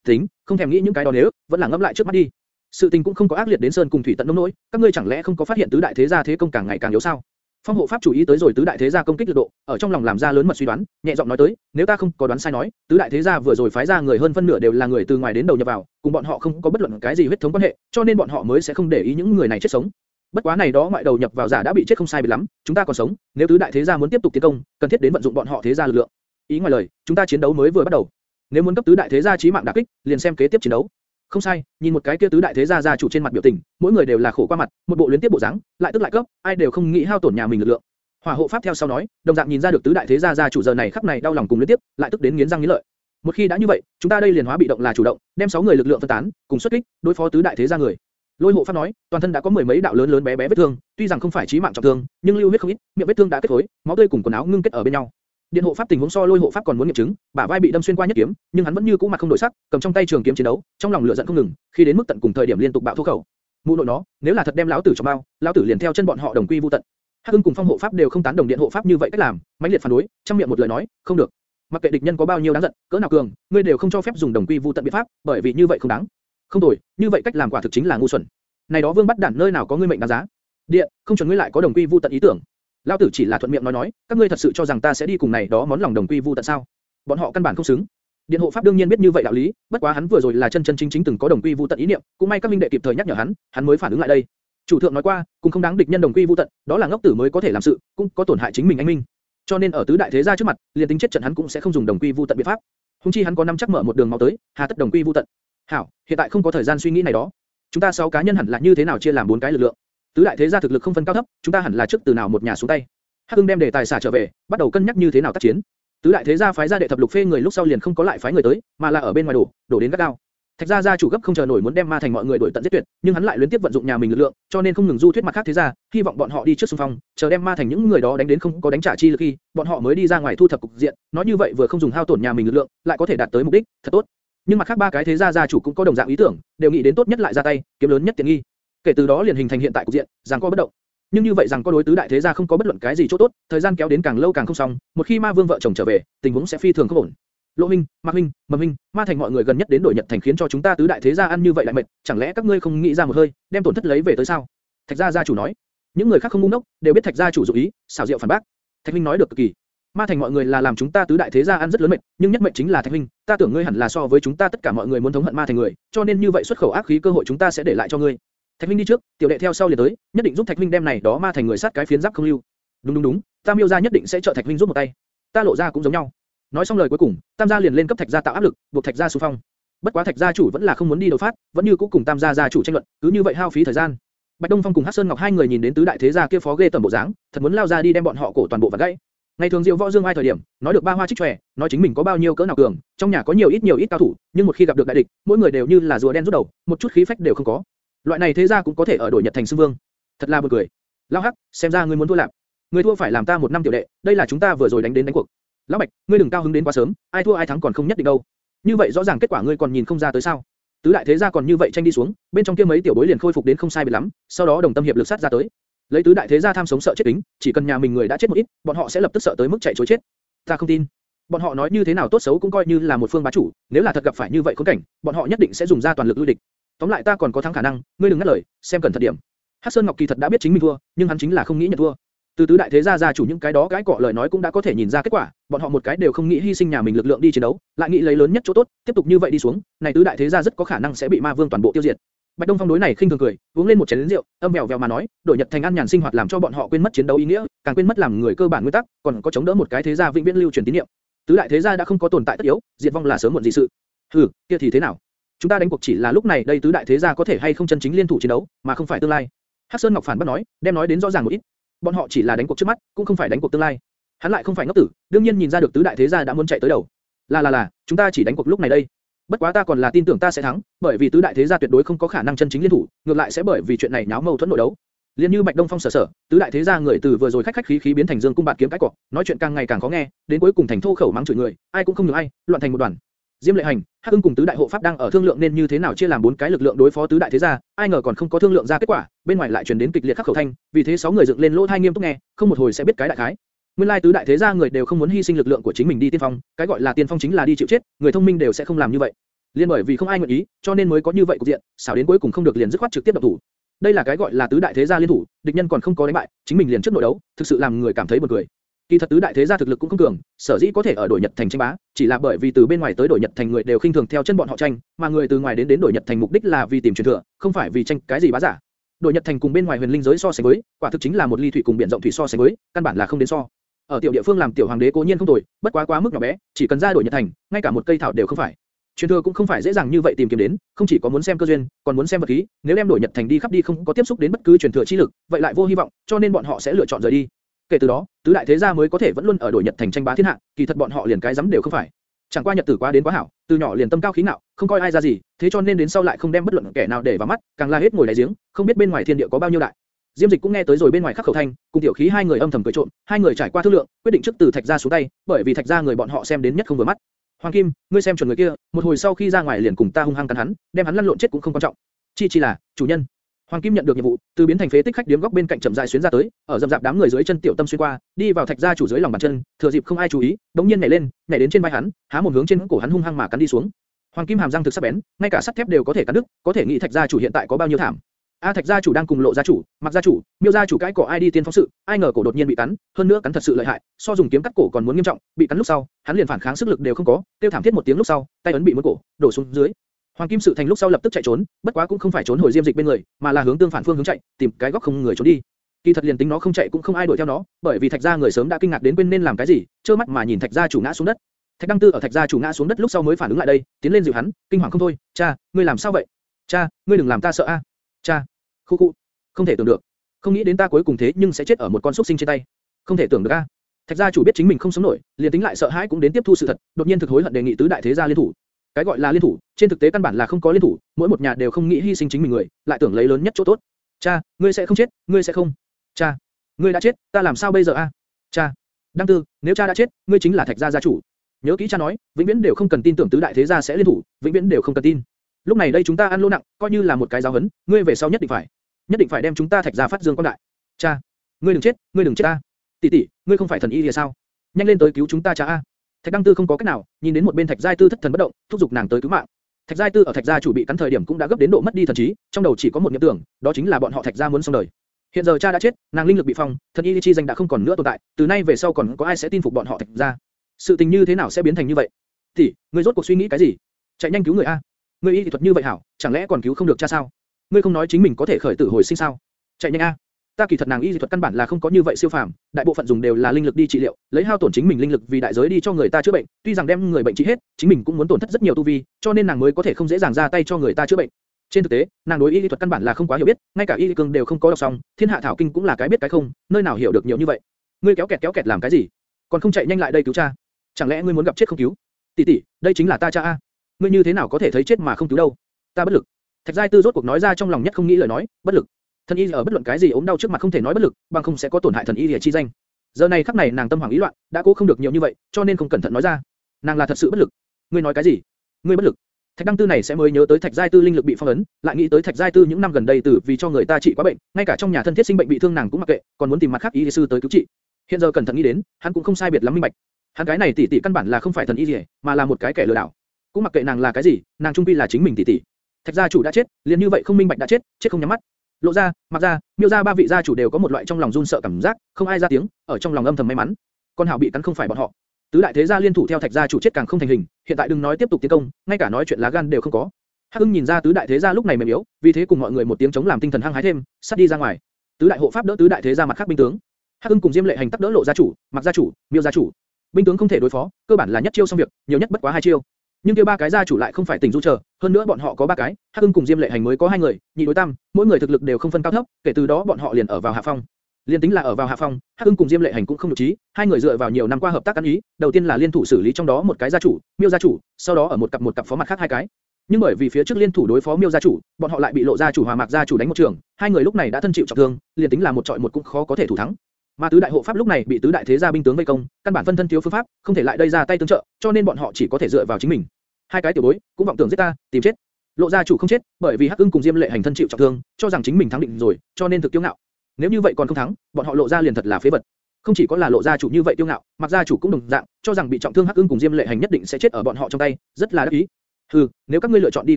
S1: Tính, không thèm nghĩ những cái đó nếu, vẫn là ngẫm lại trước mắt đi. Sự tình cũng không có ác liệt đến sơn cùng thủy tận nông nỗi, các ngươi chẳng lẽ không có phát hiện tứ đại thế gia thế công càng ngày càng yếu sao? Phong hộ pháp chủ ý tới rồi tứ đại thế gia công kích lực độ, ở trong lòng làm ra lớn mật suy đoán, nhẹ giọng nói tới, nếu ta không có đoán sai nói, tứ đại thế gia vừa rồi phái ra người hơn phân nửa đều là người từ ngoài đến đầu nhập vào, cùng bọn họ không có bất luận cái gì huyết thống quan hệ, cho nên bọn họ mới sẽ không để ý những người này chết sống. Bất quá này đó ngoại đầu nhập vào giả đã bị chết không sai biệt lắm, chúng ta còn sống, nếu tứ đại thế gia muốn tiếp tục tiến công, cần thiết đến vận dụng bọn họ thế gia lực lượng. Ý ngoài lời, chúng ta chiến đấu mới vừa bắt đầu. Nếu muốn cấp tứ đại thế gia chí mạng đả kích, liền xem kế tiếp chiến đấu. Không sai, nhìn một cái kia tứ đại thế gia gia chủ trên mặt biểu tình, mỗi người đều là khổ qua mặt, một bộ liên tiếp bộ dáng, lại tức lại cấp, ai đều không nghĩ hao tổn nhà mình lực lượng. Hỏa hộ pháp theo sau nói, đồng dạng nhìn ra được tứ đại thế gia gia chủ giờ này khắc này đau lòng cùng liên tiếp, lại tức đến nghiến răng nghiến lợi. Một khi đã như vậy, chúng ta đây liền hóa bị động là chủ động, đem sáu người lực lượng phân tán, cùng xuất kích, đối phó tứ đại thế gia người. Lôi hộ pháp nói, toàn thân đã có mười mấy đạo lớn lớn bé bé vết thương, tuy rằng không phải chí mạng trọng thương, nhưng lưu huyết không ít, miệng vết thương đã kết khối, máu tươi cùng quần áo ngưng kết ở bên nhau. Điện hộ pháp tình huống so lôi hộ pháp còn muốn nghiệm chứng, bả vai bị đâm xuyên qua nhất kiếm, nhưng hắn vẫn như cũ mặt không đổi sắc, cầm trong tay trường kiếm chiến đấu, trong lòng lửa giận không ngừng, khi đến mức tận cùng thời điểm liên tục bạo thô khẩu. Mụ nội nó, nếu là thật đem lão tử trong bao, lão tử liền theo chân bọn họ đồng quy vu tận. Hắc Ưng cùng Phong hộ pháp đều không tán đồng điện hộ pháp như vậy cách làm, mãnh liệt phản đối, trong miệng một lời nói, không được. Mặc kệ địch nhân có bao nhiêu đáng giận, cỡ nào cường, ngươi đều không cho phép dùng đồng quy vu tận biện pháp, bởi vì như vậy không đáng. Không đổi, như vậy cách làm quả thực chính là ngu xuẩn. Này đó Vương bắt đản nơi nào có ngươi mệnh đáng giá? Điện, không chuẩn ngươi lại có đồng quy vu tận ý tưởng. Lão tử chỉ là thuận miệng nói nói, các ngươi thật sự cho rằng ta sẽ đi cùng này đó món lòng đồng quy vu tận sao? Bọn họ căn bản không xứng. Điện hộ pháp đương nhiên biết như vậy đạo lý, bất quá hắn vừa rồi là chân chân chính chính từng có đồng quy vu tận ý niệm, cũng may các minh đệ kịp thời nhắc nhở hắn, hắn mới phản ứng lại đây. Chủ thượng nói qua, cũng không đáng địch nhân đồng quy vu tận, đó là ngốc tử mới có thể làm sự, cũng có tổn hại chính mình anh minh. Cho nên ở tứ đại thế gia trước mặt, liền tính chết trận hắn cũng sẽ không dùng đồng quy vu tận biện pháp. Hùng chi hắn có năm chắc mở một đường máu tới, hà tất đồng quy vu tận. Hảo, hiện tại không có thời gian suy nghĩ này đó. Chúng ta sáu cá nhân hẳn là như thế nào chia làm bốn cái lực lượng. Tứ đại thế gia thực lực không phân cao thấp, chúng ta hẳn là trước từ nào một nhà xuống tay. Hắc Hưng đem đề tài xả trở về, bắt đầu cân nhắc như thế nào tác chiến. Tứ đại thế gia phái ra đệ thập lục phê người lúc sau liền không có lại phái người tới, mà là ở bên ngoài đổ, đổ đến gắt gao. Thạch gia gia chủ gấp không chờ nổi muốn đem ma thành mọi người đuổi tận giết tuyệt, nhưng hắn lại liên tiếp vận dụng nhà mình lực lượng, cho nên không ngừng du thuyết mặt khác thế gia, hy vọng bọn họ đi trước xung phong, chờ đem ma thành những người đó đánh đến không có đánh trả chi lực khi, bọn họ mới đi ra ngoài thu thập cục diện, nói như vậy vừa không dùng hao tổn nhà mình lực lượng, lại có thể đạt tới mục đích, thật tốt. Nhưng mặt khác ba cái thế gia gia chủ cũng có đồng dạng ý tưởng, đều nghĩ đến tốt nhất lại ra tay, kiếm lớn nhất tiện nghi. Kể từ đó liền hình thành hiện tại cục diện, rằng co bất động. Nhưng như vậy rằng có đối tứ đại thế gia không có bất luận cái gì chỗ tốt, thời gian kéo đến càng lâu càng không xong, một khi ma vương vợ chồng trở về, tình huống sẽ phi thường không ổn. Lộ Minh, Mạc Minh, Mầm Minh, Ma Thành mọi người gần nhất đến đổi Nhật Thành khiến cho chúng ta tứ đại thế gia ăn như vậy lại mệt, chẳng lẽ các ngươi không nghĩ ra một hơi, đem tổn thất lấy về tới sao? Thạch gia gia chủ nói, Những người khác không ngu ngốc, đều biết Thạch gia chủ dụng ý, xảo diệu phản bác. Thạch minh nói được cực kỳ. Ma thành mọi người là làm chúng ta tứ đại thế gia ăn rất lớn mệt, nhưng nhất mệnh chính là Thạch minh ta tưởng ngươi hẳn là so với chúng ta tất cả mọi người muốn thống hận Ma thành người, cho nên như vậy xuất khẩu ác khí cơ hội chúng ta sẽ để lại cho ngươi. Thạch Minh đi trước, tiểu đệ theo sau liền tới, nhất định giúp Thạch Minh đem này đó Ma thành người sát cái phiến giáp không lưu. Đúng đúng đúng, Tam miêu gia nhất định sẽ trợ Thạch Minh giúp một tay. Ta lộ ra cũng giống nhau. Nói xong lời cuối cùng, Tam gia liền lên cấp Thạch gia tạo áp lực, buộc Thạch gia xung phong. Bất quá Thạch gia chủ vẫn là không muốn đi đầu phát, vẫn như cũ cùng Tam gia gia chủ tranh luận, cứ như vậy hao phí thời gian. Bạch Đông Phong cùng Hắc Sơn Ngọc hai người nhìn đến tứ đại thế gia kia phó ghê tầm bộ dáng, thật muốn lao ra đi đem bọn họ cổ toàn bộ vặt gãy. Ngày thường Diệu Võ Dương ai thời điểm, nói được ba hoa trích tròe, nói chính mình có bao nhiêu cỡ nào cường, trong nhà có nhiều ít nhiều ít cao thủ, nhưng một khi gặp được đại địch, mỗi người đều như là rùa đen rút đầu, một chút khí phách đều không có. Loại này thế gia cũng có thể ở đổi Nhật thành xương vương. Thật là buồn cười. Lão Hắc, xem ra ngươi muốn thua lạc. Ngươi thua phải làm ta một năm tiểu đệ, đây là chúng ta vừa rồi đánh đến đánh cuộc. Lão Bạch, ngươi đừng cao hứng đến quá sớm, ai thua ai thắng còn không nhất định đâu. Như vậy rõ ràng kết quả ngươi còn nhìn không ra tới sao? Tứ đại thế gia còn như vậy tranh đi xuống, bên trong kia mấy tiểu bối liền khôi phục đến không sai biệt lắm, sau đó đồng tâm hiệp lực sát ra tới. Lấy tứ đại thế gia tham sống sợ chết tính, chỉ cần nhà mình người đã chết một ít, bọn họ sẽ lập tức sợ tới mức chạy trối chết. Ta không tin. Bọn họ nói như thế nào tốt xấu cũng coi như là một phương bá chủ, nếu là thật gặp phải như vậy khốn cảnh, bọn họ nhất định sẽ dùng ra toàn lực lui địch. Tóm lại ta còn có thắng khả năng, ngươi đừng ngắt lời, xem cẩn thận điểm. Hắc Sơn Ngọc kỳ thật đã biết chính mình thua, nhưng hắn chính là không nghĩ nhận thua. Từ tứ đại thế gia gia chủ những cái đó cái cọ lời nói cũng đã có thể nhìn ra kết quả, bọn họ một cái đều không nghĩ hy sinh nhà mình lực lượng đi chiến đấu, lại nghĩ lấy lớn nhất chỗ tốt, tiếp tục như vậy đi xuống, này tứ đại thế gia rất có khả năng sẽ bị ma vương toàn bộ tiêu diệt. Bạch Đông Phong đối này khinh thường cười, uống lên một chén rượu, âm vèo vèo mà nói, đổi Nhật thành ăn nhàn sinh hoạt làm cho bọn họ quên mất chiến đấu ý nghĩa, càng quên mất làm người cơ bản nguyên tắc, còn có chống đỡ một cái thế gia vĩnh viễn lưu truyền tín niệm. Tứ đại thế gia đã không có tồn tại tất yếu, diệt vong là sớm muộn gì sự. Hừ, kia thì thế nào? Chúng ta đánh cuộc chỉ là lúc này đây tứ đại thế gia có thể hay không chân chính liên thủ chiến đấu, mà không phải tương lai. Hắc Sơn Ngọc phản bác nói, đem nói đến rõ ràng một ít. Bọn họ chỉ là đánh cuộc trước mắt, cũng không phải đánh cuộc tương lai. Hắn lại không phải ngốc tử, đương nhiên nhìn ra được tứ đại thế gia đã muốn chạy tới đầu. Là là là, chúng ta chỉ đánh cuộc lúc này đây. Bất quá ta còn là tin tưởng ta sẽ thắng, bởi vì tứ đại thế gia tuyệt đối không có khả năng chân chính liên thủ, ngược lại sẽ bởi vì chuyện này náo mâu thuẫn nội đấu. Liên như Bạch Đông Phong sở sở, tứ đại thế gia người từ vừa rồi khách khách khí khí biến thành dương cung bạt kiếm cái cỏ, nói chuyện càng ngày càng khó nghe, đến cuối cùng thành thô khẩu mắng chửi người, ai cũng không nhường ai, loạn thành một đoàn. Diêm Lệ Hành, Hắc Ưng cùng tứ đại hộ pháp đang ở thương lượng nên như thế nào chia làm bốn cái lực lượng đối phó tứ đại thế gia, ai ngờ còn không có thương lượng ra kết quả, bên ngoài lại truyền đến kịch liệt khắc khẩu thanh, vì thế sáu người dựng lên lỗ tai nghiêm túc nghe, không một hồi sẽ biết cái đại khái. Nguyên lai tứ đại thế gia người đều không muốn hy sinh lực lượng của chính mình đi tiên phong, cái gọi là tiên phong chính là đi chịu chết, người thông minh đều sẽ không làm như vậy. Liên bởi vì không ai nguyện ý, cho nên mới có như vậy cục diện, xảo đến cuối cùng không được liền dứt khoát trực tiếp động thủ. Đây là cái gọi là tứ đại thế gia liên thủ, địch nhân còn không có đánh bại, chính mình liền trước nội đấu, thực sự làm người cảm thấy buồn cười. Kỳ thật tứ đại thế gia thực lực cũng không cường, sở dĩ có thể ở đổi Nhật thành tranh bá, chỉ là bởi vì từ bên ngoài tới đổi Nhật thành người đều khinh thường theo chân bọn họ tranh, mà người từ ngoài đến đến đổi Nhật thành mục đích là vì tìm truyền thừa, không phải vì tranh cái gì bá giả. Đổi Nhật thành cùng bên ngoài huyền linh giới so sánh với, quả thực chính là một ly thủy cùng biển rộng thủy so sánh với, căn bản là không đến so. Ở tiểu địa phương làm tiểu hoàng đế cố nhiên không tồi, bất quá quá mức nhỏ bé, chỉ cần ra đổi Nhật thành, ngay cả một cây thảo đều không phải. Truyền thừa cũng không phải dễ dàng như vậy tìm kiếm đến, không chỉ có muốn xem cơ duyên, còn muốn xem vật khí, nếu đem đổi Nhật thành đi khắp đi không có tiếp xúc đến bất cứ truyền thừa chi lực, vậy lại vô hy vọng, cho nên bọn họ sẽ lựa chọn rời đi. Kể từ đó, tứ đại thế gia mới có thể vẫn luôn ở đổi Nhật thành tranh bá thiên hạ, kỳ thật bọn họ liền cái dám đều không phải. Chẳng qua nhật tử quá đến quá hảo, từ nhỏ liền tâm cao khí ngạo, không coi ai ra gì, thế cho nên đến sau lại không đem bất luận kẻ nào để vào mắt, càng la hết ngồi đáy giếng, không biết bên ngoài thiên địa có bao nhiêu đại. Diêm Dịch cũng nghe tới rồi bên ngoài khắc khẩu thanh, cùng tiểu khí hai người âm thầm cười trộm, hai người trải qua thương lượng, quyết định trước từ Thạch gia xuống tay, bởi vì Thạch gia người bọn họ xem đến nhất không vừa mắt. Hoàng Kim, ngươi xem chuẩn người kia, một hồi sau khi ra ngoài liền cùng ta hung hăng cắn hắn, đem hắn lăn lộn chết cũng không quan trọng. Chi chi là, chủ nhân. Hoàng Kim nhận được nhiệm vụ, từ biến thành phế tích khách điếm góc bên cạnh chậm rãi xuyến ra tới, ở dầm dạp đám người dưới chân tiểu tâm xuyên qua, đi vào thạch gia chủ dưới lòng bàn chân, thừa dịp không ai chú ý, đống nhiên nhảy lên, nhảy đến trên vai hắn, há một hướng trên cổ hắn hung hăng mà cắn đi xuống. Hoàng Kim hàm răng thực sắc bén, ngay cả sắt thép đều có thể cắn đứt, có thể nghĩ thạch gia chủ hiện tại có bao nhiêu thảm. A thạch gia chủ đang cùng lộ gia chủ, mặc gia chủ, miêu gia chủ cái cổ ai đi tiên phong sự, ai ngờ cổ đột nhiên bị cắn, hơn nữa cắn thật sự lợi hại, so dùng kiếm cắt cổ còn muốn nghiêm trọng, bị cắn lúc sau, hắn liền phản kháng sức lực đều không có, tiêu thảm thiết một tiếng lúc sau, tay ấn bị mất cổ, đổ xuống dưới. Hoàng Kim Sự thành lúc sau lập tức chạy trốn, bất quá cũng không phải trốn hồi Diêm Dịch bên người, mà là hướng tương phản phương hướng chạy, tìm cái góc không người trốn đi. Kỳ thật liền tính nó không chạy cũng không ai đuổi theo nó, bởi vì Thạch gia người sớm đã kinh ngạc đến quên nên làm cái gì, trơ mắt mà nhìn Thạch gia chủ ngã xuống đất. Thạch Đăng Tư ở Thạch gia chủ ngã xuống đất lúc sau mới phản ứng lại đây, tiến lên dịu hắn, kinh hoàng không thôi, "Cha, ngươi làm sao vậy? Cha, ngươi đừng làm ta sợ a." "Cha." Khu Cụ. Không thể tưởng được. Không nghĩ đến ta cuối cùng thế nhưng sẽ chết ở một con súc sinh trên tay. Không thể tưởng được a. Thạch gia chủ biết chính mình không sống nổi, liền tính lại sợ hãi cũng đến tiếp thu sự thật, đột nhiên thực hối hận đề nghị tứ đại thế gia liên thủ. Cái gọi là liên thủ, trên thực tế căn bản là không có liên thủ, mỗi một nhà đều không nghĩ hy sinh chính mình người, lại tưởng lấy lớn nhất chỗ tốt. Cha, ngươi sẽ không chết, ngươi sẽ không. Cha, ngươi đã chết, ta làm sao bây giờ a? Cha, Đăng Tư, nếu cha đã chết, ngươi chính là Thạch gia gia chủ. Nhớ kỹ cha nói, vĩnh viễn đều không cần tin tưởng tứ đại thế gia sẽ liên thủ, vĩnh viễn đều không cần tin. Lúc này đây chúng ta ăn lỗ nặng, coi như là một cái giáo huấn, ngươi về sau nhất định phải, nhất định phải đem chúng ta Thạch gia phát dương quan đại. Cha, ngươi đừng chết, ngươi đừng chết ta. Tỷ tỷ, ngươi không phải thần y thì sao? Nhanh lên tới cứu chúng ta cha a. Thạch Đăng Tư không có cách nào, nhìn đến một bên Thạch Giai Tư thất thần bất động, thúc giục nàng tới cứu mạng. Thạch Giai Tư ở Thạch gia chủ bị cắn thời điểm cũng đã gấp đến độ mất đi thần trí, trong đầu chỉ có một niệm tưởng, đó chính là bọn họ Thạch gia muốn xong đời. Hiện giờ cha đã chết, nàng linh lực bị phong, thần y chi danh đã không còn nữa tồn tại, từ nay về sau còn có ai sẽ tin phục bọn họ thạch gia Sự tình như thế nào sẽ biến thành như vậy? Tỷ, ngươi rốt cuộc suy nghĩ cái gì? Chạy nhanh cứu người a! Ngươi y thuật như vậy hảo, chẳng lẽ còn cứu không được cha sao? Ngươi không nói chính mình có thể khởi tử hồi sinh sao? Chạy nhanh a! Ta kỳ thật nàng y thuật căn bản là không có như vậy siêu phàm, đại bộ phận dùng đều là linh lực đi trị liệu, lấy hao tổn chính mình linh lực vì đại giới đi cho người ta chữa bệnh, tuy rằng đem người bệnh trị hết, chính mình cũng muốn tổn thất rất nhiều tu vi, cho nên nàng mới có thể không dễ dàng ra tay cho người ta chữa bệnh. Trên thực tế, nàng đối y lý thuật căn bản là không quá hiểu biết, ngay cả y lý cường đều không có đọc xong, thiên hạ thảo kinh cũng là cái biết cái không, nơi nào hiểu được nhiều như vậy. Ngươi kéo kẹt kéo kẹt làm cái gì? Còn không chạy nhanh lại đây cứu cha? Chẳng lẽ ngươi muốn gặp chết không cứu? Tỷ tỷ, đây chính là ta cha a. Ngươi như thế nào có thể thấy chết mà không cứu đâu? Ta bất lực. Thạch Giai Tư rốt cuộc nói ra trong lòng nhất không nghĩ lời nói, bất lực. Thần y ở bất luận cái gì ốm đau trước mặt không thể nói bất lực, bằng không sẽ có tổn hại thần y lìa chi danh. Giờ này khắc này nàng tâm hoảng ý loạn, đã cố không được nhiều như vậy, cho nên không cẩn thận nói ra. Nàng là thật sự bất lực. Ngươi nói cái gì? Ngươi bất lực. Thạch Đăng Tư này sẽ mới nhớ tới Thạch Giai Tư linh lực bị phong ấn, lại nghĩ tới Thạch Giai Tư những năm gần đây tử vì cho người ta trị quá bệnh, ngay cả trong nhà thân thiết sinh bệnh bị thương nàng cũng mặc kệ, còn muốn tìm mặt khác y sư tới cứu trị. Hiện giờ cẩn thận nghĩ đến, hắn cũng không sai biệt lắm minh bạch. Hắn cái này tỷ tỷ căn bản là không phải thần y gì, mà là một cái kẻ lừa đảo. Cũng mặc kệ nàng là cái gì, nàng trung quy là chính mình tỷ tỷ. Thạch gia chủ đã chết, liền như vậy không minh bạch đã chết, chết không nhắm mắt. Lộ ra, mặc ra, miêu ra ba vị gia chủ đều có một loại trong lòng run sợ cảm giác, không ai ra tiếng, ở trong lòng âm thầm may mắn. Con hảo bị cắn không phải bọn họ. Tứ đại thế gia liên thủ theo Thạch gia chủ chết càng không thành hình, hiện tại đừng nói tiếp tục tiến công, ngay cả nói chuyện lá gan đều không có. Hắc Ưng nhìn ra tứ đại thế gia lúc này mềm yếu, vì thế cùng mọi người một tiếng chống làm tinh thần hăng hái thêm, sát đi ra ngoài. Tứ đại hộ pháp đỡ tứ đại thế gia mặt khác binh tướng. Hắc Ưng cùng Diêm Lệ Hành tắc đỡ lộ gia chủ, mặc gia chủ, miêu gia chủ. Binh tướng không thể đối phó, cơ bản là nhất chiêu xong việc, nhiều nhất bất quá hai chiêu. Nhưng kia ba cái gia chủ lại không phải tình du chờ, hơn nữa bọn họ có ba cái, Hắc Ưng cùng Diêm Lệ Hành mới có hai người, nhị đối tam, mỗi người thực lực đều không phân cao thấp, kể từ đó bọn họ liền ở vào hạ phong. Liên tính là ở vào hạ phong, Hắc Ưng cùng Diêm Lệ Hành cũng không được trí, hai người dựa vào nhiều năm qua hợp tác ăn ý, đầu tiên là liên thủ xử lý trong đó một cái gia chủ, Miêu gia chủ, sau đó ở một cặp một cặp phó mặt khác hai cái. Nhưng bởi vì phía trước liên thủ đối phó Miêu gia chủ, bọn họ lại bị Lộ gia chủ Hòa Mạc gia chủ đánh một trường, hai người lúc này đã thân chịu trọng thương, liền tính là một trọi một cũng khó có thể thủ thắng. Mà tứ đại hộ pháp lúc này bị tứ đại thế gia binh tướng vây công, căn bản phân thân thiếu phương pháp, không thể lại đây ra tay tương trợ, cho nên bọn họ chỉ có thể dựa vào chính mình. Hai cái tiểu bối cũng vọng tưởng giết ta, tìm chết. Lộ gia chủ không chết, bởi vì Hắc Ưng cùng Diêm Lệ hành thân chịu trọng thương, cho rằng chính mình thắng định rồi, cho nên thực tiêu ngạo. Nếu như vậy còn không thắng, bọn họ Lộ gia liền thật là phế vật. Không chỉ có là Lộ gia chủ như vậy tiêu ngạo, Mặc gia chủ cũng đồng dạng, cho rằng bị trọng thương Hắc Ưng cùng Diêm Lệ hành nhất định sẽ chết ở bọn họ trong tay, rất là đắc ý. Hừ, nếu các ngươi lựa chọn đi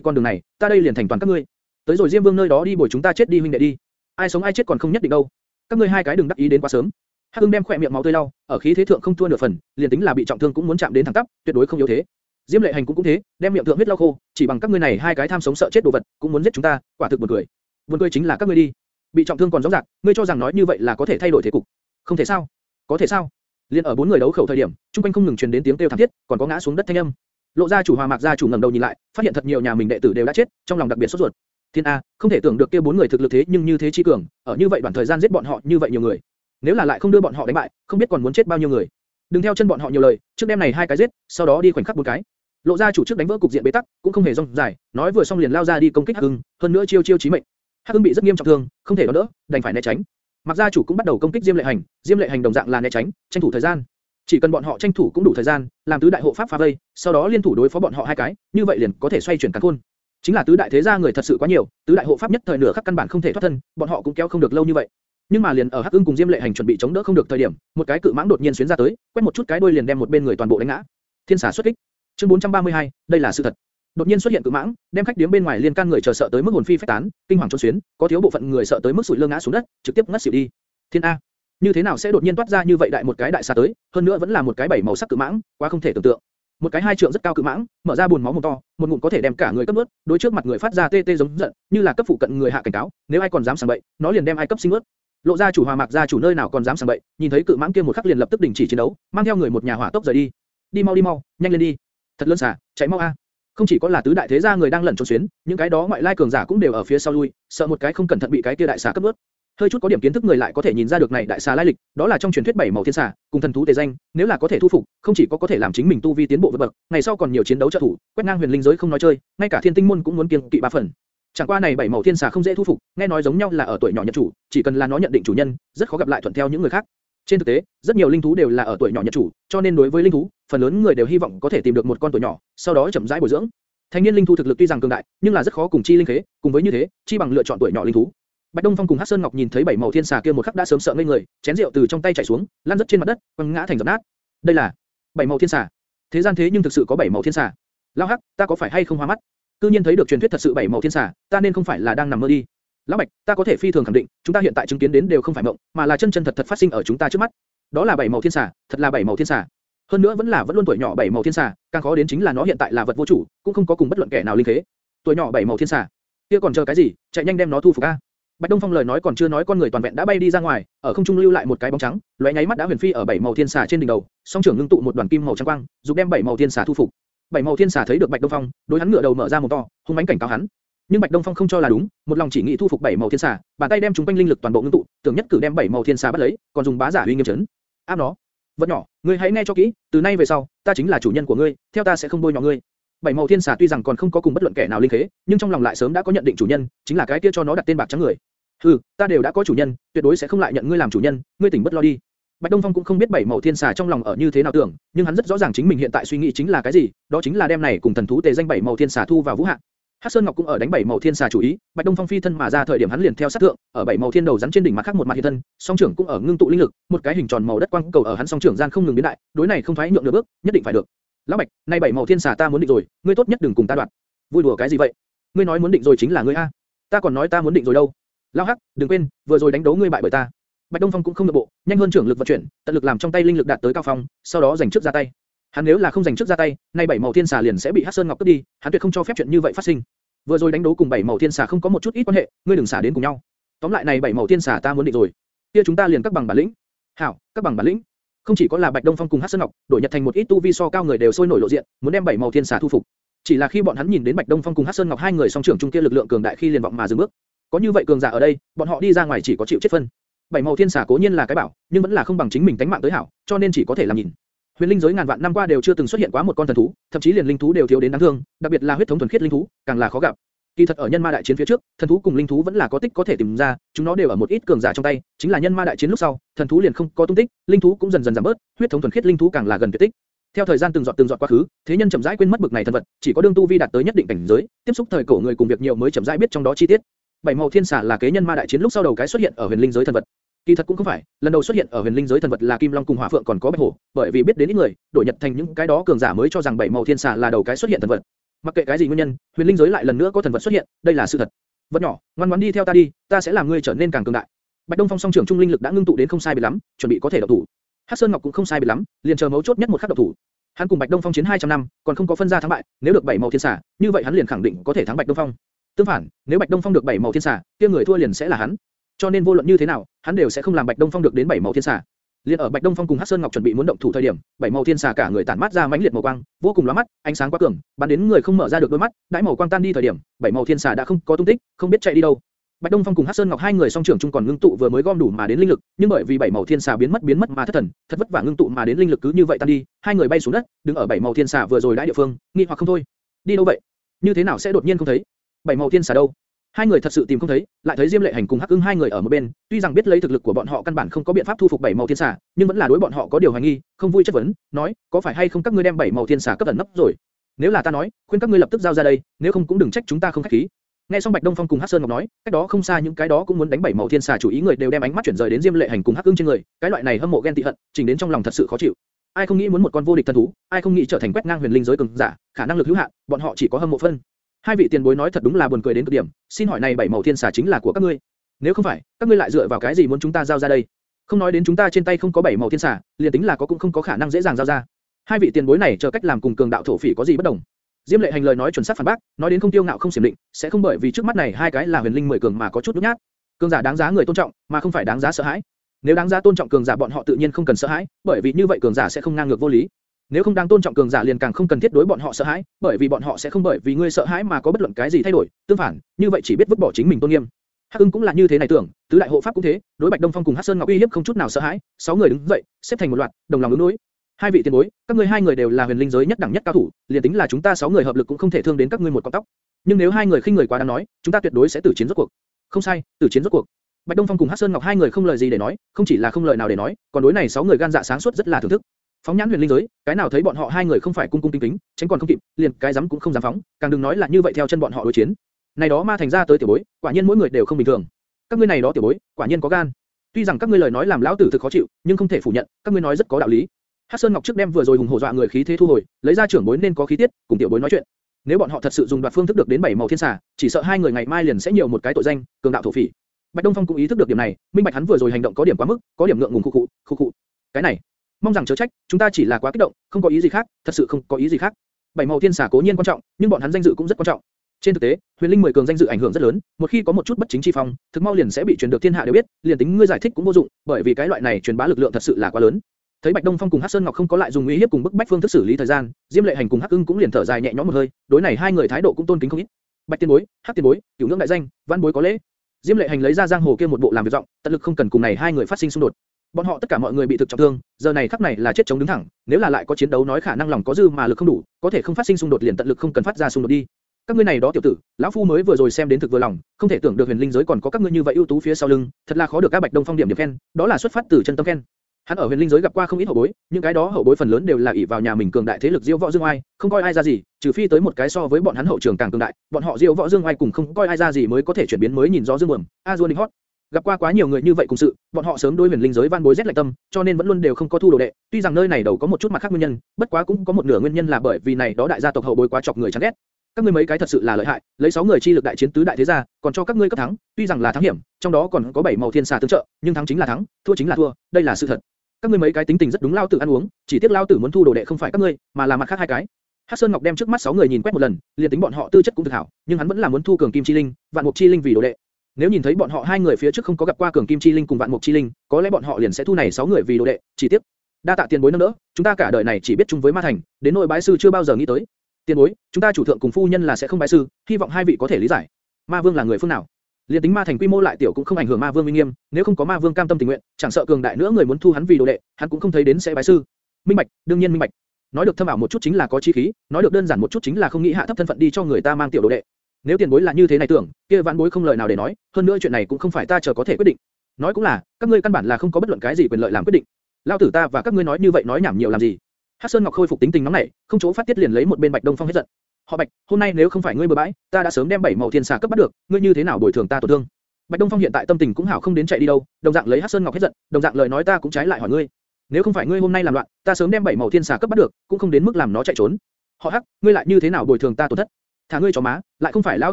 S1: con đường này, ta đây liền thành toàn các ngươi. Tới rồi Diêm Vương nơi đó đi bồi chúng ta chết đi huynh đệ đi. Ai sống ai chết còn không nhất định đâu. Các ngươi hai cái đừng đắc ý đến quá sớm. Hắc Ưng đem khỏe miệng máu tươi lau, ở khí thế thượng không thua nửa phần, liền tính là bị trọng thương cũng muốn chạm đến thẳng tắp, tuyệt đối không yếu thế. Diêm Lệ Hành cũng cũng thế, đem miệng thượng huyết lau khô, chỉ bằng các ngươi này hai cái tham sống sợ chết đồ vật, cũng muốn giết chúng ta, quả thực buồn cười. Buồn cười chính là các ngươi đi, bị trọng thương còn rõ ràng, ngươi cho rằng nói như vậy là có thể thay đổi thế cục? Không thể sao? Có thể sao? Liên ở bốn người đấu khẩu thời điểm, trung quanh không ngừng truyền đến tiếng kêu thảm thiết, còn có ngã xuống đất thanh âm. Lộ gia chủ Hòa Mạc gia chủ ngẩng đầu nhìn lại, phát hiện thật nhiều nhà mình đệ tử đều đã chết, trong lòng đặc biệt sốt ruột. Thiên a, không thể tưởng được kia bốn người thực lực thế nhưng như thế chi cường, ở như vậy đoạn thời gian giết bọn họ như vậy nhiều người. Nếu là lại không đưa bọn họ đánh bại, không biết còn muốn chết bao nhiêu người. Đừng theo chân bọn họ nhiều lời, trước đêm này hai cái giết, sau đó đi khoảnh khắc bốn cái. Lộ ra chủ trước đánh vỡ cục diện bế tắc, cũng không hề rong dài, nói vừa xong liền lao ra đi công kích Hắc Hưng, hơn nữa chiêu chiêu chí mệnh. Hắc Hưng bị rất nghiêm trọng thương, không thể đón đỡ, đành phải né tránh. Mặc gia chủ cũng bắt đầu công kích Diêm Lệ Hành, Diêm Lệ Hành đồng dạng là né tránh, tranh thủ thời gian. Chỉ cần bọn họ tranh thủ cũng đủ thời gian, làm tứ đại hộ pháp phá vây, sau đó liên thủ đối phó bọn họ hai cái, như vậy liền có thể xoay chuyển càn khôn. Chính là tứ đại thế gia người thật sự quá nhiều, tứ đại hộ pháp nhất thời nửa khắc căn bản không thể thoát thân, bọn họ cũng kéo không được lâu như vậy. Nhưng mà liền ở Hắc Ưng cùng Diêm Lệ Hành chuẩn bị chống đỡ không được thời điểm, một cái cự mãng đột nhiên xuyến ra tới, quét một chút cái đuôi liền đem một bên người toàn bộ đánh ngã. Thiên xà xuất kích. Chương 432, đây là sự thật. Đột nhiên xuất hiện cự mãng, đem khách điếm bên ngoài liên can người chờ sợ tới mức hồn phi phách tán, kinh hoàng trốn xuyến, có thiếu bộ phận người sợ tới mức sụi lơ ngã xuống đất, trực tiếp ngất xỉu đi. Thiên a, như thế nào sẽ đột nhiên toát ra như vậy đại một cái đại xà tới, hơn nữa vẫn là một cái bảy màu sắc cự mãng, quá không thể tưởng tượng. Một cái hai trượng rất cao cự mãng, mở ra buồn máu mồm to, một ngụm có thể đem cả người cấp nuốt, đối trước mặt người phát ra tê tê giống giận, như là cấp phụ cận người hạ cảnh cáo, nếu ai còn dám sảng bậy, nó liền đem ai cấp sinh nuốt. Lộ ra chủ hòa mạc ra chủ nơi nào còn dám sảng bậy, nhìn thấy cự mãng kia một khắc liền lập tức đình chỉ chiến đấu, mang theo người một nhà hỏa tốc rời đi. Đi mau đi mau, nhanh lên đi. Thật lớn xà, chạy mau a. Không chỉ có là tứ đại thế gia người đang lẩn trốn xuyến, những cái đó ngoại lai cường giả cũng đều ở phía sau lui, sợ một cái không cẩn thận bị cái kia đại xà cấp nuốt. Hơi chút có điểm kiến thức người lại có thể nhìn ra được này đại xà lai lịch, đó là trong truyền thuyết bảy màu thiên xà, cùng thần thú tề danh, nếu là có thể thu phục, không chỉ có có thể làm chính mình tu vi tiến bộ vượt bậc, ngày sau còn nhiều chiến đấu trợ thủ, quét ngang huyền linh giới không nói chơi, ngay cả thiên tinh môn cũng muốn kiêng kỵ ba phần. Chẳng qua này bảy màu thiên xà không dễ thu phục, nghe nói giống nhau là ở tuổi nhỏ nhận chủ, chỉ cần là nó nhận định chủ nhân, rất khó gặp lại thuận theo những người khác. Trên thực tế, rất nhiều linh thú đều là ở tuổi nhỏ nhận chủ, cho nên đối với linh thú, phần lớn người đều hy vọng có thể tìm được một con tuổi nhỏ, sau đó chậm rãi bồi dưỡng. Thanh niên linh thú thực lực tuy rằng cường đại, nhưng là rất khó cùng chi linh khế, cùng với như thế, chi bằng lựa chọn tuổi nhỏ linh thú. Bạch Đông Phong cùng Hắc Sơn Ngọc nhìn thấy bảy màu thiên xà kia một khắc đã sớm sợ ngây người, chén rượu từ trong tay chảy xuống, lăn rất trên mặt đất, quăng ngã thành dập nát. Đây là bảy màu thiên xà. Thế gian thế nhưng thực sự có bảy màu thiên xà. Lão Hắc, ta có phải hay không hoa mắt? Cư nhiên thấy được truyền thuyết thật sự bảy màu thiên xà, ta nên không phải là đang nằm mơ đi. Lão Bạch, ta có thể phi thường khẳng định, chúng ta hiện tại chứng kiến đến đều không phải mộng, mà là chân chân thật thật phát sinh ở chúng ta trước mắt. Đó là bảy màu thiên xà, thật là bảy màu thiên xà. Hơn nữa vẫn là vẫn luôn tuổi nhỏ bảy màu thiên xà, càng khó đến chính là nó hiện tại là vật vô chủ, cũng không có cùng bất luận kẻ nào linh thế. Tuổi nhỏ bảy màu thiên xà, kia còn chờ cái gì, chạy nhanh đem nó thu phục a. Bạch Đông Phong lời nói còn chưa nói con người toàn vẹn đã bay đi ra ngoài, ở không trung lưu lại một cái bóng trắng, lóe nháy mắt đã huyền phi ở bảy màu thiên xà trên đỉnh đầu, song trưởng ngưng tụ một đoàn kim màu trắng quang, giúp đem bảy màu thiên xà thu phục. Bảy màu thiên xà thấy được Bạch Đông Phong, đối hắn ngửa đầu mở ra một to, hung mãnh cảnh cáo hắn. Nhưng Bạch Đông Phong không cho là đúng, một lòng chỉ nghĩ thu phục bảy màu thiên xà, bàn tay đem chúng quanh linh lực toàn bộ ngưng tụ, tưởng nhất cử đem bảy màu thiên xà bắt lấy, còn dùng bá giả uy nghiêm chấn. Áp nó. Vật nhỏ, ngươi hãy nghe cho kỹ, từ nay về sau, ta chính là chủ nhân của ngươi, theo ta sẽ không bôi nhọ ngươi. Bảy màu thiên xà tuy rằng còn không có cùng bất luận kẻ nào linh khế, nhưng trong lòng lại sớm đã có nhận định chủ nhân, chính là cái kia cho nó đặt tên bạc trắng người. Hừ, ta đều đã có chủ nhân, tuyệt đối sẽ không lại nhận ngươi làm chủ nhân, ngươi tỉnh bất lo đi. Bạch Đông Phong cũng không biết bảy màu thiên xà trong lòng ở như thế nào tưởng, nhưng hắn rất rõ ràng chính mình hiện tại suy nghĩ chính là cái gì, đó chính là đem này cùng thần thú tề danh bảy màu thiên xà thu vào vũ hạ. Hắc Sơn Ngọc cũng ở đánh bảy màu thiên xà chủ ý, Bạch Đông Phong phi thân mà ra thời điểm hắn liền theo sát thượng, ở bảy màu thiên đầu rắn trên đỉnh mặt khác một mặt hiện thân, song trưởng cũng ở ngưng tụ linh lực, một cái hình tròn màu đất quang cầu ở hắn song trưởng gian không ngừng biến đại, đối này không thoái nhượng nửa bước, nhất định phải được. Lão Bạch, nay bảy màu thiên xà ta muốn định rồi, ngươi tốt nhất đừng cùng ta đoạt. Vui đùa cái gì vậy? Ngươi nói muốn định rồi chính là ngươi a. Ta còn nói ta muốn định rồi đâu. Lão Hắc, đừng quên, vừa rồi đánh đấu ngươi bại bởi ta. Bạch Đông Phong cũng không được bộ, nhanh hơn trưởng lực vận chuyển, tận lực làm trong tay linh lực đạt tới cao phong, sau đó giành trước ra tay. Hắn nếu là không giành trước ra tay, nay bảy màu thiên xà liền sẽ bị Hắc Sơn Ngọc cướp đi, hắn tuyệt không cho phép chuyện như vậy phát sinh. Vừa rồi đánh đấu cùng bảy màu thiên xà không có một chút ít quan hệ, ngươi đừng xả đến cùng nhau. Tóm lại này bảy màu thiên xà ta muốn định rồi. Kia chúng ta liền các bằng bản lĩnh. Hảo, các bằng bản lĩnh. Không chỉ có là Bạch Đông Phong cùng Hắc Sơn Ngọc, đổi nhật thành một ít tu vi so cao người đều sôi nổi lộ diện, muốn đem bảy màu thiên xà thu phục. Chỉ là khi bọn hắn nhìn đến Bạch Đông Phong cùng Hắc Sơn Ngọc hai người song trưởng trung kia lực lượng cường đại khi liền vọng mà dừng bước. Có như vậy cường giả ở đây, bọn họ đi ra ngoài chỉ có chịu chết phân. Bảy màu thiên xà cố nhiên là cái bảo, nhưng vẫn là không bằng chính mình tánh mạng tới hảo, cho nên chỉ có thể làm nhìn. Huyền linh giới ngàn vạn năm qua đều chưa từng xuất hiện quá một con thần thú, thậm chí liền linh thú đều thiếu đến đáng thương, đặc biệt là huyết thống thuần khiết linh thú, càng là khó gặp. Kỳ thật ở nhân ma đại chiến phía trước, thần thú cùng linh thú vẫn là có tích có thể tìm ra, chúng nó đều ở một ít cường giả trong tay, chính là nhân ma đại chiến lúc sau, thần thú liền không có tung tích, linh thú cũng dần dần giảm bớt, huyết thống thuần khiết linh thú càng là gần tuyệt tích. Theo thời gian từng giọt từng giọt quá khứ, thế nhân chậm rãi quên mất bực này thần vật, chỉ có đương tu vi đạt tới nhất định cảnh giới, tiếp xúc thời cổ người cùng việc nhiều mới chậm rãi biết trong đó chi tiết. Bảy màu thiên xà là kế nhân ma đại chiến lúc sau đầu cái xuất hiện ở huyền linh giới thần vật. Kỳ thật cũng không phải, lần đầu xuất hiện ở huyền linh giới thần vật là kim long cùng hỏa phượng còn có bạch hổ, bởi vì biết đến ít người, đổi nhật thành những cái đó cường giả mới cho rằng bảy màu thiên xà là đầu cái xuất hiện thần vật. Mặc kệ cái gì nguyên nhân, huyền linh giới lại lần nữa có thần vật xuất hiện, đây là sự thật. Vật nhỏ, ngoan ngoãn đi theo ta đi, ta sẽ làm ngươi trở nên càng cường đại. Bạch Đông Phong song trưởng trung linh lực đã ngưng tụ đến không sai biệt lắm, chuẩn bị có thể động thủ. Hắc Sơn Ngọc cũng không sai biệt lắm, liền chờ mấu chốt nhất một khắc động thủ. Hắn cùng Bạch Đông Phong chiến 200 năm, còn không có phân ra thắng bại, nếu được bảy màu thiên xà, như vậy hắn liền khẳng định có thể thắng Bạch Đông Phong. Tương phản, nếu Bạch Đông Phong được bảy màu thiên xà, kia người thua liền sẽ là hắn. Cho nên vô luận như thế nào, hắn đều sẽ không làm Bạch Đông Phong được đến bảy màu thiên xà. Liên ở Bạch Đông Phong cùng Hắc Sơn Ngọc chuẩn bị muốn động thủ thời điểm, bảy màu thiên xà cả người tản mát ra mãnh liệt màu quang, vô cùng lóa mắt, ánh sáng quá cường, bắn đến người không mở ra được đôi mắt, đãi màu quang tan đi thời điểm, bảy màu thiên xà đã không có tung tích, không biết chạy đi đâu. Bạch Đông Phong cùng Hắc Sơn Ngọc hai người song trưởng chung còn ngưng tụ vừa mới gom đủ mà đến linh lực, nhưng bởi vì bảy màu thiên xà biến mất biến mất mà thất thần, thật vất vả ngưng tụ mà đến linh lực cứ như vậy tan đi, hai người bay xuống đất, đứng ở bảy màu thiên xà vừa rồi đã địa phương, nghi hoặc không thôi. Đi đâu vậy? Như thế nào sẽ đột nhiên không thấy? Bảy màu thiên xà đâu? Hai người thật sự tìm không thấy, lại thấy Diêm Lệ Hành cùng Hắc Ưng hai người ở một bên, tuy rằng biết lấy thực lực của bọn họ căn bản không có biện pháp thu phục bảy màu thiên xà, nhưng vẫn là đối bọn họ có điều hoài nghi, không vui chất vấn, nói, có phải hay không các ngươi đem bảy màu thiên xà cấp ẩn nấp rồi? Nếu là ta nói, khuyên các ngươi lập tức giao ra đây, nếu không cũng đừng trách chúng ta không khách khí. Nghe xong Bạch Đông Phong cùng Hắc Sơn Ngọc nói, cách đó không xa những cái đó cũng muốn đánh bảy màu thiên xà chủ ý người đều đem ánh mắt chuyển rời đến Diêm Lệ Hành cùng Hắc Ưng trên người, cái loại này hâm mộ ghen tị hận, chỉnh đến trong lòng thật sự khó chịu. Ai không nghĩ muốn một con vô địch thần thú, ai không nghĩ trở thành quét ngang huyền linh giới cường giả, khả năng lực hữu hạn, bọn họ chỉ có hâm mộ phân. Hai vị tiền bối nói thật đúng là buồn cười đến cực điểm, xin hỏi này bảy màu thiên xà chính là của các ngươi? Nếu không phải, các ngươi lại dựa vào cái gì muốn chúng ta giao ra đây? Không nói đến chúng ta trên tay không có bảy màu thiên xà, liền tính là có cũng không có khả năng dễ dàng giao ra. Hai vị tiền bối này chờ cách làm cùng cường đạo thổ phỉ có gì bất đồng? Diêm Lệ Hành lời nói chuẩn xác phản bác, nói đến không tiêu ngạo không xiểm định, sẽ không bởi vì trước mắt này hai cái là huyền linh mười cường mà có chút nhút nhát. Cường giả đáng giá người tôn trọng, mà không phải đáng giá sợ hãi. Nếu đáng giá tôn trọng cường giả bọn họ tự nhiên không cần sợ hãi, bởi vì như vậy cường giả sẽ không ngang ngược vô lý. Nếu không đáng tôn trọng cường giả liền càng không cần thiết đối bọn họ sợ hãi, bởi vì bọn họ sẽ không bởi vì ngươi sợ hãi mà có bất luận cái gì thay đổi, tương phản, như vậy chỉ biết vứt bỏ chính mình tôn nghiêm. Hắc Ưng cũng là như thế này tưởng, tứ đại hộ pháp cũng thế, đối Bạch Đông Phong cùng Hắc Sơn Ngọc uy hiếp không chút nào sợ hãi, sáu người đứng dậy, xếp thành một loạt, đồng lòng ứng đối. Hai vị tiền bối, các ngươi hai người đều là huyền linh giới nhất đẳng nhất cao thủ, liền tính là chúng ta sáu người hợp lực cũng không thể thương đến các ngươi một con tóc. Nhưng nếu hai người khinh người quá đáng nói, chúng ta tuyệt đối sẽ tử chiến rốt cuộc. Không sai, tử chiến rốt cuộc. Bạch Đông Phong cùng Hắc Sơn Ngọc hai người không lời gì để nói, không chỉ là không lời nào để nói, còn đối này sáu người gan dạ sáng suốt rất là thưởng thức. Phóng nhãn huyền linh giới, cái nào thấy bọn họ hai người không phải cung cung kính kính, tránh còn không kịp, liền cái dám cũng không dám phóng, càng đừng nói là như vậy theo chân bọn họ đối chiến. Này đó ma thành ra tới tiểu bối, quả nhiên mỗi người đều không bình thường. Các ngươi này đó tiểu bối, quả nhiên có gan. Tuy rằng các ngươi lời nói làm lão tử thực khó chịu, nhưng không thể phủ nhận, các ngươi nói rất có đạo lý. Hắc Sơn Ngọc trước đem vừa rồi hùng hổ dọa người khí thế thu hồi, lấy ra trưởng bối nên có khí tiết, cùng tiểu bối nói chuyện. Nếu bọn họ thật sự dùng đoạt phương thức được đến bảy màu thiên xà, chỉ sợ hai người ngày mai liền sẽ nhiều một cái tội danh, cường đạo thổ phỉ. Bạch Đông Phong cũng ý thức được điểm này, minh bạch hắn vừa rồi hành động có điểm quá mức, có điểm ngượng ngùng khụ khụ, khụ khụ. Cái này, mong rằng chớ trách, chúng ta chỉ là quá kích động, không có ý gì khác, thật sự không có ý gì khác. Bảy màu thiên xà cố nhiên quan trọng, nhưng bọn hắn danh dự cũng rất quan trọng. Trên thực tế, Huyền Linh mười cường danh dự ảnh hưởng rất lớn, một khi có một chút bất chính chi phong, thực mau liền sẽ bị truyền được thiên hạ đều biết, liền tính ngươi giải thích cũng vô dụng, bởi vì cái loại này truyền bá lực lượng thật sự là quá lớn. Thấy Bạch Đông Phong cùng Hắc Sơn Ngọc không có lại dùng uy hiếp cùng bức bách phương thức xử lý thời gian, Diêm Lệ Hành cùng Hắc Ưng cũng liền thở dài nhẹ nhõm một hơi, đối này hai người thái độ cũng tôn kính không ít. Bạch Tiên Bối, Hắc Tiên Bối, cửu ngưỡng đại danh, văn bối có lễ. Diêm Lệ Hành lấy ra giang hồ kia một bộ làm việc rộng, tận lực không cần cùng này hai người phát sinh xung đột. Bọn họ tất cả mọi người bị thực trọng thương, giờ này khắc này là chết chống đứng thẳng, nếu là lại có chiến đấu nói khả năng lòng có dư mà lực không đủ, có thể không phát sinh xung đột liền tận lực không cần phát ra xung đột đi. Các ngươi này đó tiểu tử, lão phu mới vừa rồi xem đến thực vừa lòng, không thể tưởng được huyền linh giới còn có các ngươi như vậy ưu tú phía sau lưng, thật là khó được các bạch đông phong điểm điểm khen, đó là xuất phát từ chân tâm khen. Hắn ở huyền linh giới gặp qua không ít hậu bối, những cái đó hậu bối phần lớn đều là ỷ vào nhà mình cường đại thế lực diêu võ dương ai, không coi ai ra gì, trừ phi tới một cái so với bọn hắn hậu trường càng cường đại, bọn họ diêu võ dương ai cùng không coi ai ra gì mới có thể chuyển biến mới nhìn gió dương buồm. A Duan Hot gặp qua quá nhiều người như vậy cùng sự, bọn họ sớm đối huyền linh giới van bối rét lạnh tâm, cho nên vẫn luôn đều không có thu đồ đệ. Tuy rằng nơi này đầu có một chút mặt khác nguyên nhân, bất quá cũng có một nửa nguyên nhân là bởi vì này đó đại gia tộc hậu bối quá chọc người chán ghét. Các ngươi mấy cái thật sự là lợi hại, lấy 6 người chi lực đại chiến tứ đại thế gia, còn cho các ngươi cấp thắng, tuy rằng là thắng hiểm, trong đó còn có 7 màu thiên xà tương trợ, nhưng thắng chính là thắng, thua chính là thua, đây là sự thật. Các ngươi mấy cái tính tình rất đúng lao tử ăn uống, chỉ tiếc lao tử muốn thu đồ đệ không phải các ngươi, mà là mặt khác hai cái. Hắc Sơn Ngọc đem trước mắt 6 người nhìn quét một lần, liền tính bọn họ tư chất cũng thực hảo, nhưng hắn vẫn là muốn thu cường kim chi linh, vạn mục chi linh vì đồ đệ. Nếu nhìn thấy bọn họ hai người phía trước không có gặp qua cường kim chi linh cùng vạn mục chi linh, có lẽ bọn họ liền sẽ thu này sáu người vì đồ đệ, chỉ tiếc. Đa tạ tiền bối nâng đỡ, chúng ta cả đời này chỉ biết chung với ma thành, đến nội bái sư chưa bao giờ nghĩ tới. Tiền bối, chúng ta chủ thượng cùng phu nhân là sẽ không bái sư, hy vọng hai vị có thể lý giải. Ma Vương là người phương nào? Liên tính ma thành quy mô lại tiểu cũng không ảnh hưởng ma vương uy nghiêm, nếu không có ma vương cam tâm tình nguyện, chẳng sợ cường đại nữa người muốn thu hắn vì đồ đệ, hắn cũng không thấy đến sẽ bái sư. Minh bạch, đương nhiên minh bạch. Nói được thâm ảo một chút chính là có chi khí, nói được đơn giản một chút chính là không nghĩ hạ thấp thân phận đi cho người ta mang tiểu đồ đệ. Nếu tiền bối là như thế này tưởng, kia vãn bối không lời nào để nói, hơn nữa chuyện này cũng không phải ta chờ có thể quyết định. Nói cũng là, các ngươi căn bản là không có bất luận cái gì quyền lợi làm quyết định. Lao tử ta và các ngươi nói như vậy nói nhảm nhiều làm gì? Hắc Sơn Ngọc khôi phục tính tình nóng nảy, không chỗ phát tiết liền lấy một bên Bạch Đông Phong hết giận. Họ Bạch, hôm nay nếu không phải ngươi bừa bãi, ta đã sớm đem bảy màu thiên xà cấp bắt được, ngươi như thế nào bồi thường ta tổn thương? Bạch Đông Phong hiện tại tâm tình cũng hảo không đến chạy đi đâu, đồng dạng lấy Hắc Sơn Ngọc hết giận, đồng dạng lời nói ta cũng trái lại hỏi ngươi. Nếu không phải ngươi hôm nay làm loạn, ta sớm đem bảy màu thiên xà cấp bắt được, cũng không đến mức làm nó chạy trốn. Họ Hắc, ngươi lại như thế nào bồi thường ta tổn thất? Thả ngươi chó má, lại không phải lão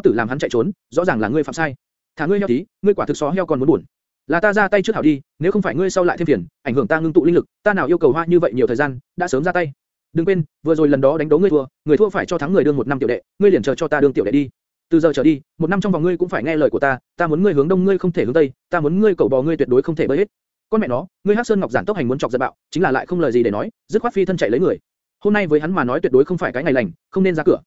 S1: tử làm hắn chạy trốn, rõ ràng là ngươi phạm sai. Thả ngươi heo tí, ngươi quả thực xó heo còn muốn buồn. Là ta ra tay trước hảo đi, nếu không phải ngươi sau lại thêm phiền, ảnh hưởng ta ngưng tụ linh lực, ta nào yêu cầu hoa như vậy nhiều thời gian, đã sớm ra tay. Đừng quên, vừa rồi lần đó đánh đấu ngươi thua, người thua phải cho thắng người đương một năm tiểu đệ, ngươi liền chờ cho ta đương tiểu đệ đi. Từ giờ trở đi, một năm trong vòng ngươi cũng phải nghe lời của ta, ta muốn ngươi hướng đông ngươi không thể hướng tây, ta muốn ngươi cầu bò ngươi tuyệt đối không thể bơi hết. Con mẹ nó, ngươi Hắc Sơn Ngọc giản tốc hành muốn chọc giận bạo, chính là lại không lời gì để nói, dứt khoát phi thân chạy lấy người. Hôm nay với hắn mà nói tuyệt đối không phải cái ngày lành, không nên ra cửa.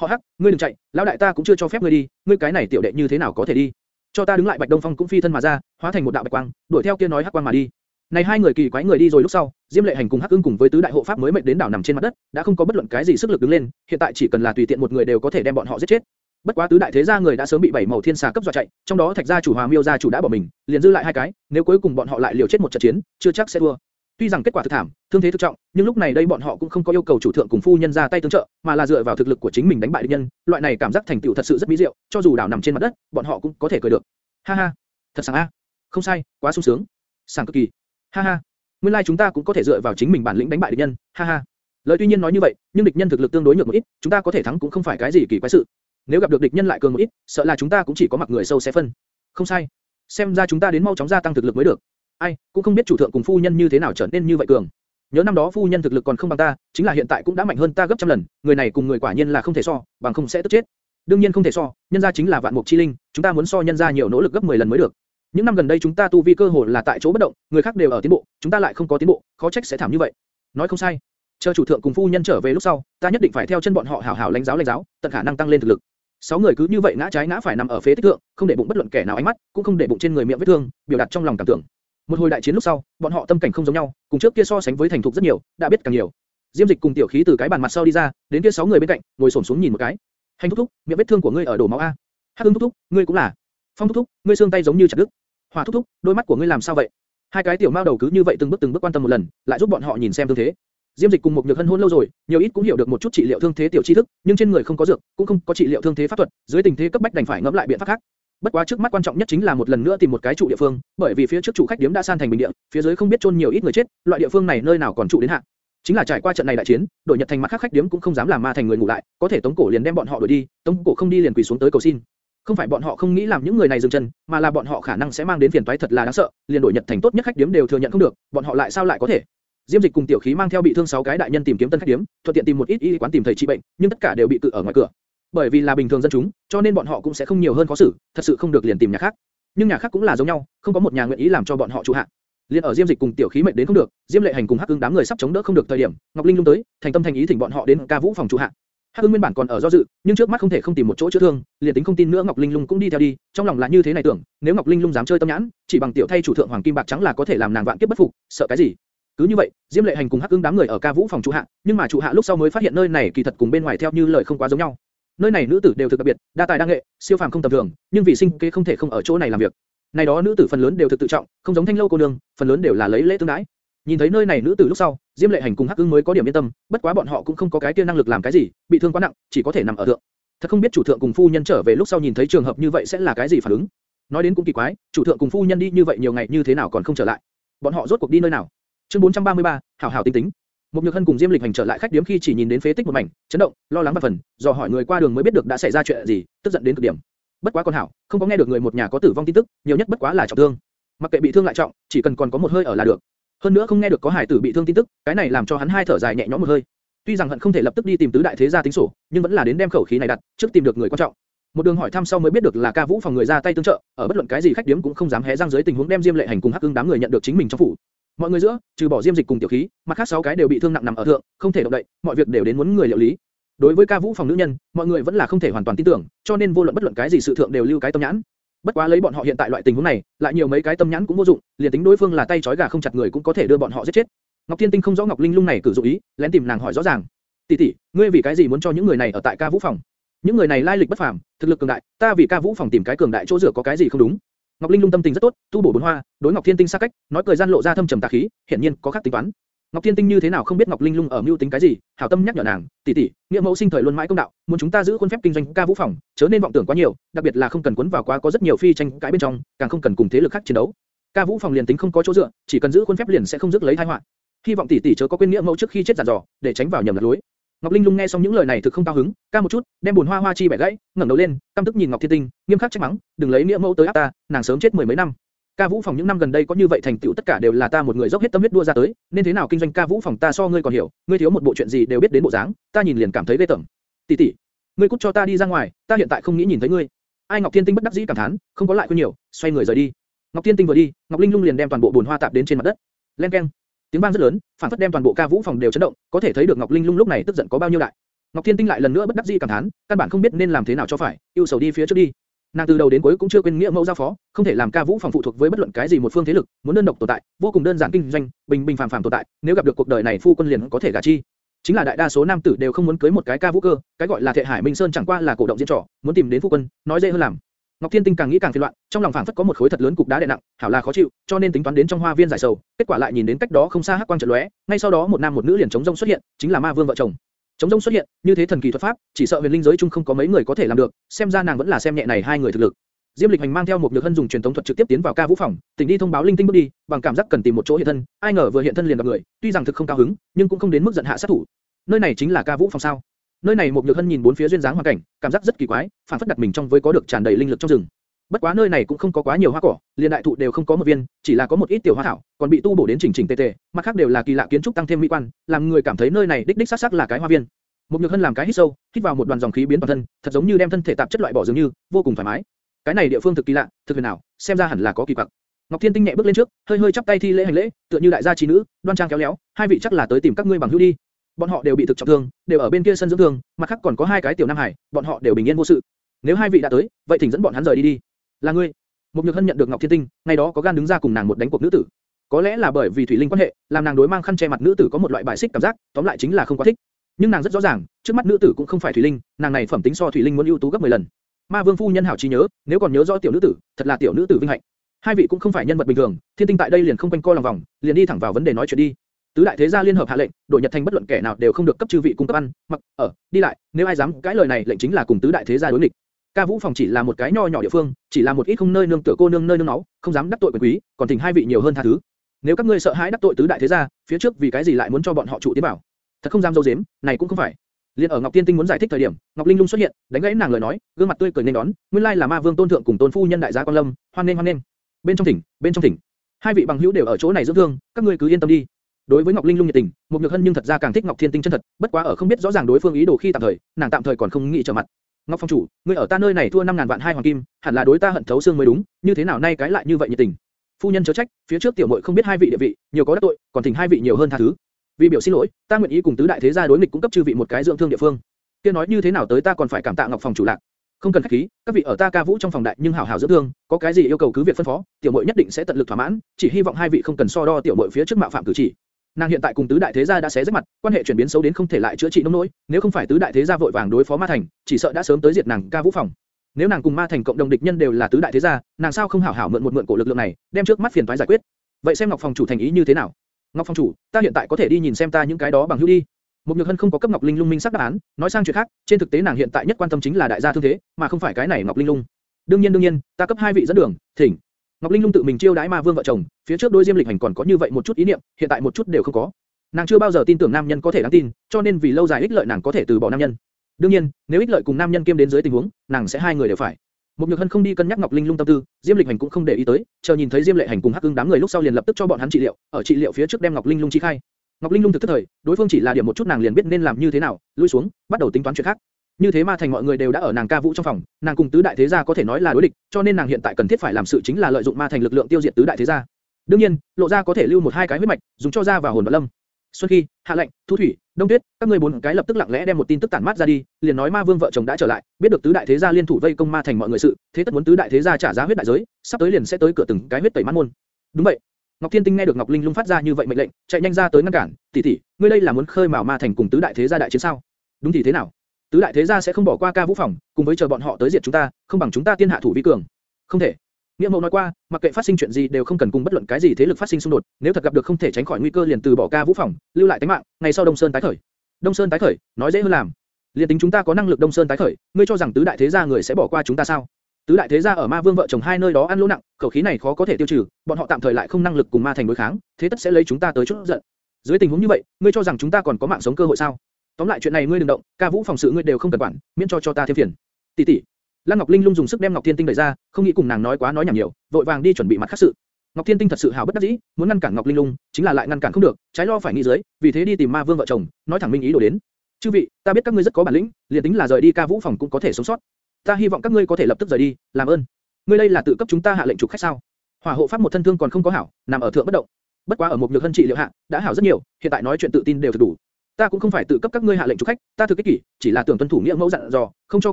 S1: Họ Hắc, ngươi đừng chạy, lão đại ta cũng chưa cho phép ngươi đi, ngươi cái này tiểu đệ như thế nào có thể đi? Cho ta đứng lại Bạch Đông Phong cũng phi thân mà ra, hóa thành một đạo bạch quang, đuổi theo kia nói hắc quang mà đi. Này hai người kỳ quái người đi rồi lúc sau, Diêm Lệ Hành cùng Hắc Ưng cùng với tứ đại hộ pháp mới mệt đến đảo nằm trên mặt đất, đã không có bất luận cái gì sức lực đứng lên, hiện tại chỉ cần là tùy tiện một người đều có thể đem bọn họ giết chết. Bất quá tứ đại thế gia người đã sớm bị bảy màu thiên xà cấp dọa chạy, trong đó Thạch gia chủ Hòa Miêu gia chủ đã bỏ mình, liền dư lại hai cái, nếu cuối cùng bọn họ lại liều chết một trận chiến, chưa chắc sẽ thua. Tuy rằng kết quả thực thảm, thương thế thực trọng, nhưng lúc này đây bọn họ cũng không có yêu cầu chủ thượng cùng phu nhân ra tay tương trợ, mà là dựa vào thực lực của chính mình đánh bại địch nhân, loại này cảm giác thành tựu thật sự rất mỹ diệu, cho dù đảo nằm trên mặt đất, bọn họ cũng có thể cười được. Ha ha, thật sảng a, không sai, quá sung sướng, sảng cực kỳ. Ha ha, nguyên lai like chúng ta cũng có thể dựa vào chính mình bản lĩnh đánh bại địch nhân. Ha ha. Lời tuy nhiên nói như vậy, nhưng địch nhân thực lực tương đối nhược một ít, chúng ta có thể thắng cũng không phải cái gì kỳ quái sự. Nếu gặp được địch nhân lại cường một ít, sợ là chúng ta cũng chỉ có mặc người sâu xé phân. Không sai. Xem ra chúng ta đến mau chóng gia tăng thực lực mới được. Ai, cũng không biết chủ thượng cùng phu nhân như thế nào trở nên như vậy cường. Nhớ năm đó phu nhân thực lực còn không bằng ta, chính là hiện tại cũng đã mạnh hơn ta gấp trăm lần, người này cùng người quả nhiên là không thể so, bằng không sẽ tức chết. Đương nhiên không thể so, nhân gia chính là vạn mục chi linh, chúng ta muốn so nhân gia nhiều nỗ lực gấp 10 lần mới được. Những năm gần đây chúng ta tu vi cơ hồ là tại chỗ bất động, người khác đều ở tiến bộ, chúng ta lại không có tiến bộ, khó trách sẽ thảm như vậy. Nói không sai. Chờ chủ thượng cùng phu nhân trở về lúc sau, ta nhất định phải theo chân bọn họ hảo hảo lãnh giáo lãnh giáo, tận khả năng tăng lên thực lực. Sáu người cứ như vậy ngã trái ngã phải nằm ở phế tích thượng, không để bụng bất luận kẻ nào ánh mắt, cũng không để bụng trên người miệng vết thương, biểu đạt trong lòng cảm tưởng. Một hồi đại chiến lúc sau, bọn họ tâm cảnh không giống nhau, cùng trước kia so sánh với thành thục rất nhiều, đã biết càng nhiều. Diêm Dịch cùng Tiểu Khí từ cái bàn mặt sau đi ra, đến kia sáu người bên cạnh, ngồi xổm xuống nhìn một cái. Hành thúc thúc, miệng vết thương của ngươi ở đổ máu a. Hắc Ưng thúc thúc, ngươi cũng là. Phong thúc thúc, ngươi xương tay giống như chặt đứt. Hỏa thúc thúc, đôi mắt của ngươi làm sao vậy? Hai cái tiểu mao đầu cứ như vậy từng bước từng bước quan tâm một lần, lại giúp bọn họ nhìn xem thương thế. Diêm Dịch cùng một Nhược Hân hôn lâu rồi, nhiều ít cũng hiểu được một chút trị liệu thương thế tiểu tri thức, nhưng trên người không có dược, cũng không có trị liệu thương thế pháp thuật, dưới tình thế cấp bách đành phải ngẫm lại biện pháp khác. Bất quá trước mắt quan trọng nhất chính là một lần nữa tìm một cái trụ địa phương, bởi vì phía trước chủ khách điếm đã san thành bình địa, phía dưới không biết chôn nhiều ít người chết, loại địa phương này nơi nào còn trụ đến hạ. Chính là trải qua trận này đại chiến, đội Nhật thành mặt khác khách điếm cũng không dám làm ma thành người ngủ lại, có thể Tống Cổ liền đem bọn họ đuổi đi, Tống Cổ không đi liền quỳ xuống tới cầu xin. Không phải bọn họ không nghĩ làm những người này dừng chân, mà là bọn họ khả năng sẽ mang đến phiền toái thật là đáng sợ, liền đội Nhật thành tốt nhất khách điếm đều thừa nhận không được, bọn họ lại sao lại có thể? Diêm Dịch cùng Tiểu Khí mang theo bị thương 6 cái đại nhân tìm kiếm tân khách điếm, thuận tiện tìm một ít y quán tìm thầy trị bệnh, nhưng tất cả đều bị cự ở ngoài cửa. Bởi vì là bình thường dân chúng, cho nên bọn họ cũng sẽ không nhiều hơn khó xử, thật sự không được liền tìm nhà khác. Nhưng nhà khác cũng là giống nhau, không có một nhà nguyện ý làm cho bọn họ trụ hạ. Liên ở Diêm Dịch cùng Tiểu Khí mệnh đến không được, Diêm Lệ Hành cùng Hắc Ưng đám người sắp chống đỡ không được thời điểm, Ngọc Linh lung tới, thành tâm thành ý thỉnh bọn họ đến ca vũ phòng trụ hạ. Hắc Ưng nguyên bản còn ở do dự, nhưng trước mắt không thể không tìm một chỗ chữa thương, liền tính không tin nữa Ngọc Linh Lung cũng đi theo đi, trong lòng là như thế này tưởng, nếu Ngọc Linh Lung dám chơi tâm nhãn, chỉ bằng tiểu thay chủ thượng hoàng kim bạc trắng là có thể làm nàng vạn kiếp bất phục, sợ cái gì? Cứ như vậy, Diêm Lệ Hành cùng Hắc Ưng đám người ở ca vũ phòng trụ hạ, nhưng mà trụ hạ lúc sau mới phát hiện nơi này kỳ thật cùng bên ngoài theo như lời không quá giống nhau. Nơi này nữ tử đều thực đặc biệt, đa tài đa nghệ, siêu phàm không tầm thường, nhưng vì sinh kế không thể không ở chỗ này làm việc. Này đó nữ tử phần lớn đều thực tự trọng, không giống thanh lâu cô nương, phần lớn đều là lấy lễ tương đái. Nhìn thấy nơi này nữ tử lúc sau, Diêm Lệ Hành cùng Hắc Ưng mới có điểm yên tâm, bất quá bọn họ cũng không có cái kia năng lực làm cái gì, bị thương quá nặng, chỉ có thể nằm ở thượng. Thật không biết chủ thượng cùng phu nhân trở về lúc sau nhìn thấy trường hợp như vậy sẽ là cái gì phản ứng. Nói đến cũng kỳ quái, chủ thượng cùng phu nhân đi như vậy nhiều ngày như thế nào còn không trở lại? Bọn họ rốt cuộc đi nơi nào? Chương 433, hảo hảo tính tính. Một Nhược Hân cùng Diêm Lịch Hành trở lại khách điếm khi chỉ nhìn đến phế tích một mảnh, chấn động, lo lắng và phần, do hỏi người qua đường mới biết được đã xảy ra chuyện gì, tức giận đến cực điểm. Bất quá con hảo, không có nghe được người một nhà có tử vong tin tức, nhiều nhất bất quá là trọng thương. Mặc kệ bị thương lại trọng, chỉ cần còn có một hơi ở là được. Hơn nữa không nghe được có hải tử bị thương tin tức, cái này làm cho hắn hai thở dài nhẹ nhõm một hơi. Tuy rằng hận không thể lập tức đi tìm tứ đại thế gia tính sổ, nhưng vẫn là đến đem khẩu khí này đặt, trước tìm được người quan trọng. Một đường hỏi thăm sau mới biết được là ca vũ phòng người ra tay tương trợ, ở bất luận cái gì khách điếm cũng không dám hé răng dưới tình huống đem Diêm Lệ Hành cùng Hắc Ưng đám người nhận được chính mình trong phủ. Mọi người giữa, trừ bỏ Diêm Dịch cùng Tiểu Khí, mặt khác sáu cái đều bị thương nặng nằm ở thượng, không thể động đậy, mọi việc đều đến muốn người liệu lý. Đối với ca vũ phòng nữ nhân, mọi người vẫn là không thể hoàn toàn tin tưởng, cho nên vô luận bất luận cái gì sự thượng đều lưu cái tâm nhãn. Bất quá lấy bọn họ hiện tại loại tình huống này, lại nhiều mấy cái tâm nhãn cũng vô dụng, liền tính đối phương là tay trói gà không chặt người cũng có thể đưa bọn họ giết chết. Ngọc Thiên Tinh không rõ Ngọc Linh Lung này cử dụng ý, lén tìm nàng hỏi rõ ràng. tỷ tỷ, ngươi vì cái gì muốn cho những người này ở tại ca vũ phòng? Những người này lai lịch bất phàm, thực lực cường đại, ta vì ca vũ phòng tìm cái cường đại chỗ dựa có cái gì không đúng? Ngọc Linh Lung tâm tình rất tốt, tu bổ bốn hoa, đối Ngọc Thiên Tinh xa cách, nói cười gian lộ ra thâm trầm tà khí, hiển nhiên có khác tính toán. Ngọc Thiên Tinh như thế nào không biết Ngọc Linh Lung ở mưu tính cái gì, hảo tâm nhắc nhở nàng, tỷ tỷ, nghĩa mẫu sinh thời luôn mãi công đạo, muốn chúng ta giữ khuôn phép kinh doanh ca vũ phòng, chớ nên vọng tưởng quá nhiều, đặc biệt là không cần cuốn vào quá có rất nhiều phi tranh cãi bên trong, càng không cần cùng thế lực khác chiến đấu. Ca vũ phòng liền tính không có chỗ dựa, chỉ cần giữ khuôn phép liền sẽ không rước lấy tai họa. Hy vọng tỷ tỷ chớ có quên nghĩa mẫu trước khi chết giàn dò, để tránh vào nhầm lạc lối. Ngọc Linh Lung nghe xong những lời này thực không cao hứng, ca một chút, đem buồn hoa hoa chi bẻ gãy, ngẩng đầu lên, căm tức nhìn Ngọc Thiên Tinh, nghiêm khắc trách mắng, đừng lấy nghĩa mẫu tới áp ta, nàng sớm chết mười mấy năm. Ca Vũ phòng những năm gần đây có như vậy thành tựu tất cả đều là ta một người dốc hết tâm huyết đua ra tới, nên thế nào kinh doanh Ca Vũ phòng ta so ngươi còn hiểu, ngươi thiếu một bộ chuyện gì đều biết đến bộ dáng, ta nhìn liền cảm thấy ghê tởm. Tỷ tỷ, ngươi cút cho ta đi ra ngoài, ta hiện tại không nghĩ nhìn thấy ngươi. Ai Ngọc Thiên Tinh bất đắc dĩ cảm thán, không có lại khuyên nhiều, xoay người rời đi. Ngọc Thiên Tinh vừa đi, Ngọc Linh Lung liền đem toàn bộ buồn hoa tạp đến trên mặt đất. Len keng. Tiếng vang rất lớn, phản phất đem toàn bộ Ca Vũ phòng đều chấn động, có thể thấy được Ngọc Linh Lung lúc này tức giận có bao nhiêu đại. Ngọc Thiên Tinh lại lần nữa bất đắc dĩ cảm thán, căn bản không biết nên làm thế nào cho phải, yêu sầu đi phía trước đi. Nàng từ đầu đến cuối cũng chưa quên nghĩa mẫu giao phó, không thể làm ca vũ phòng phụ thuộc với bất luận cái gì một phương thế lực, muốn đơn độc tồn tại, vô cùng đơn giản kinh doanh, bình bình phàm phàm tồn tại, nếu gặp được cuộc đời này phu quân liền có thể gả chi. Chính là đại đa số nam tử đều không muốn cưới một cái ca vũ cơ, cái gọi là thệ hải minh sơn chẳng qua là cổ động diễn trò, muốn tìm đến phu quân, nói dễ hơn làm. Ngọc Thiên Tinh càng nghĩ càng phiền loạn, trong lòng phảng phất có một khối thật lớn cục đá đè nặng, hảo là khó chịu, cho nên tính toán đến trong hoa viên giải sầu, kết quả lại nhìn đến cách đó không xa hắc quang chợt lóe, ngay sau đó một nam một nữ liền chống rông xuất hiện, chính là ma vương vợ chồng. Chống rông xuất hiện, như thế thần kỳ thuật pháp, chỉ sợ huyền linh giới chung không có mấy người có thể làm được, xem ra nàng vẫn là xem nhẹ này hai người thực lực. Diêm Lịch Hành mang theo một nhược hân dùng truyền thống thuật trực tiếp tiến vào ca vũ phòng, tỉnh đi thông báo linh tinh bước đi, bằng cảm giác cần tìm một chỗ hiện thân, ai ngờ vừa hiện thân liền gặp người, tuy rằng thực không cao hứng, nhưng cũng không đến mức giận hạ sát thủ. Nơi này chính là ca vũ phòng sao? Nơi này một nhược hân nhìn bốn phía duyên dáng hoàn cảnh, cảm giác rất kỳ quái, phản phất đặt mình trong với có được tràn đầy linh lực trong rừng. Bất quá nơi này cũng không có quá nhiều hoa cỏ, liền đại thụ đều không có một viên, chỉ là có một ít tiểu hoa thảo, còn bị tu bổ đến chỉnh chỉnh tề tề, mặt khác đều là kỳ lạ kiến trúc tăng thêm mỹ quan, làm người cảm thấy nơi này đích đích xác xác là cái hoa viên. Một nhược hân làm cái hít sâu, hít vào một đoàn dòng khí biến toàn thân, thật giống như đem thân thể tạp chất loại bỏ dường như, vô cùng thoải mái. Cái này địa phương thực kỳ lạ, thực huyền nào, xem ra hẳn là có kỳ quặc. Ngọc Thiên Tinh nhẹ bước lên trước, hơi hơi chắp tay thi lễ hành lễ, tựa như đại gia trí nữ, đoan trang kéo léo, hai vị chắc là tới tìm các ngươi bằng hữu đi. Bọn họ đều bị thực trọng thương, đều ở bên kia sân dưỡng thương, mặt khác còn có hai cái tiểu nam hải, bọn họ đều bình yên vô sự. Nếu hai vị đã tới, vậy thỉnh dẫn bọn hắn rời đi đi. Là ngươi. Một Nhược Hân nhận được Ngọc Thiên Tinh, ngày đó có gan đứng ra cùng nàng một đánh cuộc nữ tử. Có lẽ là bởi vì thủy linh quan hệ, làm nàng đối mang khăn che mặt nữ tử có một loại bài xích cảm giác, tóm lại chính là không quá thích. Nhưng nàng rất rõ ràng, trước mắt nữ tử cũng không phải thủy linh, nàng này phẩm tính so thủy linh muốn ưu tú gấp 10 lần. Ma Vương phu nhân hảo trí nhớ, nếu còn nhớ rõ tiểu nữ tử, thật là tiểu nữ tử vinh hạnh. Hai vị cũng không phải nhân vật bình thường, Thiên Tinh tại đây liền không quanh co lòng vòng, liền đi thẳng vào vấn đề nói chuyện đi. Tứ đại thế gia liên hợp hạ lệnh, đội Nhật thành bất luận kẻ nào đều không được cấp chư vị cung cấp ăn, mặc, ở, đi lại, nếu ai dám cãi lời này, lệnh chính là cùng tứ đại thế gia đối nghịch. Ca Vũ phòng chỉ là một cái nho nhỏ địa phương, chỉ là một ít không nơi nương tựa cô nương nơi nương náu, không dám đắc tội quyền quý, còn thỉnh hai vị nhiều hơn tha thứ. Nếu các ngươi sợ hãi đắc tội tứ đại thế gia, phía trước vì cái gì lại muốn cho bọn họ trụ tiến bảo? Thật không dám dâu dếm, này cũng không phải. Liên ở Ngọc Tiên Tinh muốn giải thích thời điểm, Ngọc Linh Lung xuất hiện, đánh gãy nàng lời nói, gương mặt tươi cười nên đón, nguyên lai là Ma Vương Tôn thượng cùng Tôn phu nhân đại gia quan lâm, hoan nên hoan nên Bên trong thỉnh, bên trong thỉnh. Hai vị bằng hữu đều ở chỗ này dưỡng thương, các ngươi cứ yên tâm đi. Đối với Ngọc Linh Lung nhiệt tình, Mục Nhược Hân nhưng thật ra càng thích Ngọc Thiên Tinh chân thật, bất quá ở không biết rõ ràng đối phương ý đồ khi tạm thời, nàng tạm thời còn không nghĩ trở mặt. Ngọc Phong chủ, ngươi ở ta nơi này thua 5000 vạn hai hoàng kim, hẳn là đối ta hận thấu xương mới đúng, như thế nào nay cái lại như vậy nhiệt tình? Phu nhân chớ trách, phía trước tiểu muội không biết hai vị địa vị, nhiều có đắc tội, còn thỉnh hai vị nhiều hơn tha thứ. Vì biểu xin lỗi, ta nguyện ý cùng tứ đại thế gia đối nghịch cung cấp chư vị một cái dưỡng thương địa phương. Kia nói như thế nào tới ta còn phải cảm tạ Ngọc Phong chủ lạc. Không cần khách khí, các vị ở ta ca vũ trong phòng đại nhưng hảo hảo dưỡng thương, có cái gì yêu cầu cứ việc phân phó, tiểu muội nhất định sẽ tận lực thỏa mãn, chỉ hy vọng hai vị không cần so đo tiểu muội phía trước mạo phạm cử chỉ. Nàng hiện tại cùng tứ đại thế gia đã xé rách mặt, quan hệ chuyển biến xấu đến không thể lại chữa trị nông nỗi, nếu không phải tứ đại thế gia vội vàng đối phó Ma Thành, chỉ sợ đã sớm tới diệt nàng ca vũ phòng. Nếu nàng cùng Ma Thành cộng đồng địch nhân đều là tứ đại thế gia, nàng sao không hảo hảo mượn một mượn cổ lực lượng này, đem trước mắt phiền toái giải quyết. Vậy xem Ngọc phòng chủ thành ý như thế nào? Ngọc phòng chủ, ta hiện tại có thể đi nhìn xem ta những cái đó bằng hữu đi. Một Nhược Hân không có cấp Ngọc Linh Lung minh sắc đáp án, nói sang chuyện khác, trên thực tế nàng hiện tại nhất quan tâm chính là đại gia thương thế, mà không phải cái này Ngọc Linh Lung. Đương nhiên đương nhiên, ta cấp hai vị dẫn đường, thỉnh. Ngọc Linh Lung tự mình chiêu đãi Ma Vương vợ chồng, phía trước đôi Diêm Lịch Hành còn có như vậy một chút ý niệm, hiện tại một chút đều không có. Nàng chưa bao giờ tin tưởng nam nhân có thể đáng tin, cho nên vì lâu dài ích lợi nàng có thể từ bỏ nam nhân. Đương nhiên, nếu ích lợi cùng nam nhân kiêm đến dưới tình huống, nàng sẽ hai người đều phải. Một Nhược Hân không đi cân nhắc Ngọc Linh Lung tâm tư, Diêm Lịch Hành cũng không để ý tới, chờ nhìn thấy Diêm Lệ Hành cùng Hắc Ưng đám người lúc sau liền lập tức cho bọn hắn trị liệu, ở trị liệu phía trước đem Ngọc Linh Lung chi khai. Ngọc Linh Lung thực thức thời, đối phương chỉ là điểm một chút nàng liền biết nên làm như thế nào, lui xuống, bắt đầu tính toán chuyện khác. Như thế mà thành mọi người đều đã ở nàng ca vũ trong phòng, nàng cùng tứ đại thế gia có thể nói là đối địch, cho nên nàng hiện tại cần thiết phải làm sự chính là lợi dụng ma thành lực lượng tiêu diệt tứ đại thế gia. đương nhiên, lộ ra có thể lưu một hai cái huyết mạch, dùng cho ra và hồn đoạn lâm. Xuân Khi, Hạ Lệnh, Thu Thủy, Đông Tuyết, các ngươi bốn cái lập tức lặng lẽ đem một tin tức tản mát ra đi, liền nói Ma Vương vợ chồng đã trở lại, biết được tứ đại thế gia liên thủ vây công Ma thành mọi người sự, thế tất muốn tứ đại thế gia trả giá huyết đại giới, sắp tới liền sẽ tới cửa từng cái huyết tẩy mãn môn. Đúng vậy. Ngọc Thiên Tinh nghe được Ngọc Linh Lung phát ra như vậy mệnh lệnh, chạy nhanh ra tới ngăn cản, tỷ tỷ, ngươi đây là muốn khơi mào Ma thành cùng tứ đại thế gia đại chiến sao? Đúng thì thế nào? Tứ đại thế gia sẽ không bỏ qua ca vũ phòng, cùng với chờ bọn họ tới diệt chúng ta, không bằng chúng ta tiên hạ thủ vi cường. Không thể. Nghĩa Mẫu nói qua, mặc kệ phát sinh chuyện gì đều không cần cùng bất luận cái gì thế lực phát sinh xung đột, nếu thật gặp được không thể tránh khỏi nguy cơ liền từ bỏ ca vũ phòng, lưu lại tính mạng, ngày sau Đông Sơn tái khởi. Đông Sơn tái khởi, nói dễ hơn làm. Liên tính chúng ta có năng lực Đông Sơn tái khởi, ngươi cho rằng tứ đại thế gia người sẽ bỏ qua chúng ta sao? Tứ đại thế gia ở Ma Vương vợ chồng hai nơi đó ăn lỗ nặng, khẩu khí này khó có thể tiêu trừ, bọn họ tạm thời lại không năng lực cùng Ma thành đối kháng, thế tất sẽ lấy chúng ta tới chút giận. Dưới tình huống như vậy, ngươi cho rằng chúng ta còn có mạng sống cơ hội sao? Tóm lại chuyện này ngươi đừng động, ca vũ phòng sự ngươi đều không cần quản, miễn cho cho ta thêm phiền. Tỷ tỷ, Lan Ngọc Linh lung dùng sức đem Ngọc Thiên Tinh đẩy ra, không nghĩ cùng nàng nói quá nói nhảm nhiều, vội vàng đi chuẩn bị mặt khác sự. Ngọc Thiên Tinh thật sự hào bất đắc dĩ, muốn ngăn cản Ngọc Linh lung, chính là lại ngăn cản không được, trái lo phải nghĩ dưới, vì thế đi tìm Ma Vương vợ chồng, nói thẳng minh ý đồ đến. Chư vị, ta biết các ngươi rất có bản lĩnh, liền tính là rời đi ca vũ phòng cũng có thể sống sót. Ta hy vọng các ngươi có thể lập tức rời đi, làm ơn. Ngươi đây là tự cấp chúng ta hạ lệnh trục khách sao? Hỏa hộ pháp một thân thương còn không có hảo, nằm ở thượng bất động. Bất quá ở một nhược hân trị liệu hạ, đã hảo rất nhiều, hiện tại nói chuyện tự tin đều thực đủ, ta cũng không phải tự cấp các ngươi hạ lệnh chủ khách, ta thực kích kỷ, chỉ là tưởng tuân thủ nghĩa mẫu dặn dò, không cho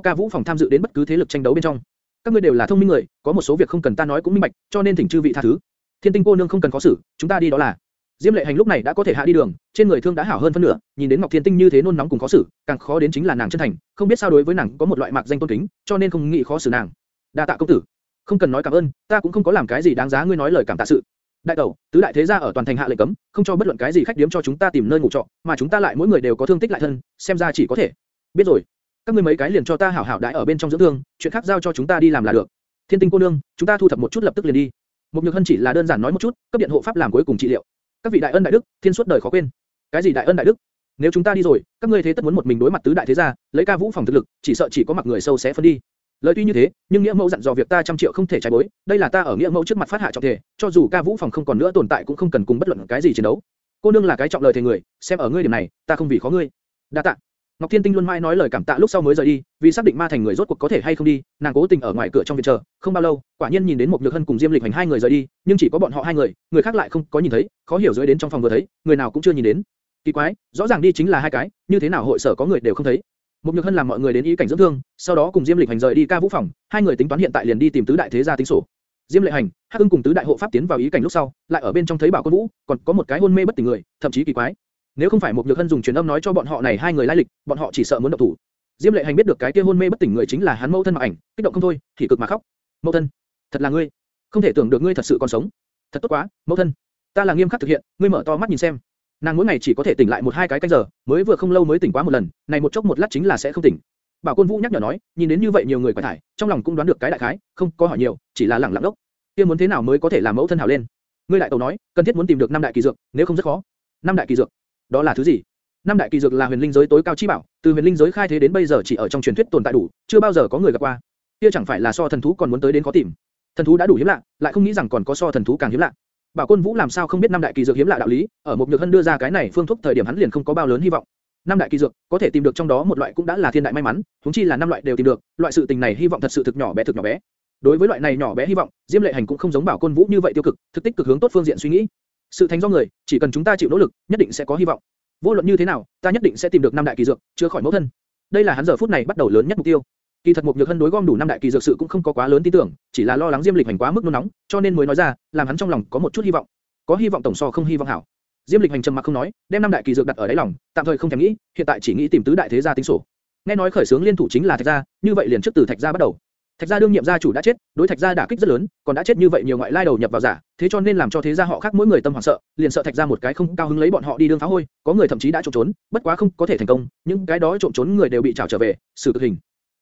S1: ca vũ phòng tham dự đến bất cứ thế lực tranh đấu bên trong. các ngươi đều là thông minh người, có một số việc không cần ta nói cũng minh bạch, cho nên thỉnh chư vị tha thứ. thiên tinh cô nương không cần khó xử, chúng ta đi đó là. Diêm lệ hành lúc này đã có thể hạ đi đường, trên người thương đã hảo hơn phân nửa, nhìn đến Ngọc Thiên Tinh như thế nôn nóng cùng khó xử, càng khó đến chính là nàng chân thành, không biết sao đối với nàng có một loại mạc danh tôn kính, cho nên không nghĩ khó xử nàng. đa tạ công tử, không cần nói cảm ơn, ta cũng không có làm cái gì đáng giá ngươi nói lời cảm tạ sự. Đại tẩu, tứ đại thế gia ở toàn thành hạ lệnh cấm, không cho bất luận cái gì khách điếm cho chúng ta tìm nơi ngủ trọ, mà chúng ta lại mỗi người đều có thương tích lại thân, xem ra chỉ có thể. Biết rồi, các ngươi mấy cái liền cho ta hảo hảo đại ở bên trong dưỡng thương, chuyện khác giao cho chúng ta đi làm là được. Thiên Tinh cô nương, chúng ta thu thập một chút lập tức liền đi. Một nhược hân chỉ là đơn giản nói một chút, cấp điện hộ pháp làm cuối cùng trị liệu. Các vị đại ân đại đức, thiên suốt đời khó quên. Cái gì đại ân đại đức? Nếu chúng ta đi rồi, các ngươi thế tất muốn một mình đối mặt tứ đại thế gia, lấy ca vũ phòng thực lực, chỉ sợ chỉ có mặc người sâu sẽ phân đi. Lời tuy như thế, nhưng nghĩa mẫu dặn dò việc ta trăm triệu không thể trái bối, đây là ta ở nghĩa mẫu trước mặt phát hạ trọng thể, cho dù ca vũ phòng không còn nữa tồn tại cũng không cần cùng bất luận cái gì chiến đấu. Cô nương là cái trọng lời thề người, xem ở ngươi điểm này, ta không vì khó ngươi. Đa tạ. Ngọc Thiên Tinh luôn mãi nói lời cảm tạ lúc sau mới rời đi, vì xác định ma thành người rốt cuộc có thể hay không đi, nàng cố tình ở ngoài cửa trong viện chờ, không bao lâu, quả nhiên nhìn đến một nhược hân cùng Diêm Lịch hành hai người rời đi, nhưng chỉ có bọn họ hai người, người khác lại không có nhìn thấy, khó hiểu dưới đến trong phòng vừa thấy, người nào cũng chưa nhìn đến. Kỳ quái, rõ ràng đi chính là hai cái, như thế nào hội sở có người đều không thấy. Một nhược hân làm mọi người đến ý cảnh dưỡng thương, sau đó cùng Diêm Lịch hành rời đi ca vũ phòng, hai người tính toán hiện tại liền đi tìm tứ đại thế gia tính sổ. Diêm Lệ Hành, Hắc Ưng cùng tứ đại hộ pháp tiến vào ý cảnh lúc sau, lại ở bên trong thấy Bảo Côn Vũ, còn có một cái hôn mê bất tỉnh người, thậm chí kỳ quái. Nếu không phải một nhược hân dùng truyền âm nói cho bọn họ này hai người lai lịch, bọn họ chỉ sợ muốn động thủ. Diêm Lệ Hành biết được cái kia hôn mê bất tỉnh người chính là hắn mẫu thân mà ảnh, kích động không thôi, thì cực mà khóc. Mẫu thân, thật là ngươi, không thể tưởng được ngươi thật sự còn sống, thật tốt quá, mẫu thân, ta là nghiêm khắc thực hiện, ngươi mở to mắt nhìn xem. Nàng mỗi ngày chỉ có thể tỉnh lại một hai cái canh giờ, mới vừa không lâu mới tỉnh quá một lần, này một chốc một lát chính là sẽ không tỉnh. Bảo Côn Vũ nhắc nhở nói, nhìn đến như vậy nhiều người quải thải, trong lòng cũng đoán được cái đại khái, không có hỏi nhiều, chỉ là lẳng lặng đốc. Kia muốn thế nào mới có thể làm mẫu thân hảo lên? Ngươi lại tẩu nói, cần thiết muốn tìm được năm đại kỳ dược, nếu không rất khó. Năm đại kỳ dược, đó là thứ gì? Năm đại kỳ dược là huyền linh giới tối cao chi bảo, từ huyền linh giới khai thế đến bây giờ chỉ ở trong truyền thuyết tồn tại đủ, chưa bao giờ có người gặp qua. Kia chẳng phải là so thần thú còn muốn tới đến khó tìm. Thần thú đã đủ hiếm lạ, lại không nghĩ rằng còn có so thần thú càng hiếm lạ. Bảo Côn Vũ làm sao không biết năm đại kỳ dược hiếm lạ đạo lý, ở một nhược hân đưa ra cái này phương thuốc thời điểm hắn liền không có bao lớn hy vọng. Năm đại kỳ dược, có thể tìm được trong đó một loại cũng đã là thiên đại may mắn, huống chi là năm loại đều tìm được, loại sự tình này hy vọng thật sự thực nhỏ bé thực nhỏ bé. Đối với loại này nhỏ bé hy vọng, Diêm Lệ Hành cũng không giống Bảo Côn Vũ như vậy tiêu cực, thực tích cực hướng tốt phương diện suy nghĩ. Sự thành do người, chỉ cần chúng ta chịu nỗ lực, nhất định sẽ có hy vọng. Vô luận như thế nào, ta nhất định sẽ tìm được năm đại kỳ dược, chữa khỏi mẫu thân. Đây là hắn giờ phút này bắt đầu lớn nhất mục tiêu. Kỳ thật một nhược hân đối gom đủ năm đại kỳ dược sự cũng không có quá lớn tin tưởng, chỉ là lo lắng Diêm Lịch Hành quá mức nôn nóng, cho nên mới nói ra, làm hắn trong lòng có một chút hy vọng. Có hy vọng tổng so không hy vọng hảo. Diêm Lịch Hành trầm mặc không nói, đem năm đại kỳ dược đặt ở đáy lòng, tạm thời không thèm nghĩ, hiện tại chỉ nghĩ tìm tứ đại thế gia tính sổ. Nghe nói khởi sướng liên thủ chính là Thạch gia, như vậy liền trước từ Thạch gia bắt đầu. Thạch gia đương nhiệm gia chủ đã chết, đối Thạch gia đả kích rất lớn, còn đã chết như vậy nhiều ngoại lai đầu nhập vào giả, thế cho nên làm cho thế gia họ khác mỗi người tâm hoảng sợ, liền sợ Thạch gia một cái không cao hứng lấy bọn họ đi đương phá hôi, có người thậm chí đã trộm trốn, bất quá không có thể thành công, những cái đó trộm trốn người đều bị trảo trở về, xử tử hình.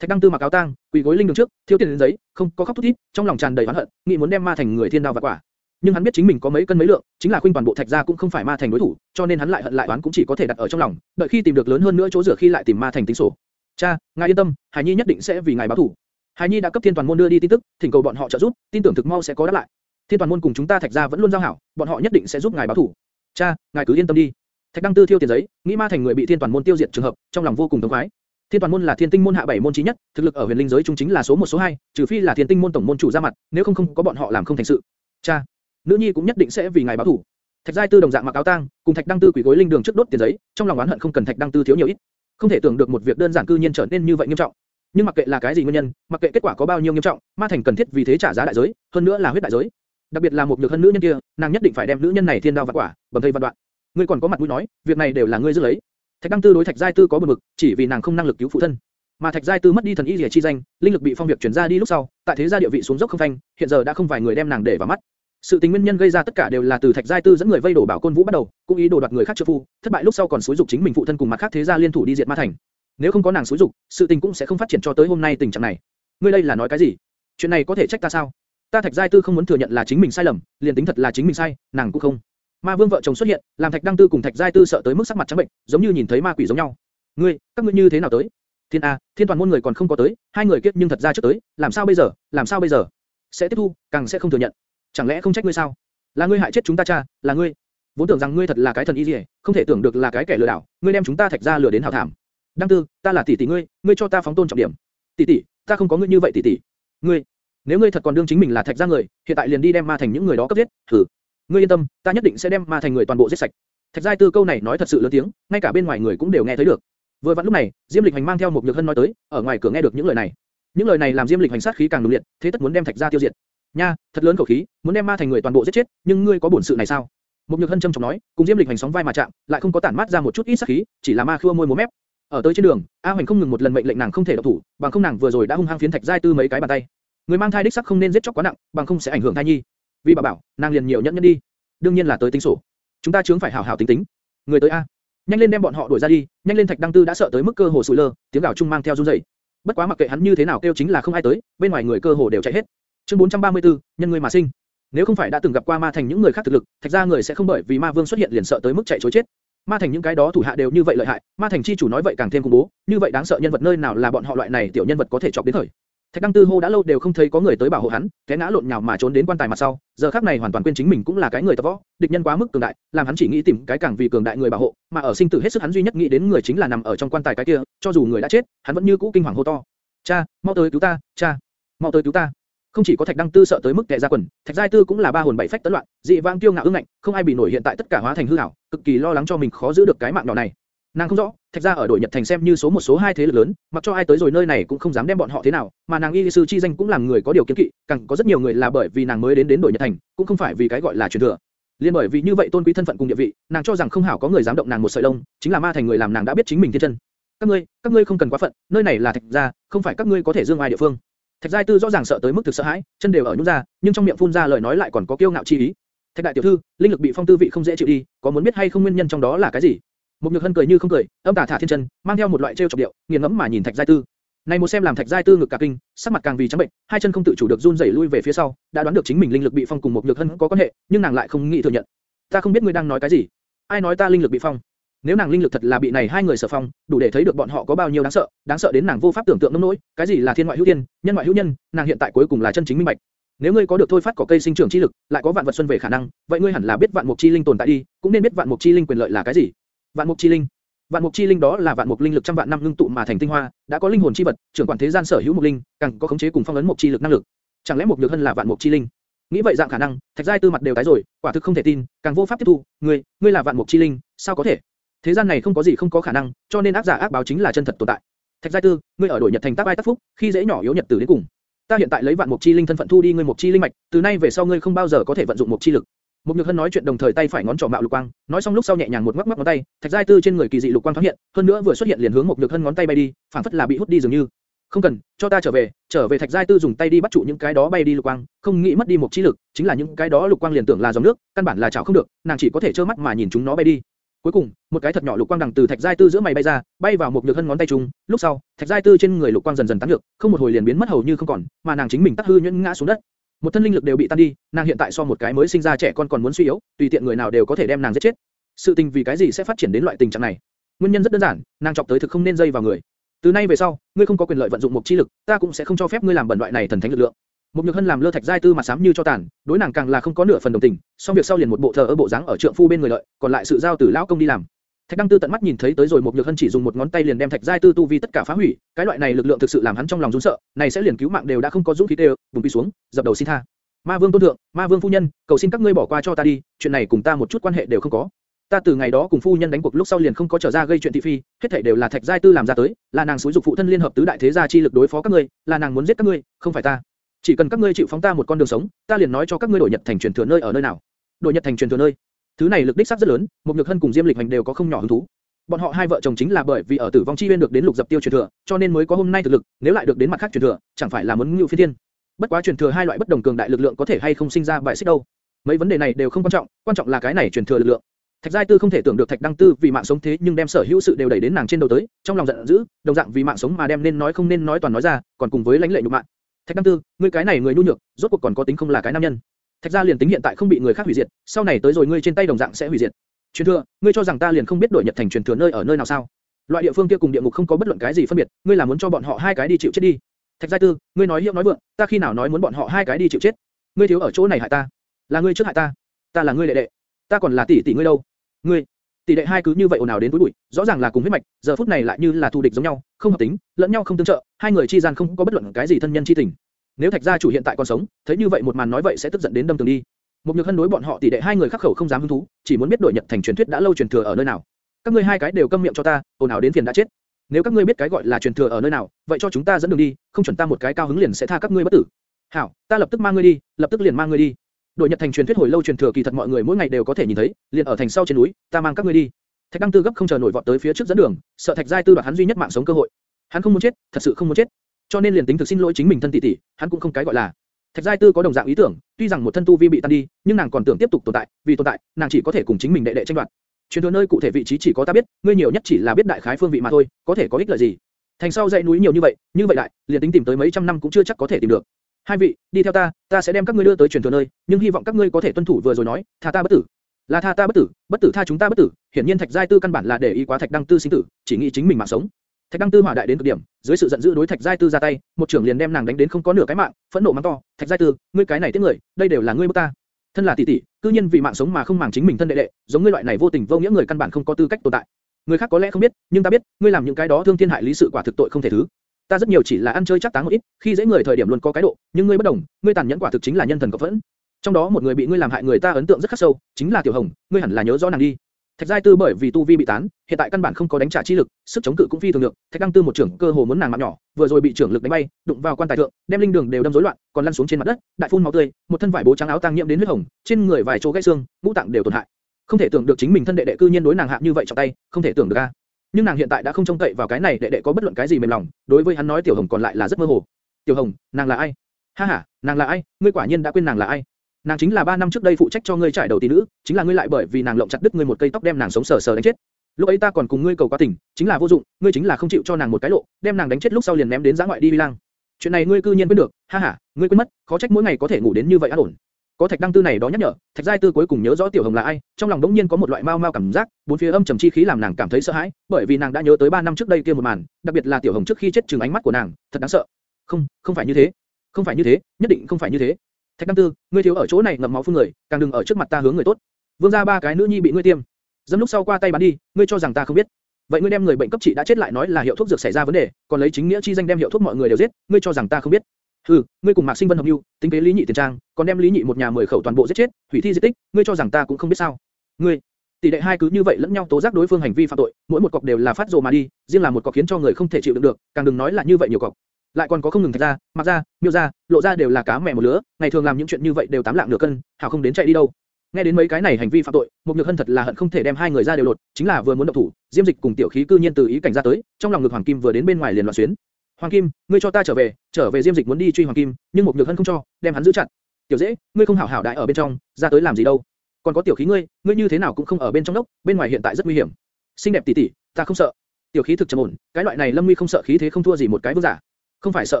S1: Thạch Đăng Tư mặc áo tang, quỳ gối linh đường trước, thiếu tiền đến giấy, không có khóc thút thít, trong lòng tràn đầy oán hận, nghĩ muốn đem ma thành người thiên đao và quả. Nhưng hắn biết chính mình có mấy cân mấy lượng, chính là khuynh toàn bộ Thạch gia cũng không phải ma thành đối thủ, cho nên hắn lại hận lại oán cũng chỉ có thể đặt ở trong lòng, đợi khi tìm được lớn hơn nữa chỗ rửa khi lại tìm ma thành tính sổ. Cha, ngài yên tâm, Hải Nhi nhất định sẽ vì ngài báo thù. Hải Nhi đã cấp Thiên Toàn môn đưa đi tin tức, thỉnh cầu bọn họ trợ giúp, tin tưởng thực mau sẽ có đáp lại. Thiên Toàn môn cùng chúng ta Thạch gia vẫn luôn giao hảo, bọn họ nhất định sẽ giúp ngài báo thù. Cha, ngài cứ yên tâm đi. Thạch Đăng Tư thiêu tiền giấy, nghĩ ma thành người bị Thiên Toàn môn tiêu diệt trường hợp, trong lòng vô cùng thống khoái. Thiên Toàn môn là Thiên Tinh môn hạ bảy môn chí nhất, thực lực ở huyền linh giới trung chính là số một số hai, trừ phi là Thiên Tinh môn tổng môn chủ ra mặt, nếu không không có bọn họ làm không thành sự. Cha, nữ nhi cũng nhất định sẽ vì ngài báo thù. Thạch Giai Tư đồng dạng mặc áo tang, cùng Thạch Đăng Tư quỳ gối linh đường trước đốt tiền giấy, trong lòng oán hận không cần Thạch Đăng Tư thiếu nhiều ít. Không thể tưởng được một việc đơn giản cư nhiên trở nên như vậy nghiêm trọng. Nhưng mặc kệ là cái gì nguyên nhân, mặc kệ kết quả có bao nhiêu nghiêm trọng, ma thành cần thiết vì thế trả giá đại giới, hơn nữa là huyết đại giới. Đặc biệt là một nhược hơn nữ nhân kia, nàng nhất định phải đem nữ nhân này thiên đao vạn quả, bầm thây vạn đoạn. Ngươi còn có mặt mũi nói, việc này đều là ngươi giữ lấy. Thạch Đăng Tư đối Thạch Giai Tư có bực mực, chỉ vì nàng không năng lực cứu phụ thân. Mà Thạch Giai Tư mất đi thần y rìa chi danh, linh lực bị phong việc chuyển ra đi lúc sau, tại thế gia địa vị xuống dốc không phanh, hiện giờ đã không vài người đem nàng để vào mắt. Sự tình nguyên nhân gây ra tất cả đều là từ Thạch Giai Tư dẫn người vây đổ Bảo Côn Vũ bắt đầu, cũng ý đồ đoạt người khác trợ phu, thất bại lúc sau còn xúi dục chính mình phụ thân cùng mặt khác thế gia liên thủ đi diệt ma thành. Nếu không có nàng xúi dục, sự tình cũng sẽ không phát triển cho tới hôm nay tình trạng này. Ngươi đây là nói cái gì? Chuyện này có thể trách ta sao? Ta Thạch Giai Tư không muốn thừa nhận là chính mình sai lầm, liền tính thật là chính mình sai, nàng cũng không. Ma Vương vợ chồng xuất hiện, làm Thạch Đăng Tư cùng Thạch Giai Tư sợ tới mức sắc mặt trắng bệnh, giống như nhìn thấy ma quỷ giống nhau. Ngươi, các ngươi như thế nào tới? Thiên A, Thiên toàn môn người còn không có tới, hai người kiếp nhưng thật ra trước tới, làm sao bây giờ? Làm sao bây giờ? Sẽ tiếp thu, càng sẽ không thừa nhận. Chẳng lẽ không trách ngươi sao? Là ngươi hại chết chúng ta cha, là ngươi. Vốn tưởng rằng ngươi thật là cái thần y liễu, không thể tưởng được là cái kẻ lừa đảo, ngươi đem chúng ta Thạch gia lừa đến hảo thảm. Đăng Tư, ta là tỷ tỷ ngươi, ngươi cho ta phóng tôn trọng điểm. Tỷ tỷ, ta không có ngươi như vậy tỷ tỷ. Ngươi, nếu ngươi thật còn đương chính mình là Thạch gia người, hiện tại liền đi đem ma thành những người đó cấp giết, thử. Ngươi yên tâm, ta nhất định sẽ đem ma thành người toàn bộ giết sạch. Thạch Giai Tư câu này nói thật sự lớn tiếng, ngay cả bên ngoài người cũng đều nghe thấy được. Vừa vặn lúc này, Diêm Lịch Hành mang theo một nhược hân nói tới, ở ngoài cửa nghe được những lời này. Những lời này làm Diêm Lịch Hành sát khí càng nung liệt, thế tất muốn đem Thạch gia tiêu diệt. Nha, thật lớn khẩu khí, muốn đem ma thành người toàn bộ giết chết, nhưng ngươi có bổn sự này sao? Một nhược hân trầm trọng nói, cùng Diêm Lịch Hành sóng vai mà chạm, lại không có tản mát ra một chút ít sát khí, chỉ là ma khua môi múa mép. Ở tới trên đường, A Hoành không ngừng một lần mệnh lệnh nàng không thể động thủ, bằng không nàng vừa rồi đã hung hăng phiến Thạch Giai Tư mấy cái bàn tay. Người mang thai đích sắc không nên giết chóc quá nặng, bằng không sẽ ảnh hưởng thai nhi. Vi bà bảo, nàng liền nhiều nhẫn nhẫn đi. Đương nhiên là tới tính sổ. Chúng ta chướng phải hảo hảo tính tính. Người tới a, nhanh lên đem bọn họ đuổi ra đi, nhanh lên Thạch Đăng Tư đã sợ tới mức cơ hồ sụi lơ, tiếng gào chung mang theo run rẩy. Bất quá mặc kệ hắn như thế nào kêu chính là không ai tới, bên ngoài người cơ hồ đều chạy hết. Chương 434, nhân người mà sinh. Nếu không phải đã từng gặp qua ma thành những người khác thực lực, thạch ra người sẽ không bởi vì ma vương xuất hiện liền sợ tới mức chạy trối chết. Ma thành những cái đó thủ hạ đều như vậy lợi hại, ma thành chi chủ nói vậy càng thêm khủng bố, như vậy đáng sợ nhân vật nơi nào là bọn họ loại này tiểu nhân vật có thể chọc đến thời. Thạch Đăng Tư hô đã lâu đều không thấy có người tới bảo hộ hắn, té ngã lộn nhào mà trốn đến quan tài mặt sau, giờ khắc này hoàn toàn quên chính mình cũng là cái người tập võ, địch nhân quá mức cường đại, làm hắn chỉ nghĩ tìm cái càng vì cường đại người bảo hộ, mà ở sinh tử hết sức hắn duy nhất nghĩ đến người chính là nằm ở trong quan tài cái kia, cho dù người đã chết, hắn vẫn như cũ kinh hoàng hô to: "Cha, mau tới cứu ta, cha, mau tới cứu ta!" Không chỉ có Thạch Đăng Tư sợ tới mức tè ra quần, Thạch Giai Tư cũng là ba hồn bảy phách tấn loạn, dị vang tiêu ngạo ương ngạnh, không ai bị nổi hiện tại tất cả hóa thành hư ảo, cực kỳ lo lắng cho mình khó giữ được cái mạng nhỏ này. Nàng không rõ, Thạch gia ở đội Nhật thành xem như số một số hai thế lực lớn, mặc cho ai tới rồi nơi này cũng không dám đem bọn họ thế nào, mà nàng y sư chi danh cũng làm người có điều kiến kỵ, càng có rất nhiều người là bởi vì nàng mới đến đến đội Nhật thành, cũng không phải vì cái gọi là truyền thừa. Liên bởi vì như vậy tôn quý thân phận cùng địa vị, nàng cho rằng không hảo có người dám động nàng một sợi lông, chính là ma thành người làm nàng đã biết chính mình thiên chân. Các ngươi, các ngươi không cần quá phận, nơi này là Thạch gia, không phải các ngươi có thể dương ai địa phương. Thạch Giai Tư rõ ràng sợ tới mức thực sợ hãi, chân đều ở nhún ra, nhưng trong miệng phun ra lời nói lại còn có kiêu ngạo chi ý. Thạch đại tiểu thư, linh lực bị phong tư vị không dễ chịu đi, có muốn biết hay không nguyên nhân trong đó là cái gì? Một nhược hân cười như không cười, âm tà thả thiên chân, mang theo một loại trêu chọc điệu, nghiền ngẫm mà nhìn Thạch Giai Tư. Này một xem làm Thạch Giai Tư ngực cả kinh, sắc mặt càng vì trắng bệnh, hai chân không tự chủ được run rẩy lui về phía sau, đã đoán được chính mình linh lực bị phong cùng một nhược hân có quan hệ, nhưng nàng lại không nghĩ thừa nhận. Ta không biết ngươi đang nói cái gì. Ai nói ta linh lực bị phong? Nếu nàng linh lực thật là bị này hai người sở phong, đủ để thấy được bọn họ có bao nhiêu đáng sợ, đáng sợ đến nàng vô pháp tưởng tượng nông nỗi, cái gì là thiên ngoại hữu thiên, nhân ngoại hữu nhân, nàng hiện tại cuối cùng là chân chính minh bạch. Nếu ngươi có được thôi phát cỏ cây sinh trưởng chi lực, lại có vạn vật xuân về khả năng, vậy ngươi hẳn là biết vạn mục chi linh tồn tại đi, cũng nên biết vạn mục chi linh quyền lợi là cái gì. Vạn mục chi linh, vạn mục chi linh đó là vạn mục linh lực trăm vạn năm ngưng tụ mà thành tinh hoa, đã có linh hồn chi vật, trưởng quản thế gian sở hữu mục linh, càng có khống chế cùng phong ấn mục chi lực năng lực. Chẳng lẽ mục nhược hân là vạn mục chi linh? Nghĩ vậy dạng khả năng, thạch giai tư mặt đều tái rồi, quả thực không thể tin, càng vô pháp tiếp thu. Ngươi, ngươi là vạn mục chi linh, sao có thể? Thế gian này không có gì không có khả năng, cho nên ác giả ác báo chính là chân thật tồn tại. Thạch giai tư, ngươi ở đổi nhật thành tác ai tác phúc, khi dễ nhỏ yếu nhật tử đến cùng. Ta hiện tại lấy vạn mục chi linh thân phận thu đi ngươi mục chi linh mạch, từ nay về sau ngươi không bao giờ có thể vận dụng mục chi lực. Mục Nhược Hân nói chuyện đồng thời tay phải ngón trỏ mạo lục quang, nói xong lúc sau nhẹ nhàng một ngoắc ngoắc ngón tay, thạch giai tư trên người kỳ dị lục quang thoáng hiện, hơn nữa vừa xuất hiện liền hướng Mục Nhược Hân ngón tay bay đi, phản phất là bị hút đi dường như. Không cần, cho ta trở về, trở về thạch giai tư dùng tay đi bắt trụ những cái đó bay đi lục quang, không nghĩ mất đi một chi lực, chính là những cái đó lục quang liền tưởng là dòng nước, căn bản là chảo không được, nàng chỉ có thể trơ mắt mà nhìn chúng nó bay đi. Cuối cùng, một cái thật nhỏ lục quang đằng từ thạch giai tư giữa mày bay ra, bay vào một nhược hân ngón tay trung. Lúc sau, thạch giai tư trên người lục quang dần dần tán được, không một hồi liền biến mất hầu như không còn, mà nàng chính mình tắc hư nhuyễn ngã xuống đất. Một thân linh lực đều bị tan đi, nàng hiện tại so một cái mới sinh ra trẻ con còn muốn suy yếu, tùy tiện người nào đều có thể đem nàng giết chết. Sự tình vì cái gì sẽ phát triển đến loại tình trạng này? Nguyên nhân rất đơn giản, nàng chọc tới thực không nên dây vào người. Từ nay về sau, ngươi không có quyền lợi vận dụng một chi lực, ta cũng sẽ không cho phép ngươi làm bẩn loại này thần thánh lực lượng. Một nhược hân làm lơ thạch giai tư mặt sám như cho tàn, đối nàng càng là không có nửa phần đồng tình, xong việc sau liền một bộ thờ ở bộ dáng ở trượng phu bên người lợi, còn lại sự giao từ lão công đi làm. Thạch Đăng Tư tận mắt nhìn thấy tới rồi một nhược hân chỉ dùng một ngón tay liền đem Thạch Giai Tư tu vi tất cả phá hủy, cái loại này lực lượng thực sự làm hắn trong lòng run sợ, này sẽ liền cứu mạng đều đã không có dũng khí đều, bùng bị xuống, dập đầu xin tha. Ma Vương tôn thượng, Ma Vương phu nhân, cầu xin các ngươi bỏ qua cho ta đi, chuyện này cùng ta một chút quan hệ đều không có. Ta từ ngày đó cùng phu nhân đánh cuộc lúc sau liền không có trở ra gây chuyện thị phi, hết thảy đều là Thạch Giai Tư làm ra tới, là nàng xúi dục phụ thân liên hợp tứ đại thế gia chi lực đối phó các ngươi, là nàng muốn giết các ngươi, không phải ta. Chỉ cần các ngươi chịu phóng ta một con đường sống, ta liền nói cho các ngươi đổi Nhật thành truyền thừa nơi ở nơi nào. Đổi Nhật thành truyền thừa nơi. Thứ này lực đích sắc rất lớn, một nhược hân cùng Diêm Lịch Hành đều có không nhỏ hứng thú. Bọn họ hai vợ chồng chính là bởi vì ở tử vong chi viên được đến lục dập tiêu truyền thừa, cho nên mới có hôm nay thực lực, nếu lại được đến mặt khác truyền thừa, chẳng phải là muốn ngưu phi thiên. Bất quá truyền thừa hai loại bất đồng cường đại lực lượng có thể hay không sinh ra bại xích đâu. Mấy vấn đề này đều không quan trọng, quan trọng là cái này truyền thừa lực lượng. Thạch Giai Tư không thể tưởng được Thạch Đăng Tư vì mạng sống thế nhưng đem sở hữu sự đều đẩy đến nàng trên đầu tới, trong lòng giận dữ, đồng dạng vì mạng sống mà đem nên nói không nên nói toàn nói ra, còn cùng với lãnh lệ nhục mạng. Thạch Đăng Tư, ngươi cái này người nhu nhược, rốt cuộc còn có tính không là cái nam nhân. Thạch gia liền tính hiện tại không bị người khác hủy diệt, sau này tới rồi ngươi trên tay đồng dạng sẽ hủy diệt. Truyền thừa, ngươi cho rằng ta liền không biết đổi Nhật thành truyền thừa nơi ở nơi nào sao? Loại địa phương kia cùng địa ngục không có bất luận cái gì phân biệt, ngươi là muốn cho bọn họ hai cái đi chịu chết đi. Thạch gia Tư, ngươi nói hiệu nói vượng, ta khi nào nói muốn bọn họ hai cái đi chịu chết? Ngươi thiếu ở chỗ này hại ta, là ngươi trước hại ta, ta là ngươi đệ đệ, ta còn là tỷ tỷ ngươi đâu? Ngươi, tỷ đệ hai cứ như vậy ồn ào đến túi bụi, rõ ràng là cùng huyết mạch, giờ phút này lại như là thù địch giống nhau, không hợp tính, lẫn nhau không tương trợ, hai người chi gian không có bất luận cái gì thân nhân chi tình. Nếu Thạch gia chủ hiện tại còn sống, thấy như vậy một màn nói vậy sẽ tức giận đến đâm tường đi. Một nhược hân đối bọn họ tỷ đệ hai người khắc khẩu không dám hứng thú, chỉ muốn biết đổi Nhật thành truyền thuyết đã lâu truyền thừa ở nơi nào. Các ngươi hai cái đều câm miệng cho ta, ồn ào đến phiền đã chết. Nếu các ngươi biết cái gọi là truyền thừa ở nơi nào, vậy cho chúng ta dẫn đường đi, không chuẩn ta một cái cao hứng liền sẽ tha các ngươi bất tử. Hảo, ta lập tức mang ngươi đi, lập tức liền mang ngươi đi. Đổi Nhật thành truyền thuyết hồi lâu truyền thừa kỳ thật mọi người mỗi ngày đều có thể nhìn thấy, liền ở thành sau trên núi, ta mang các ngươi đi. Thạch Đăng Tư gấp không chờ nổi vọt tới phía trước dẫn đường, sợ Thạch Giai Tư đoạt hắn duy nhất mạng sống cơ hội. Hắn không muốn chết, thật sự không muốn chết. Cho nên liền tính thực xin lỗi chính mình thân tỷ tỷ, hắn cũng không cái gọi là. Thạch Giai Tư có đồng dạng ý tưởng, tuy rằng một thân tu vi bị tan đi, nhưng nàng còn tưởng tiếp tục tồn tại, vì tồn tại, nàng chỉ có thể cùng chính mình đệ đệ tranh đoạt. Truyền thừa nơi cụ thể vị trí chỉ có ta biết, ngươi nhiều nhất chỉ là biết đại khái phương vị mà thôi, có thể có ích lợi gì? Thành sau dãy núi nhiều như vậy, như vậy đại, liền tính tìm tới mấy trăm năm cũng chưa chắc có thể tìm được. Hai vị, đi theo ta, ta sẽ đem các ngươi đưa tới truyền thừa nơi, nhưng hy vọng các ngươi có thể tuân thủ vừa rồi nói, tha ta bất tử. Là tha ta bất tử, bất tử tha chúng ta bất tử. Hiển nhiên Thạch Giai Tư căn bản là để ý quá Thạch Đăng Tư sinh tử, chỉ nghĩ chính mình mạng sống. Thạch Đăng Tư hỏa đại đến cực điểm, dưới sự giận dữ đối Thạch Giai Tư ra tay, một trưởng liền đem nàng đánh đến không có nửa cái mạng, phẫn nộ mắng to, "Thạch Giai Tư, ngươi cái này tiếng người, đây đều là ngươi bức ta. Thân là tỷ tỷ, cư nhiên vì mạng sống mà không màng chính mình thân đệ đệ, giống ngươi loại này vô tình vô nghĩa người căn bản không có tư cách tồn tại. Người khác có lẽ không biết, nhưng ta biết, ngươi làm những cái đó thương thiên hại lý sự quả thực tội không thể thứ. Ta rất nhiều chỉ là ăn chơi chắc táng một ít, khi dễ người thời điểm luôn có cái độ, nhưng ngươi bất đồng, ngươi tàn nhẫn quả thực chính là nhân thần cộng phẫn. Trong đó một người bị ngươi làm hại người ta ấn tượng rất khắc sâu, chính là Tiểu Hồng, ngươi hẳn là nhớ rõ nàng đi. Thạch Giai Tư bởi vì tu vi bị tán, hiện tại căn bản không có đánh trả chi lực, sức chống cự cũng phi thường được. Thạch Đăng Tư một trưởng cơ hồ muốn nàng mạng nhỏ, vừa rồi bị trưởng lực đánh bay, đụng vào quan tài thượng, đem linh đường đều đâm rối loạn, còn lăn xuống trên mặt đất, đại phun máu tươi, một thân vải bố trắng áo tang nhiễm đến huyết hồng, trên người vài chỗ gãy xương, ngũ tạng đều tổn hại. Không thể tưởng được chính mình thân đệ đệ cư nhiên đối nàng hạ như vậy trong tay, không thể tưởng được a. Nhưng nàng hiện tại đã không trông cậy vào cái này đệ đệ có bất luận cái gì mềm lòng, đối với hắn nói Tiểu Hồng còn lại là rất mơ hồ. Tiểu Hồng, nàng là ai? Ha ha, nàng là ai? Ngươi quả nhiên đã quên nàng là ai? Nàng chính là 3 năm trước đây phụ trách cho ngươi trải đầu tỷ nữ, chính là ngươi lại bởi vì nàng lộng chặt đứt ngươi một cây tóc đem nàng sống sờ sờ đánh chết. Lúc ấy ta còn cùng ngươi cầu quá tình, chính là vô dụng, ngươi chính là không chịu cho nàng một cái lộ, đem nàng đánh chết lúc sau liền ném đến giã ngoại đi vi lang. Chuyện này ngươi cư nhiên quên được, ha ha, ngươi quên mất, khó trách mỗi ngày có thể ngủ đến như vậy an ổn. Có Thạch Đăng Tư này đó nhắc nhở, Thạch Giai Tư cuối cùng nhớ rõ Tiểu Hồng là ai, trong lòng đống nhiên có một loại mau mau cảm giác, bốn phía âm trầm chi khí làm nàng cảm thấy sợ hãi, bởi vì nàng đã nhớ tới 3 năm trước đây kia một màn, đặc biệt là Tiểu Hồng trước khi chết trừng ánh mắt của nàng, thật đáng sợ. Không, không phải như thế, không phải như thế, nhất định không phải như thế. Thạch Đăng Tư, ngươi thiếu ở chỗ này ngậm máu phun người, càng đừng ở trước mặt ta hướng người tốt. Vương gia ba cái nữ nhi bị ngươi tiêm, dẫm lúc sau qua tay bán đi, ngươi cho rằng ta không biết? Vậy ngươi đem người bệnh cấp trị đã chết lại nói là hiệu thuốc dược xảy ra vấn đề, còn lấy chính nghĩa chi danh đem hiệu thuốc mọi người đều giết, ngươi cho rằng ta không biết? Hừ, ngươi cùng Mạc Sinh Vân hợp lưu, tính kế Lý Nhị tiền trang, còn đem Lý Nhị một nhà mười khẩu toàn bộ giết chết, hủy thi di tích, ngươi cho rằng ta cũng không biết sao? Ngươi, tỷ đệ hai cứ như vậy lẫn nhau tố giác đối phương hành vi phạm tội, mỗi một cọc đều là phát rồ mà đi, riêng là một cọc khiến cho người không thể chịu đựng được, càng đừng nói là như vậy nhiều cọc. Lại còn có không ngừng thạch ra, mặc ra, miêu ra, lộ ra đều là cá mẹ một lứa, ngày thường làm những chuyện như vậy đều tám lạng nửa cân, hảo không đến chạy đi đâu. Nghe đến mấy cái này hành vi phạm tội, một nhược hân thật là hận không thể đem hai người ra đều lột, chính là vừa muốn động thủ, diêm dịch cùng tiểu khí cư nhiên từ ý cảnh ra tới, trong lòng ngực hoàng kim vừa đến bên ngoài liền loạn xuyến. Hoàng Kim, ngươi cho ta trở về, trở về Diêm Dịch muốn đi truy Hoàng Kim, nhưng một nhược hân không cho, đem hắn giữ chặt. Tiểu dễ, ngươi không hảo hảo đại ở bên trong, ra tới làm gì đâu? Còn có tiểu khí ngươi, ngươi như thế nào cũng không ở bên trong đốc, bên ngoài hiện tại rất nguy hiểm. Xinh đẹp tỷ tỷ, ta không sợ. Tiểu khí thực trầm ổn, cái loại này Lâm Nguy không sợ khí thế không thua gì một cái vương giả. Không phải sợ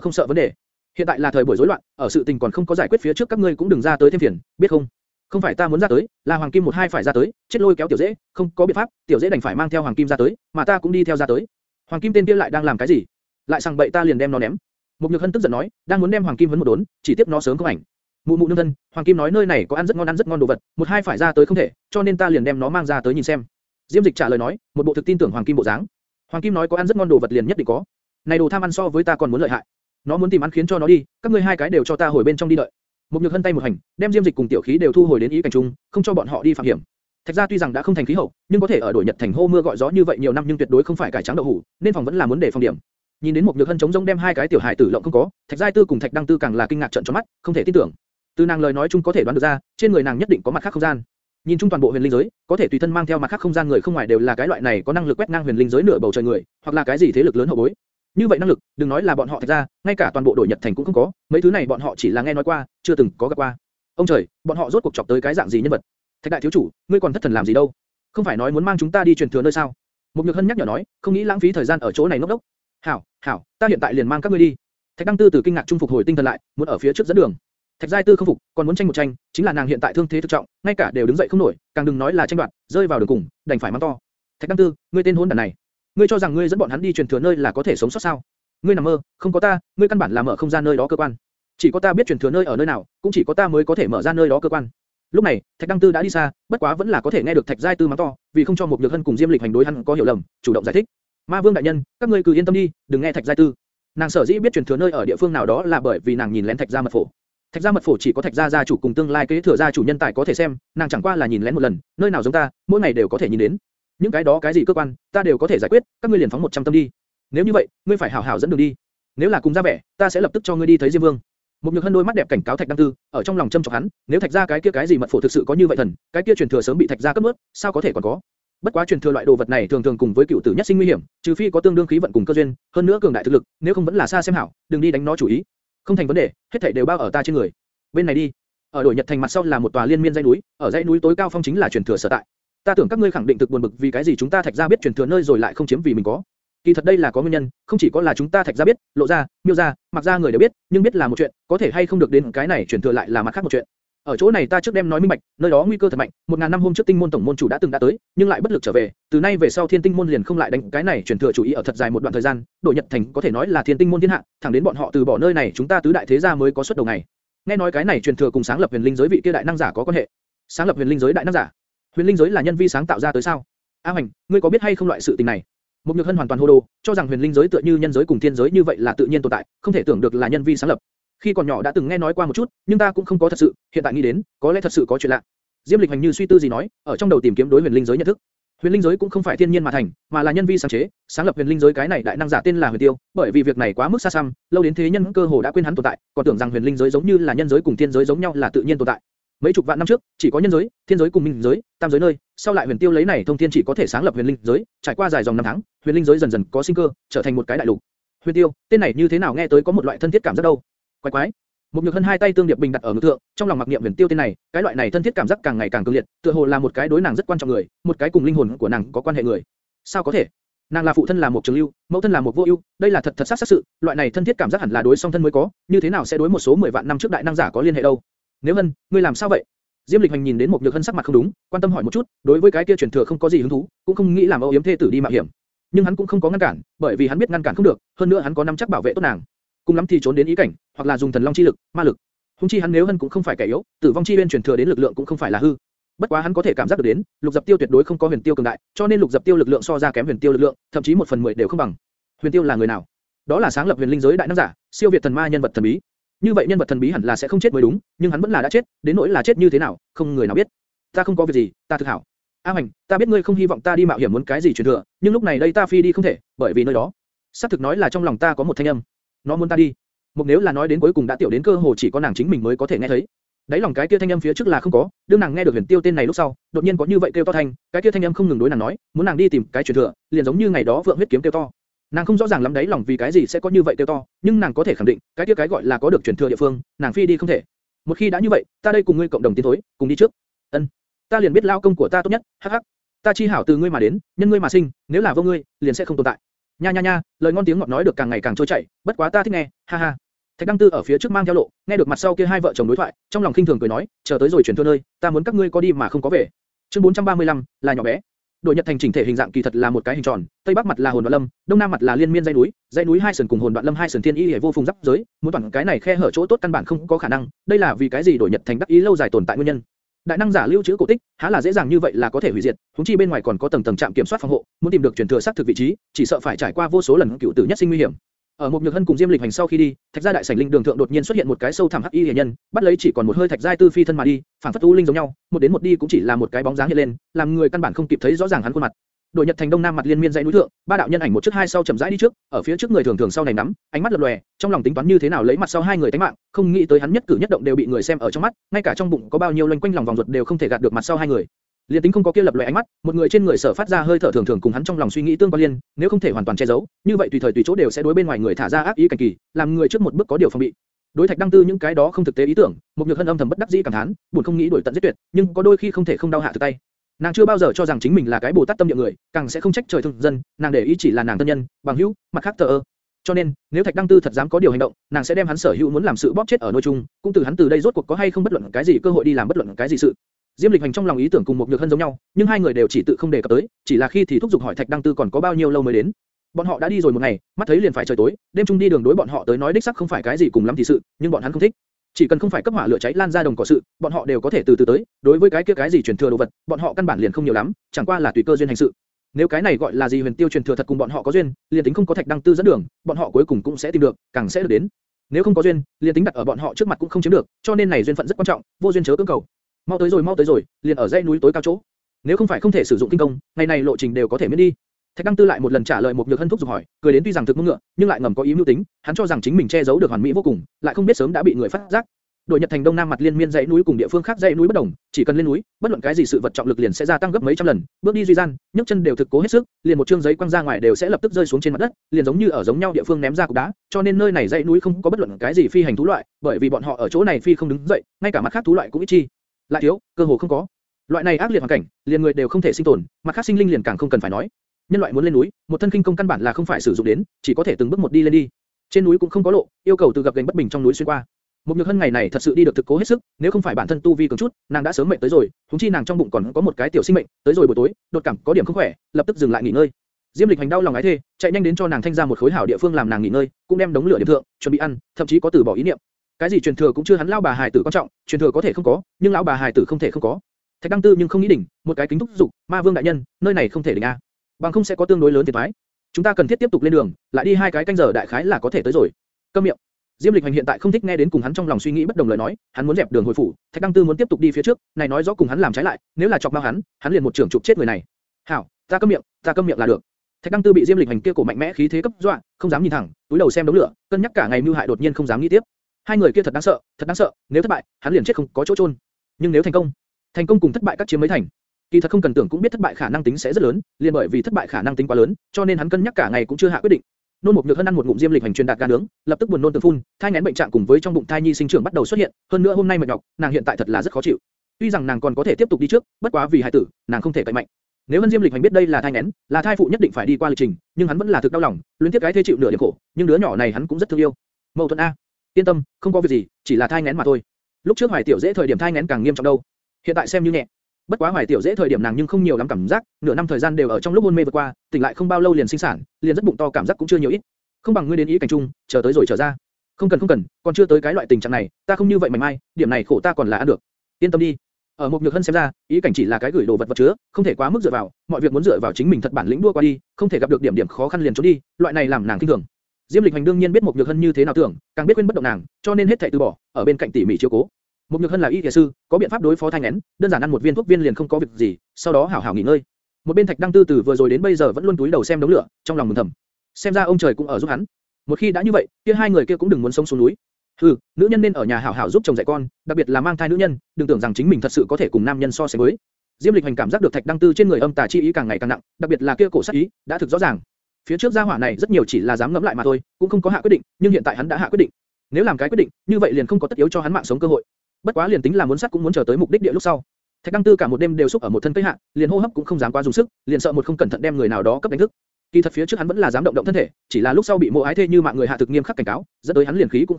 S1: không sợ vấn đề. Hiện tại là thời buổi rối loạn, ở sự tình còn không có giải quyết phía trước các ngươi cũng đừng ra tới thêm phiền, biết không? Không phải ta muốn ra tới, là Hoàng Kim một hai phải ra tới, chết lôi kéo tiểu dễ, không có biện pháp, tiểu dễ đành phải mang theo Hoàng Kim ra tới, mà ta cũng đi theo ra tới. Hoàng Kim tên kia lại đang làm cái gì? lại sang bậy ta liền đem nó ném. Mục Nhược Hân tức giận nói, đang muốn đem Hoàng Kim vấn một đốn, chỉ tiếp nó sớm không ảnh. Mụ mụ nương thân, Hoàng Kim nói nơi này có ăn rất ngon ăn rất ngon đồ vật, một hai phải ra tới không thể, cho nên ta liền đem nó mang ra tới nhìn xem. Diêm Dịch trả lời nói, một bộ thực tin tưởng Hoàng Kim bộ dáng. Hoàng Kim nói có ăn rất ngon đồ vật liền nhất định có. Này đồ tham ăn so với ta còn muốn lợi hại. Nó muốn tìm ăn khiến cho nó đi, các ngươi hai cái đều cho ta hồi bên trong đi đợi. Mục Nhược Hân tay một hành, đem Diêm Dịch cùng Tiểu Khí đều thu hồi đến ý cảnh trung, không cho bọn họ đi phạm hiểm. Thạch gia tuy rằng đã không thành khí hậu, nhưng có thể ở đổi Nhật thành hô mưa gọi gió như vậy nhiều năm nhưng tuyệt đối không phải cải trắng đậu hủ, nên phòng vẫn là muốn để phòng điểm. Nhìn đến một nhược hân chống rông đem hai cái tiểu hải tử lộng không có, Thạch Giai Tư cùng Thạch Đăng Tư càng là kinh ngạc trợn tròn mắt, không thể tin tưởng. Từ nàng lời nói chung có thể đoán được ra, trên người nàng nhất định có mặt khác không gian. Nhìn chung toàn bộ huyền linh giới, có thể tùy thân mang theo mặt khác không gian người không ngoài đều là cái loại này có năng lực quét ngang huyền linh giới nửa bầu trời người, hoặc là cái gì thế lực lớn hậu bối. Như vậy năng lực, đừng nói là bọn họ Thạch ra, ngay cả toàn bộ đội Nhật thành cũng không có, mấy thứ này bọn họ chỉ là nghe nói qua, chưa từng có gặp qua. Ông trời, bọn họ rốt cuộc chọc tới cái dạng gì nhân vật? Thạch đại thiếu chủ, ngươi còn thất thần làm gì đâu? Không phải nói muốn mang chúng ta đi truyền thừa nơi sao? Một nhược hân nhắc nhở nói, không nghĩ lãng phí thời gian ở chỗ này ngốc đốc. Hảo, hảo, ta hiện tại liền mang các ngươi đi. Thạch Đăng Tư từ kinh ngạc trung phục hồi tinh thần lại, muốn ở phía trước dẫn đường. Thạch Giai Tư không phục, còn muốn tranh một tranh, chính là nàng hiện tại thương thế thực trọng, ngay cả đều đứng dậy không nổi, càng đừng nói là tranh đoạt, rơi vào đường cùng, đành phải mắng to. Thạch Đăng Tư, ngươi tên hôn đản này, ngươi cho rằng ngươi dẫn bọn hắn đi truyền thừa nơi là có thể sống sót sao? Ngươi nằm mơ, không có ta, ngươi căn bản là mở không ra nơi đó cơ quan. Chỉ có ta biết truyền thừa nơi ở nơi nào, cũng chỉ có ta mới có thể mở ra nơi đó cơ quan. Lúc này, Thạch Đăng Tư đã đi xa, bất quá vẫn là có thể nghe được Thạch Giai Tư mắng to, vì không cho một nhược hân cùng Diêm Lịch hành đối hắn có hiểu lầm, chủ động giải thích. Ma Vương đại nhân, các ngươi cứ yên tâm đi, đừng nghe Thạch Giai Tư. Nàng sở dĩ biết truyền thừa nơi ở địa phương nào đó là bởi vì nàng nhìn lén Thạch gia mật phổ. Thạch gia mật phổ chỉ có Thạch gia gia chủ cùng tương lai kế thừa gia chủ nhân tài có thể xem, nàng chẳng qua là nhìn lén một lần, nơi nào giống ta, mỗi ngày đều có thể nhìn đến. Những cái đó cái gì cơ quan, ta đều có thể giải quyết, các ngươi liền phóng 100 tâm đi. Nếu như vậy, ngươi phải hảo hảo dẫn đường đi. Nếu là cùng ra vẻ, ta sẽ lập tức cho ngươi đi thấy Diêm Vương. Một nhược hân đôi mắt đẹp cảnh cáo Thạch Đăng Tư, ở trong lòng châm chọc hắn, nếu Thạch gia cái kia cái gì mật phổ thực sự có như vậy thần, cái kia truyền thừa sớm bị Thạch gia cướp mất, sao có thể còn có? Bất quá truyền thừa loại đồ vật này thường thường cùng với cựu tử nhất sinh nguy hiểm, trừ phi có tương đương khí vận cùng cơ duyên, hơn nữa cường đại thực lực, nếu không vẫn là xa xem hảo, đừng đi đánh nó chủ ý. Không thành vấn đề, hết thảy đều bao ở ta trên người. Bên này đi. Ở đổi Nhật thành mặt sau là một tòa liên miên dãy núi, ở dãy núi tối cao phong chính là truyền thừa sở tại. Ta tưởng các ngươi khẳng định thực buồn bực vì cái gì chúng ta Thạch gia biết truyền thừa nơi rồi lại không chiếm vì mình có. Kỳ thật đây là có nguyên nhân, không chỉ có là chúng ta Thạch gia biết, lộ gia, miêu gia, mặc gia người đều biết, nhưng biết là một chuyện, có thể hay không được đến cái này truyền thừa lại là mặt khác một chuyện. Ở chỗ này ta trước đem nói minh bạch, nơi đó nguy cơ thật mạnh, một ngàn năm hôm trước tinh môn tổng môn chủ đã từng đã tới, nhưng lại bất lực trở về, từ nay về sau thiên tinh môn liền không lại đánh cái này truyền thừa chủ ý ở thật dài một đoạn thời gian, đổi nhật thành có thể nói là thiên tinh môn thiên hạ, thẳng đến bọn họ từ bỏ nơi này chúng ta tứ đại thế gia mới có xuất đầu ngày. Nghe nói cái này truyền thừa cùng sáng lập huyền linh giới vị kia đại năng giả có quan hệ. Sáng lập huyền linh giới đại năng giả? Huyền linh giới là nhân vi sáng tạo ra tới sao? A Hoành, ngươi có biết hay không loại sự tình này? Một Nhược Hân hoàn toàn hồ đồ, cho rằng huyền linh giới tựa như nhân giới cùng thiên giới như vậy là tự nhiên tồn tại, không thể tưởng được là nhân vi sáng lập. Khi còn nhỏ đã từng nghe nói qua một chút, nhưng ta cũng không có thật sự, hiện tại nghĩ đến, có lẽ thật sự có chuyện lạ. Diêm Lịch hành như suy tư gì nói, ở trong đầu tìm kiếm đối huyền linh giới nhận thức. Huyền linh giới cũng không phải thiên nhiên mà thành, mà là nhân vi sáng chế, sáng lập huyền linh giới cái này đại năng giả tên là Huyền Tiêu, bởi vì việc này quá mức xa xăm, lâu đến thế nhân cơ hồ đã quên hắn tồn tại, còn tưởng rằng huyền linh giới giống như là nhân giới cùng thiên giới giống nhau là tự nhiên tồn tại. Mấy chục vạn năm trước, chỉ có nhân giới, thiên giới cùng minh giới, tam giới nơi, sau lại Huyền Tiêu lấy này thông thiên chỉ có thể sáng lập huyền linh giới, trải qua dài dòng năm tháng, huyền linh giới dần dần có sinh cơ, trở thành một cái đại lục. Huyền Tiêu, tên này như thế nào nghe tới có một loại thân thiết cảm giác đâu? Quái quái, một nhược hân hai tay tương điệp bình đặt ở ngực thượng, trong lòng mặc niệm huyền tiêu tên này, cái loại này thân thiết cảm giác càng ngày càng cường liệt, tựa hồ là một cái đối nàng rất quan trọng người, một cái cùng linh hồn của nàng có quan hệ người. Sao có thể? Nàng là phụ thân là một trường lưu, mẫu thân là một vô ưu, đây là thật thật xác xác sự, loại này thân thiết cảm giác hẳn là đối song thân mới có, như thế nào sẽ đối một số 10 vạn năm trước đại năng giả có liên hệ đâu? Nếu hân, ngươi làm sao vậy? Diêm Lịch Hành nhìn đến một nhược hân sắc mặt không đúng, quan tâm hỏi một chút, đối với cái kia truyền thừa không có gì hứng thú, cũng không nghĩ làm âu yếm thê tử đi mạo hiểm. Nhưng hắn cũng không có ngăn cản, bởi vì hắn biết ngăn cản không được, hơn nữa hắn có nắm chắc bảo vệ tốt nàng. Cùng lắm thì trốn đến ý cảnh, hoặc là dùng thần long chi lực, ma lực. Hùng chi hắn nếu hân cũng không phải kẻ yếu, tử vong chi bên truyền thừa đến lực lượng cũng không phải là hư. Bất quá hắn có thể cảm giác được đến, lục dập tiêu tuyệt đối không có huyền tiêu cường đại, cho nên lục dập tiêu lực lượng so ra kém huyền tiêu lực lượng, thậm chí một phần mười đều không bằng. Huyền tiêu là người nào? Đó là sáng lập huyền linh giới đại năng giả, siêu việt thần ma nhân vật thần bí. Như vậy nhân vật thần bí hẳn là sẽ không chết mới đúng, nhưng hắn vẫn là đã chết, đến nỗi là chết như thế nào, không người nào biết. Ta không có việc gì, ta thực hảo. A Hoành, ta biết ngươi không hy vọng ta đi mạo hiểm muốn cái gì truyền thừa, nhưng lúc này đây ta phi đi không thể, bởi vì nơi đó, sát thực nói là trong lòng ta có một thanh âm, nó muốn ta đi. Một nếu là nói đến cuối cùng đã tiểu đến cơ hồ chỉ có nàng chính mình mới có thể nghe thấy. Đấy lòng cái kia thanh âm phía trước là không có, đương nàng nghe được huyền tiêu tên này lúc sau, đột nhiên có như vậy kêu to thanh, cái kia thanh âm không ngừng đối nàng nói, muốn nàng đi tìm cái truyền thừa, liền giống như ngày đó vượng huyết kiếm kêu to. Nàng không rõ ràng lắm đấy lòng vì cái gì sẽ có như vậy kêu to, nhưng nàng có thể khẳng định, cái kia cái gọi là có được truyền thừa địa phương, nàng phi đi không thể. Một khi đã như vậy, ta đây cùng ngươi cộng đồng tiến thối, cùng đi trước. Ân, ta liền biết lao công của ta tốt nhất, hắc hắc. Ta chi hảo từ ngươi mà đến, nhân ngươi mà sinh, nếu là vô ngươi, liền sẽ không tồn tại. Nha nha nha, lời ngon tiếng ngọt nói được càng ngày càng trôi chảy, bất quá ta thích nghe, ha ha. Thạch Đăng Tư ở phía trước mang theo lộ, nghe được mặt sau kia hai vợ chồng đối thoại, trong lòng khinh thường cười nói, chờ tới rồi chuyển thừa nơi, ta muốn các ngươi có đi mà không có về. Chương 435, là nhỏ bé. Đội Nhật thành chỉnh thể hình dạng kỳ thật là một cái hình tròn, tây bắc mặt là hồn đoạn lâm, đông nam mặt là liên miên dãy núi, dãy núi hai sườn cùng hồn đoạn lâm hai sườn thiên y hệ vô phùng giáp giới, muốn toàn cái này khe hở chỗ tốt căn bản không có khả năng, đây là vì cái gì đội Nhật thành đắc ý lâu dài tồn tại nguyên nhân. Đại năng giả lưu trữ cổ tích, há là dễ dàng như vậy là có thể hủy diệt, huống chi bên ngoài còn có tầng tầng trạm kiểm soát phòng hộ, muốn tìm được truyền thừa xác thực vị trí, chỉ sợ phải trải qua vô số lần cựu tử nhất sinh nguy hiểm. Ở một nhược hân cùng Diêm Lịch hành sau khi đi, thạch gia đại sảnh linh đường thượng đột nhiên xuất hiện một cái sâu thẳm hắc y hiền nhân, bắt lấy chỉ còn một hơi thạch giai tư phi thân mà đi, phản phất tu linh giống nhau, một đến một đi cũng chỉ là một cái bóng dáng hiện lên, làm người căn bản không kịp thấy rõ ràng hắn khuôn mặt. Đội Nhật thành đông nam mặt liên miên dãy núi thượng, ba đạo nhân ảnh một trước hai sau chậm rãi đi trước, ở phía trước người thường thường sau này nắm, ánh mắt lập lòe, trong lòng tính toán như thế nào lấy mặt sau hai người tánh mạng, không nghĩ tới hắn nhất cử nhất động đều bị người xem ở trong mắt, ngay cả trong bụng có bao nhiêu loanh quanh lòng vòng ruột đều không thể gạt được mặt sau hai người. Liên tính không có kia lập loại ánh mắt, một người trên người sở phát ra hơi thở thường thường cùng hắn trong lòng suy nghĩ tương quan liên, nếu không thể hoàn toàn che giấu, như vậy tùy thời tùy chỗ đều sẽ đối bên ngoài người thả ra ác ý cảnh kỳ, làm người trước một bước có điều phòng bị. Đối Thạch Đăng Tư những cái đó không thực tế ý tưởng, một nhược hân âm thầm bất đắc dĩ cảm thán, buồn không nghĩ đuổi tận giết tuyệt, nhưng có đôi khi không thể không đau hạ từ tay. Nàng chưa bao giờ cho rằng chính mình là cái bồ tát tâm địa người, càng sẽ không trách trời thương dân, nàng để ý chỉ là nàng thân nhân, bằng hữu, mặt khác thờ ơ. Cho nên, nếu Thạch Đăng Tư thật dám có điều hành động, nàng sẽ đem hắn sở hữu muốn làm sự bóp chết ở nơi chung, cũng từ hắn từ đây rốt cuộc có hay không bất luận cái gì cơ hội đi làm bất luận cái gì sự. Diêm Lịch Hành trong lòng ý tưởng cùng một nhược hân giống nhau, nhưng hai người đều chỉ tự không đề cập tới, chỉ là khi thì thúc giục hỏi Thạch Đăng Tư còn có bao nhiêu lâu mới đến. Bọn họ đã đi rồi một ngày, mắt thấy liền phải trời tối, đêm trung đi đường đối bọn họ tới nói đích xác không phải cái gì cùng lắm thì sự, nhưng bọn hắn không thích. Chỉ cần không phải cấp hỏa lửa cháy lan ra đồng cỏ sự, bọn họ đều có thể từ từ tới, đối với cái kia cái gì truyền thừa đồ vật, bọn họ căn bản liền không nhiều lắm, chẳng qua là tùy cơ duyên hành sự. Nếu cái này gọi là gì huyền tiêu truyền thừa thật cùng bọn họ có duyên, liền tính không có Thạch Đăng Tư dẫn đường, bọn họ cuối cùng cũng sẽ tìm được, càng sẽ được đến. Nếu không có duyên, liền tính đặt ở bọn họ trước mặt cũng không chiếm được, cho nên này duyên phận rất quan trọng, vô duyên chớ cưỡng cầu. Mau tới rồi, mau tới rồi, liền ở dãy núi tối cao chỗ. Nếu không phải không thể sử dụng kinh công, ngày này lộ trình đều có thể miễn đi. Thạch Đăng Tư lại một lần trả lời một nhược hân thúc giục hỏi, cười đến tuy rằng thực mông ngựa, nhưng lại ngầm có ý mưu tính, hắn cho rằng chính mình che giấu được hoàn mỹ vô cùng, lại không biết sớm đã bị người phát giác. Đội Nhật thành đông nam mặt liên miên dãy núi cùng địa phương khác dãy núi bất đồng, chỉ cần lên núi, bất luận cái gì sự vật trọng lực liền sẽ gia tăng gấp mấy trăm lần, bước đi duy gian, nhấc chân đều thực cố hết sức, liền một chương giấy quăng ra ngoài đều sẽ lập tức rơi xuống trên mặt đất, liền giống như ở giống nhau địa phương ném ra cục đá, cho nên nơi này dãy núi không có bất luận cái gì phi hành thú loại, bởi vì bọn họ ở chỗ này phi không đứng dậy, ngay cả mặt khác thú loại cũng ít chi, lại thiếu, cơ hồ không có. Loại này ác liệt hoàn cảnh, liền người đều không thể sinh tồn, mà khác sinh linh liền càng không cần phải nói. Nhân loại muốn lên núi, một thân kinh công căn bản là không phải sử dụng đến, chỉ có thể từng bước một đi lên đi. Trên núi cũng không có lộ, yêu cầu từ gặp gành bất bình trong núi xuyên qua. Một nhược hân ngày này thật sự đi được thực cố hết sức, nếu không phải bản thân tu vi cường chút, nàng đã sớm mệt tới rồi, chúng chi nàng trong bụng còn có một cái tiểu sinh mệnh, tới rồi buổi tối, đột cảm có điểm không khỏe, lập tức dừng lại nghỉ ngơi. Diêm Lịch hành đau lòng ái thê, chạy nhanh đến cho nàng thanh ra một khối hảo địa phương làm nàng nghỉ ngơi, cũng đem đống lửa điểm thượng, chuẩn bị ăn, thậm chí có từ bỏ ý niệm. Cái gì truyền thừa cũng chưa hắn lão bà hài tử quan trọng, truyền thừa có thể không có, nhưng lão bà hài tử không thể không có. Thạch Đăng Tư nhưng không nghĩ đỉnh, một cái kính thúc dục, Ma Vương đại nhân, nơi này không thể đỉnh a, bằng không sẽ có tương đối lớn thiệt toái. Chúng ta cần thiết tiếp tục lên đường, lại đi hai cái canh giờ đại khái là có thể tới rồi. Câm miệng. Diêm Lịch Hành hiện tại không thích nghe đến cùng hắn trong lòng suy nghĩ bất đồng lời nói, hắn muốn dẹp đường hồi phủ, Thạch Đăng Tư muốn tiếp tục đi phía trước, này nói rõ cùng hắn làm trái lại, nếu là chọc mau hắn, hắn liền một trưởng chụp chết người này. Hảo, ta câm miệng, ta câm miệng là được. Thạch Đăng Tư bị Diêm Lịch Hành kia cổ mạnh mẽ khí thế cấp dọa, không dám nhìn thẳng, túi đầu xem đống lửa, cân nhắc cả ngày mưu hại đột nhiên không dám nghĩ tiếp. Hai người kia thật đáng sợ, thật đáng sợ, nếu thất bại, hắn liền chết không có chỗ chôn. Nhưng nếu thành công, thành công cùng thất bại các chiếm mấy thành. Kỳ thật không cần tưởng cũng biết thất bại khả năng tính sẽ rất lớn, liền bởi vì thất bại khả năng tính quá lớn, cho nên hắn cân nhắc cả ngày cũng chưa hạ quyết định. Nôn một nhược hơn ăn một ngụm diêm lịch hành truyền đạt gà nướng, lập tức buồn nôn từng phun, thai nghén bệnh trạng cùng với trong bụng thai nhi sinh trưởng bắt đầu xuất hiện, hơn nữa hôm nay mệt nhọc, nàng hiện tại thật là rất khó chịu. Tuy rằng nàng còn có thể tiếp tục đi trước, bất quá vì hải tử, nàng không thể cậy mạnh. Nếu Hân Diêm Lịch Hành biết đây là thai nghén, là thai phụ nhất định phải đi qua lịch trình, nhưng hắn vẫn là thực đau lòng, luyến tiếc cái thế chịu nửa điểm khổ, nhưng đứa nhỏ này hắn cũng rất thương yêu. Mâu thuẫn a, yên tâm, không có việc gì, chỉ là thai nghén mà thôi. Lúc trước Hoài Tiểu Dễ thời điểm thai nghén càng nghiêm trọng đâu, hiện tại xem như nhẹ. Bất quá Hoài Tiểu Dễ thời điểm nàng nhưng không nhiều lắm cảm giác, nửa năm thời gian đều ở trong lúc hôn mê vượt qua, tỉnh lại không bao lâu liền sinh sản, liền rất bụng to cảm giác cũng chưa nhiều ít. Không bằng ngươi đến ý cảnh Chung, chờ tới rồi trở ra. Không cần không cần, còn chưa tới cái loại tình trạng này, ta không như vậy mảnh mai, điểm này khổ ta còn là ăn được. Yên tâm đi. Ở một nhược hân xem ra, ý cảnh chỉ là cái gửi đồ vật vật chứa, không thể quá mức dựa vào, mọi việc muốn dựa vào chính mình thật bản lĩnh đua qua đi, không thể gặp được điểm điểm khó khăn liền trốn đi, loại này làm nàng kinh thường. Diêm Lịch Hành đương nhiên biết Mục nhược hân như thế nào tưởng, càng biết quên bất động nàng, cho nên hết thảy từ bỏ, ở bên cạnh tỉ mỉ chiếu cố. Mục nhược hân là y y sư, có biện pháp đối phó thai nghén, đơn giản ăn một viên thuốc viên liền không có việc gì, sau đó hảo hảo nghỉ ngơi. Một bên Thạch Đăng Tư từ vừa rồi đến bây giờ vẫn luôn túi đầu xem đống lửa, trong lòng mừng thầm. Xem ra ông trời cũng ở giúp hắn. Một khi đã như vậy, kia hai người kia cũng đừng muốn sống xuống núi. Hừ, nữ nhân nên ở nhà hảo hảo giúp chồng dạy con, đặc biệt là mang thai nữ nhân, đừng tưởng rằng chính mình thật sự có thể cùng nam nhân so sánh với. Diêm Lịch Hành cảm giác được Thạch Đăng Tư trên người âm tà chi ý càng ngày càng nặng, đặc biệt là kia cổ sát ý, đã thực rõ ràng. Phía trước gia hỏa này rất nhiều chỉ là dám ngẫm lại mà thôi, cũng không có hạ quyết định, nhưng hiện tại hắn đã hạ quyết định. Nếu làm cái quyết định, như vậy liền không có tất yếu cho hắn mạng sống cơ hội. Bất quá liền tính là muốn sát cũng muốn chờ tới mục đích địa lúc sau. Thạch Đăng Tư cả một đêm đều xúc ở một thân cây hạ, liền hô hấp cũng không dám quá dùng sức, liền sợ một không cẩn thận đem người nào đó cấp đánh thức. Kỳ thật phía trước hắn vẫn là dám động động thân thể, chỉ là lúc sau bị mộ ái thê như mạng người hạ thực nghiêm khắc cảnh cáo, dẫn tới hắn liền khí cũng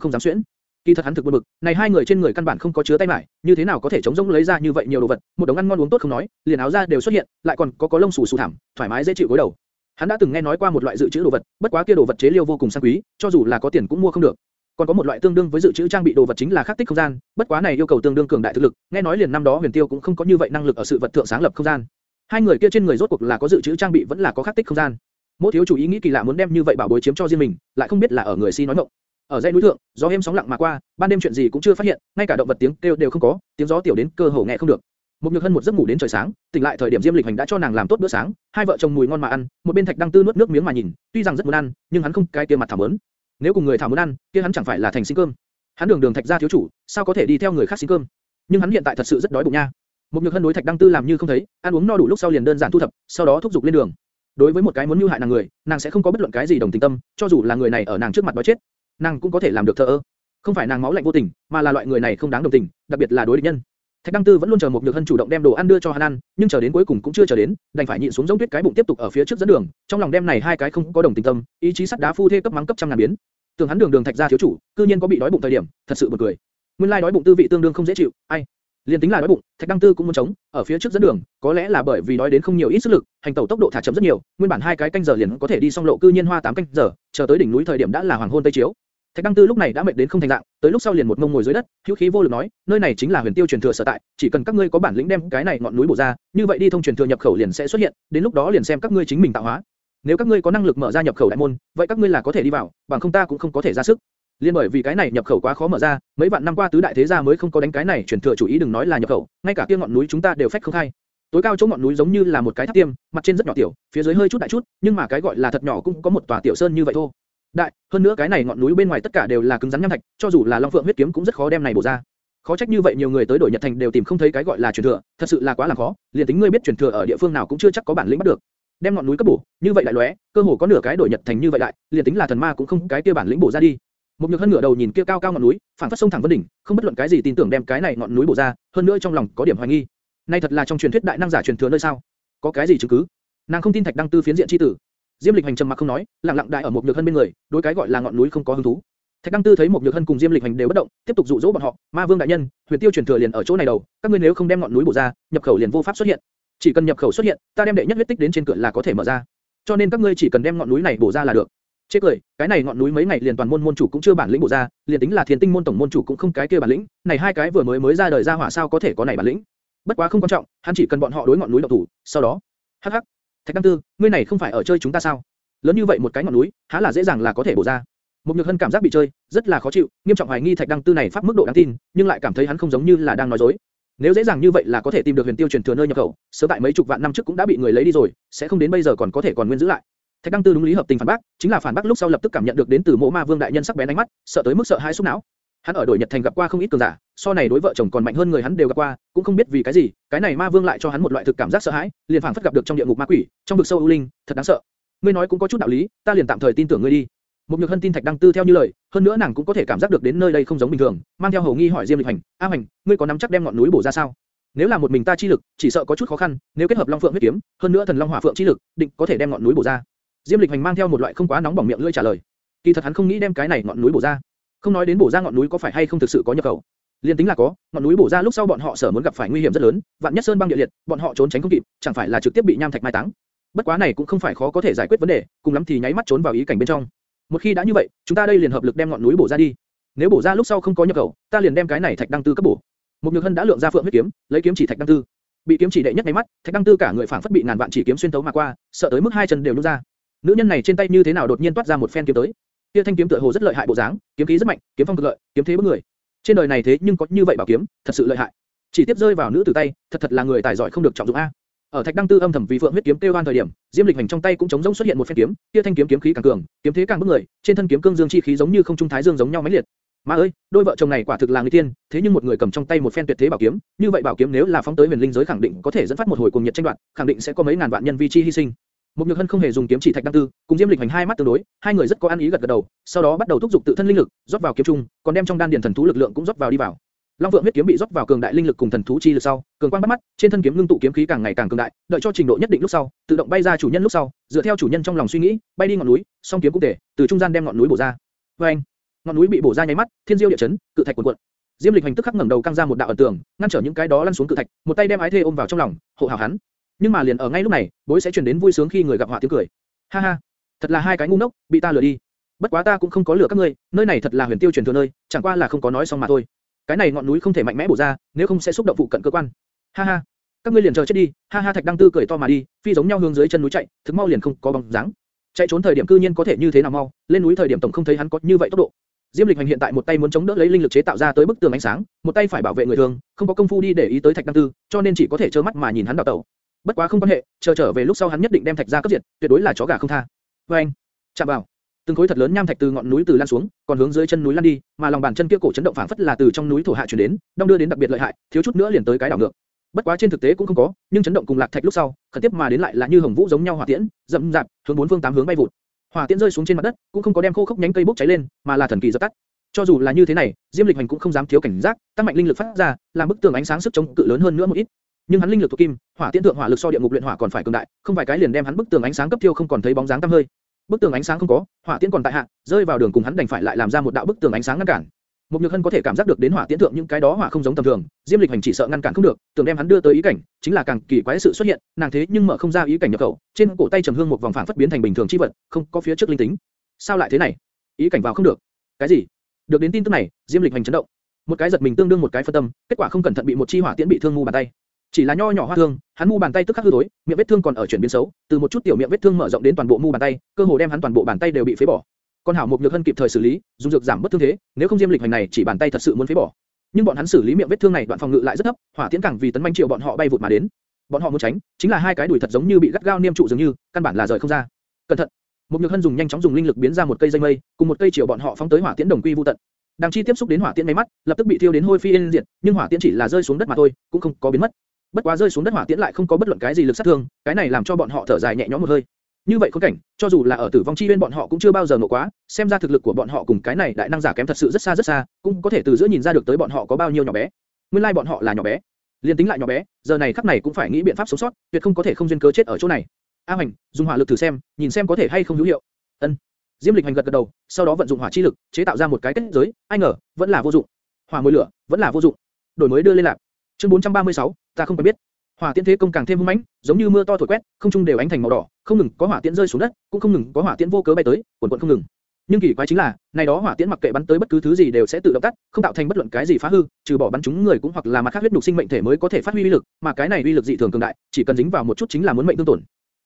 S1: không dám xuyễn. Kỳ thật hắn thực buồn bực, này hai người trên người căn bản không có chứa tay mải, như thế nào có thể chống rỗng lấy ra như vậy nhiều đồ vật, một đống ăn ngon uống tốt không nói, liền áo da đều xuất hiện, lại còn có có lông xù xù thảm, thoải mái dễ chịu gối đầu. Hắn đã từng nghe nói qua một loại dự trữ đồ vật, bất quá kia đồ vật chế liêu vô cùng sang quý, cho dù là có tiền cũng mua không được. Còn có một loại tương đương với dự trữ trang bị đồ vật chính là khắc tích không gian, bất quá này yêu cầu tương đương cường đại thực lực, nghe nói liền năm đó Huyền Tiêu cũng không có như vậy năng lực ở sự vật thượng sáng lập không gian. Hai người kia trên người rốt cuộc là có dự trữ trang bị vẫn là có khắc tích không gian. Mỗi thiếu chủ ý nghĩ kỳ lạ muốn đem như vậy bảo bối chiếm cho riêng mình, lại không biết là ở người si nói mộng. Ở dãy núi thượng, gió êm sóng lặng mà qua, ban đêm chuyện gì cũng chưa phát hiện, ngay cả động vật tiếng kêu đều không có, tiếng gió tiểu đến cơ hồ nghe không được. Một nhược hân một giấc ngủ đến trời sáng, tỉnh lại thời điểm Diêm Lịch Hành đã cho nàng làm tốt bữa sáng, hai vợ chồng mùi ngon mà ăn, một bên Thạch Đăng Tư nuốt nước miếng mà nhìn, tuy rằng rất muốn ăn, nhưng hắn không cái kia mặt thảm muốn. Nếu cùng người thảm muốn ăn, kia hắn chẳng phải là thành xin cơm. Hắn đường đường Thạch gia thiếu chủ, sao có thể đi theo người khác xin cơm? Nhưng hắn hiện tại thật sự rất đói bụng nha. Một nhược hân đối Thạch Đăng Tư làm như không thấy, ăn uống no đủ lúc sau liền đơn giản thu thập, sau đó thúc giục lên đường. Đối với một cái muốn mưu hại nàng người, nàng sẽ không có bất luận cái gì đồng tình tâm, cho dù là người này ở nàng trước mặt đói chết, nàng cũng có thể làm được thờ ơ. Không phải nàng máu lạnh vô tình, mà là loại người này không đáng đồng tình, đặc biệt là đối địch nhân. Thạch Đăng Tư vẫn luôn chờ một Nhược Hân chủ động đem đồ ăn đưa cho hắn ăn, nhưng chờ đến cuối cùng cũng chưa chờ đến, đành phải nhịn xuống giống tuyết cái bụng tiếp tục ở phía trước dẫn đường, trong lòng đem này hai cái không có đồng tình tâm, ý chí sắt đá phu thê cấp mắng cấp trăm ngàn biến. Tưởng hắn đường đường Thạch gia thiếu chủ, cư nhiên có bị đói bụng thời điểm, thật sự buồn cười. Nguyên lai đói bụng tư vị tương đương không dễ chịu, ai? Liên tính là đói bụng, Thạch Đăng Tư cũng muốn chống, ở phía trước dẫn đường, có lẽ là bởi vì đói đến không nhiều ít sức lực, hành tẩu tốc độ thả chậm rất nhiều, nguyên bản hai cái canh giờ liền có thể đi xong lộ cư nhiên hoa tám canh giờ, chờ tới đỉnh núi thời điểm đã là hoàng hôn tây chiếu. Thạch Đăng Tư lúc này đã mệt đến không thành dạng, tới lúc sau liền một mông ngồi dưới đất, hữu khí vô lực nói, nơi này chính là Huyền Tiêu truyền thừa sở tại, chỉ cần các ngươi có bản lĩnh đem cái này ngọn núi bổ ra, như vậy đi thông truyền thừa nhập khẩu liền sẽ xuất hiện, đến lúc đó liền xem các ngươi chính mình tạo hóa. Nếu các ngươi có năng lực mở ra nhập khẩu đại môn, vậy các ngươi là có thể đi vào, bằng không ta cũng không có thể ra sức. Liên bởi vì cái này nhập khẩu quá khó mở ra, mấy vạn năm qua tứ đại thế gia mới không có đánh cái này truyền thừa chủ ý đừng nói là nhập khẩu, ngay cả kia ngọn núi chúng ta đều phách không khai. Tối cao chỗ ngọn núi giống như là một cái tháp tiêm, mặt trên rất nhỏ tiểu, phía dưới hơi chút đại chút, nhưng mà cái gọi là thật nhỏ cũng có một tòa tiểu sơn như vậy thôi. Đại, hơn nữa cái này ngọn núi bên ngoài tất cả đều là cứng rắn nham thạch, cho dù là Long Phượng huyết kiếm cũng rất khó đem này bổ ra. Khó trách như vậy nhiều người tới đổi Nhật Thành đều tìm không thấy cái gọi là truyền thừa, thật sự là quá là khó, liền tính ngươi biết truyền thừa ở địa phương nào cũng chưa chắc có bản lĩnh bắt được. Đem ngọn núi cấp bổ, như vậy lại lóe, cơ hồ có nửa cái đổi Nhật Thành như vậy đại, liền tính là thần ma cũng không cái kia bản lĩnh bổ ra đi. Một nhược hân ngửa đầu nhìn kia cao cao ngọn núi, phản phất sông thẳng vân đỉnh, không bất luận cái gì tin tưởng đem cái này ngọn núi bổ ra, hơn nữa trong lòng có điểm hoài nghi. Nay thật là trong truyền thuyết đại năng giả truyền thừa nơi sao? Có cái gì chứng cứ? Nàng không tin Thạch Đăng Tư phiến diện chi tử. Diêm Lịch Hành trầm mặc không nói, lặng lặng đại ở một nhược hân bên người, đối cái gọi là ngọn núi không có hứng thú. Thạch Đăng Tư thấy một nhược hân cùng Diêm Lịch Hành đều bất động, tiếp tục dụ dỗ bọn họ. Ma Vương đại nhân, Huyền Tiêu truyền thừa liền ở chỗ này đầu, các ngươi nếu không đem ngọn núi bổ ra, nhập khẩu liền vô pháp xuất hiện. Chỉ cần nhập khẩu xuất hiện, ta đem đệ nhất huyết tích đến trên cửa là có thể mở ra. Cho nên các ngươi chỉ cần đem ngọn núi này bổ ra là được. Chê cười, cái này ngọn núi mấy ngày liền toàn môn môn chủ cũng chưa bản lĩnh bổ ra, liền tính là Thiên Tinh môn tổng môn chủ cũng không cái kia bản lĩnh, này hai cái vừa mới mới ra đời ra hỏa sao có thể có này bản lĩnh? Bất quá không quan trọng, hắn chỉ cần bọn họ đối ngọn núi động thủ, sau đó, hắc hắc, Thạch Đăng Tư, ngươi này không phải ở chơi chúng ta sao? Lớn như vậy một cái ngọn núi, há là dễ dàng là có thể bổ ra. Một Nhược Hân cảm giác bị chơi, rất là khó chịu, nghiêm trọng hoài nghi Thạch Đăng Tư này pháp mức độ đáng tin, nhưng lại cảm thấy hắn không giống như là đang nói dối. Nếu dễ dàng như vậy là có thể tìm được huyền tiêu truyền thừa nơi nhập khẩu, sớm tại mấy chục vạn năm trước cũng đã bị người lấy đi rồi, sẽ không đến bây giờ còn có thể còn nguyên giữ lại. Thạch Đăng Tư đúng lý hợp tình phản bác, chính là phản bác lúc sau lập tức cảm nhận được đến từ Mộ Ma Vương đại nhân sắc bén ánh mắt, sợ tới mức sợ hãi xúc não. Hắn ở đổi Nhật Thành gặp qua không ít cường giả, so này đối vợ chồng còn mạnh hơn người hắn đều gặp qua, cũng không biết vì cái gì, cái này Ma Vương lại cho hắn một loại thực cảm giác sợ hãi, liền phảng phất gặp được trong địa ngục ma quỷ, trong vực sâu u linh, thật đáng sợ. Ngươi nói cũng có chút đạo lý, ta liền tạm thời tin tưởng ngươi đi. Một nhược hân tin Thạch Đăng Tư theo như lời, hơn nữa nàng cũng có thể cảm giác được đến nơi đây không giống bình thường, mang theo hầu nghi hỏi Diêm Lịch Hành, A Hành, ngươi có nắm chắc đem ngọn núi bổ ra sao? Nếu là một mình ta chi lực, chỉ sợ có chút khó khăn, nếu kết hợp Long Phượng huyết kiếm, hơn nữa thần Long Hỏa Phượng chi lực, định có thể đem ngọn núi bổ ra. Diêm Lịch Hành mang theo một loại không quá nóng bỏng miệng lưỡi trả lời. Kỳ thật hắn không nghĩ đem cái này ngọn núi bổ ra. Không nói đến bổ ra ngọn núi có phải hay không thực sự có nhập khẩu. Liên tính là có, ngọn núi bổ ra lúc sau bọn họ sở muốn gặp phải nguy hiểm rất lớn, vạn nhất sơn băng địa liệt, bọn họ trốn tránh không kịp, chẳng phải là trực tiếp bị nham thạch mai táng. Bất quá này cũng không phải khó có thể giải quyết vấn đề, cùng lắm thì nháy mắt trốn vào ý cảnh bên trong. Một khi đã như vậy, chúng ta đây liền hợp lực đem ngọn núi bổ ra đi. Nếu bổ ra lúc sau không có nhập khẩu, ta liền đem cái này thạch đăng tư cấp bổ. Một nhược hân đã lượng ra phượng huyết kiếm, lấy kiếm chỉ thạch đăng tư. Bị kiếm chỉ đệ nhất nháy mắt, thạch đăng tư cả người phảng phất bị ngàn vạn chỉ kiếm xuyên thấu mà qua, sợ tới mức hai chân đều nhũ ra. Nữ nhân này trên tay như thế nào đột nhiên toát ra một phen kiếm tới. Kia thanh kiếm tựa hồ rất lợi hại bộ dáng, kiếm khí rất mạnh, kiếm phong cực lợi, kiếm thế bức người. Trên đời này thế nhưng có như vậy bảo kiếm, thật sự lợi hại. Chỉ tiếp rơi vào nữ tử tay, thật thật là người tài giỏi không được trọng dụng a. Ở Thạch Đăng Tư âm thầm vì Phượng huyết kiếm tiêu oan thời điểm, Diêm Lịch hành trong tay cũng chống rỗng xuất hiện một phen kiếm, kia thanh kiếm kiếm khí càng cường, kiếm thế càng bức người, trên thân kiếm cương dương chi khí giống như không trung thái dương giống nhau mãnh liệt. Má ơi, đôi vợ chồng này quả thực là người tiên, thế nhưng một người cầm trong tay một phen tuyệt thế bảo kiếm, như vậy bảo kiếm nếu là phóng tới huyền linh giới khẳng định có thể dẫn phát một hồi cuồng nhiệt tranh đoạt, khẳng định sẽ có mấy ngàn vạn nhân vi chi hy sinh. Một Nhược Hân không hề dùng kiếm chỉ thạch đăng tư, cùng Diêm Lịch Hành hai mắt tương đối, hai người rất có ăn ý gật gật đầu, sau đó bắt đầu thúc giục tự thân linh lực, rót vào kiếm trung, còn đem trong đan điền thần thú lực lượng cũng rót vào đi vào. Long Vượng huyết kiếm bị rót vào cường đại linh lực cùng thần thú chi lực sau, cường quang bắt mắt, trên thân kiếm ngưng tụ kiếm khí càng ngày càng cường đại, đợi cho trình độ nhất định lúc sau, tự động bay ra chủ nhân lúc sau, dựa theo chủ nhân trong lòng suy nghĩ, bay đi ngọn núi, song kiếm cũng thể, từ trung gian đem ngọn núi bổ ra. Oeng! Ngọn núi bị bổ ra nháy mắt, thiên diêu địa chấn, cự thạch cuộn cuộn. Diêm Lịch Hành tức khắc ngẩng đầu căng ra một đạo ẩn tường, ngăn trở những cái đó lăn xuống cự thạch, một tay đem ái thê ôm vào trong lòng, hộ hảo hắn. Nhưng mà liền ở ngay lúc này, bối sẽ truyền đến vui sướng khi người gặp họa tiếng cười. Ha ha, thật là hai cái ngu ngốc, bị ta lừa đi. Bất quá ta cũng không có lừa các ngươi, nơi này thật là huyền tiêu truyền thừa nơi, chẳng qua là không có nói xong mà thôi. Cái này ngọn núi không thể mạnh mẽ bổ ra, nếu không sẽ xúc động phụ cận cơ quan. Ha ha, các ngươi liền chờ chết đi. Ha ha, Thạch Đăng Tư cười to mà đi, phi giống nhau hướng dưới chân núi chạy, thực mau liền không có bóng dáng. Chạy trốn thời điểm cư nhiên có thể như thế nào mau, lên núi thời điểm tổng không thấy hắn có như vậy tốc độ. Diêm Lịch Hành hiện tại một tay muốn chống đỡ lấy linh lực chế tạo ra tới bức tường ánh sáng, một tay phải bảo vệ người thường, không có công phu đi để ý tới Thạch Đăng Tư, cho nên chỉ có thể trơ mắt mà nhìn hắn đào tẩu. Bất quá không quan hệ, chờ trở về lúc sau hắn nhất định đem Thạch gia cấp diệt, tuyệt đối là chó gà không tha. Với anh, chạm vào, từng khối thật lớn nham thạch từ ngọn núi từ lan xuống, còn hướng dưới chân núi lan đi, mà lòng bàn chân kia cổ chấn động phảng phất là từ trong núi thổ hạ truyền đến, đông đưa đến đặc biệt lợi hại, thiếu chút nữa liền tới cái đảo ngược. Bất quá trên thực tế cũng không có, nhưng chấn động cùng lạc thạch lúc sau, khẩn tiếp mà đến lại là như hồng vũ giống nhau hỏa tiễn, dậm dạp, hướng bốn phương tám hướng bay vụt. Hỏa tiễn rơi xuống trên mặt đất, cũng không có đem khô khốc nhánh cây bốc cháy lên, mà là thần kỳ dập tắt. Cho dù là như thế này, Diêm Lịch Hành cũng không dám thiếu cảnh giác, tăng mạnh linh lực phát ra, làm bức tường ánh sáng sức chống cự lớn hơn nữa một ít. Nhưng hắn linh lực thuộc kim, hỏa tiễn thượng hỏa lực so địa ngục luyện hỏa còn phải cường đại, không vài cái liền đem hắn bức tường ánh sáng cấp thiêu không còn thấy bóng dáng tăm hơi. Bức tường ánh sáng không có, hỏa tiễn còn tại hạ, rơi vào đường cùng hắn đành phải lại làm ra một đạo bức tường ánh sáng ngăn cản. Một Nhược Hân có thể cảm giác được đến hỏa tiễn thượng những cái đó hỏa không giống tầm thường, Diêm Lịch Hành chỉ sợ ngăn cản không được, tưởng đem hắn đưa tới ý cảnh, chính là càng kỳ quái sự xuất hiện, nàng thế nhưng mở không ra ý cảnh nhập khẩu, trên cổ tay trầm hương một vòng phảng phất biến thành bình thường chi vật, không có phía trước linh tính. Sao lại thế này? Ý cảnh vào không được. Cái gì? Được đến tin tức này, Diêm Lịch Hành chấn động. Một cái giật mình tương đương một cái phân tâm, kết quả không cẩn thận bị một chi hỏa tiễn bị thương ngu bàn tay. Chỉ là nho nhỏ hoa thương, hắn mu bàn tay tức khắc hư tối, miệng vết thương còn ở chuyển biến xấu, từ một chút tiểu miệng vết thương mở rộng đến toàn bộ mu bàn tay, cơ hồ đem hắn toàn bộ bàn tay đều bị phế bỏ. Con hảo một nhược hân kịp thời xử lý, dùng dược giảm bất thương thế, nếu không diêm lịch hành này chỉ bàn tay thật sự muốn phế bỏ. Nhưng bọn hắn xử lý miệng vết thương này đoạn phòng ngự lại rất thấp, hỏa tiễn càng vì tấn manh triệu bọn họ bay vụt mà đến. Bọn họ muốn tránh, chính là hai cái đùi thật giống như bị gắt gao niêm trụ dường như, căn bản là rời không ra. Cẩn thận! Một nhược hân dùng nhanh chóng dùng linh lực biến ra một cây dây mây, cùng một cây chiều bọn họ phóng tới hỏa tiễn đồng quy vu tận. Đằng chi tiếp xúc đến hỏa tiễn mấy mắt, lập tức bị thiêu đến hôi phi yên diệt, nhưng hỏa tiễn chỉ là rơi xuống đất mà thôi, cũng không có biến mất. Bất quá rơi xuống đất hỏa tiễn lại không có bất luận cái gì lực sát thương, cái này làm cho bọn họ thở dài nhẹ nhõm một hơi. Như vậy khốn cảnh, cho dù là ở tử vong chi bên bọn họ cũng chưa bao giờ ngộ quá, xem ra thực lực của bọn họ cùng cái này đại năng giả kém thật sự rất xa rất xa, cũng có thể từ giữa nhìn ra được tới bọn họ có bao nhiêu nhỏ bé. Nguyên lai like bọn họ là nhỏ bé, liên tính lại nhỏ bé, giờ này khắc này cũng phải nghĩ biện pháp sống sót, tuyệt không có thể không duyên cớ chết ở chỗ này. A Hoành, dùng hỏa lực thử xem, nhìn xem có thể hay không hữu hiệu. Ân. Diêm Lịch Hành gật gật đầu, sau đó vận dụng hỏa chi lực, chế tạo ra một cái kết giới, ai ngờ, vẫn là vô dụng. Hỏa mùi lửa, vẫn là vô dụng. Đổi mới đưa lên lạc. Chương 436, ta không phải biết. Hỏa tiễn thế công càng thêm hung mãnh, giống như mưa to thổi quét, không trung đều ánh thành màu đỏ, không ngừng có hỏa tiễn rơi xuống đất, cũng không ngừng có hỏa tiễn vô cớ bay tới, cuồn cuộn không ngừng. Nhưng kỳ quái chính là, này đó hỏa tiễn mặc kệ bắn tới bất cứ thứ gì đều sẽ tự động tắt, không tạo thành bất luận cái gì phá hư, trừ bỏ bắn chúng người cũng hoặc là mặt khác huyết nục sinh mệnh thể mới có thể phát huy uy lực, mà cái này uy lực dị thường cường đại, chỉ cần dính vào một chút chính là muốn mệnh tương tổn.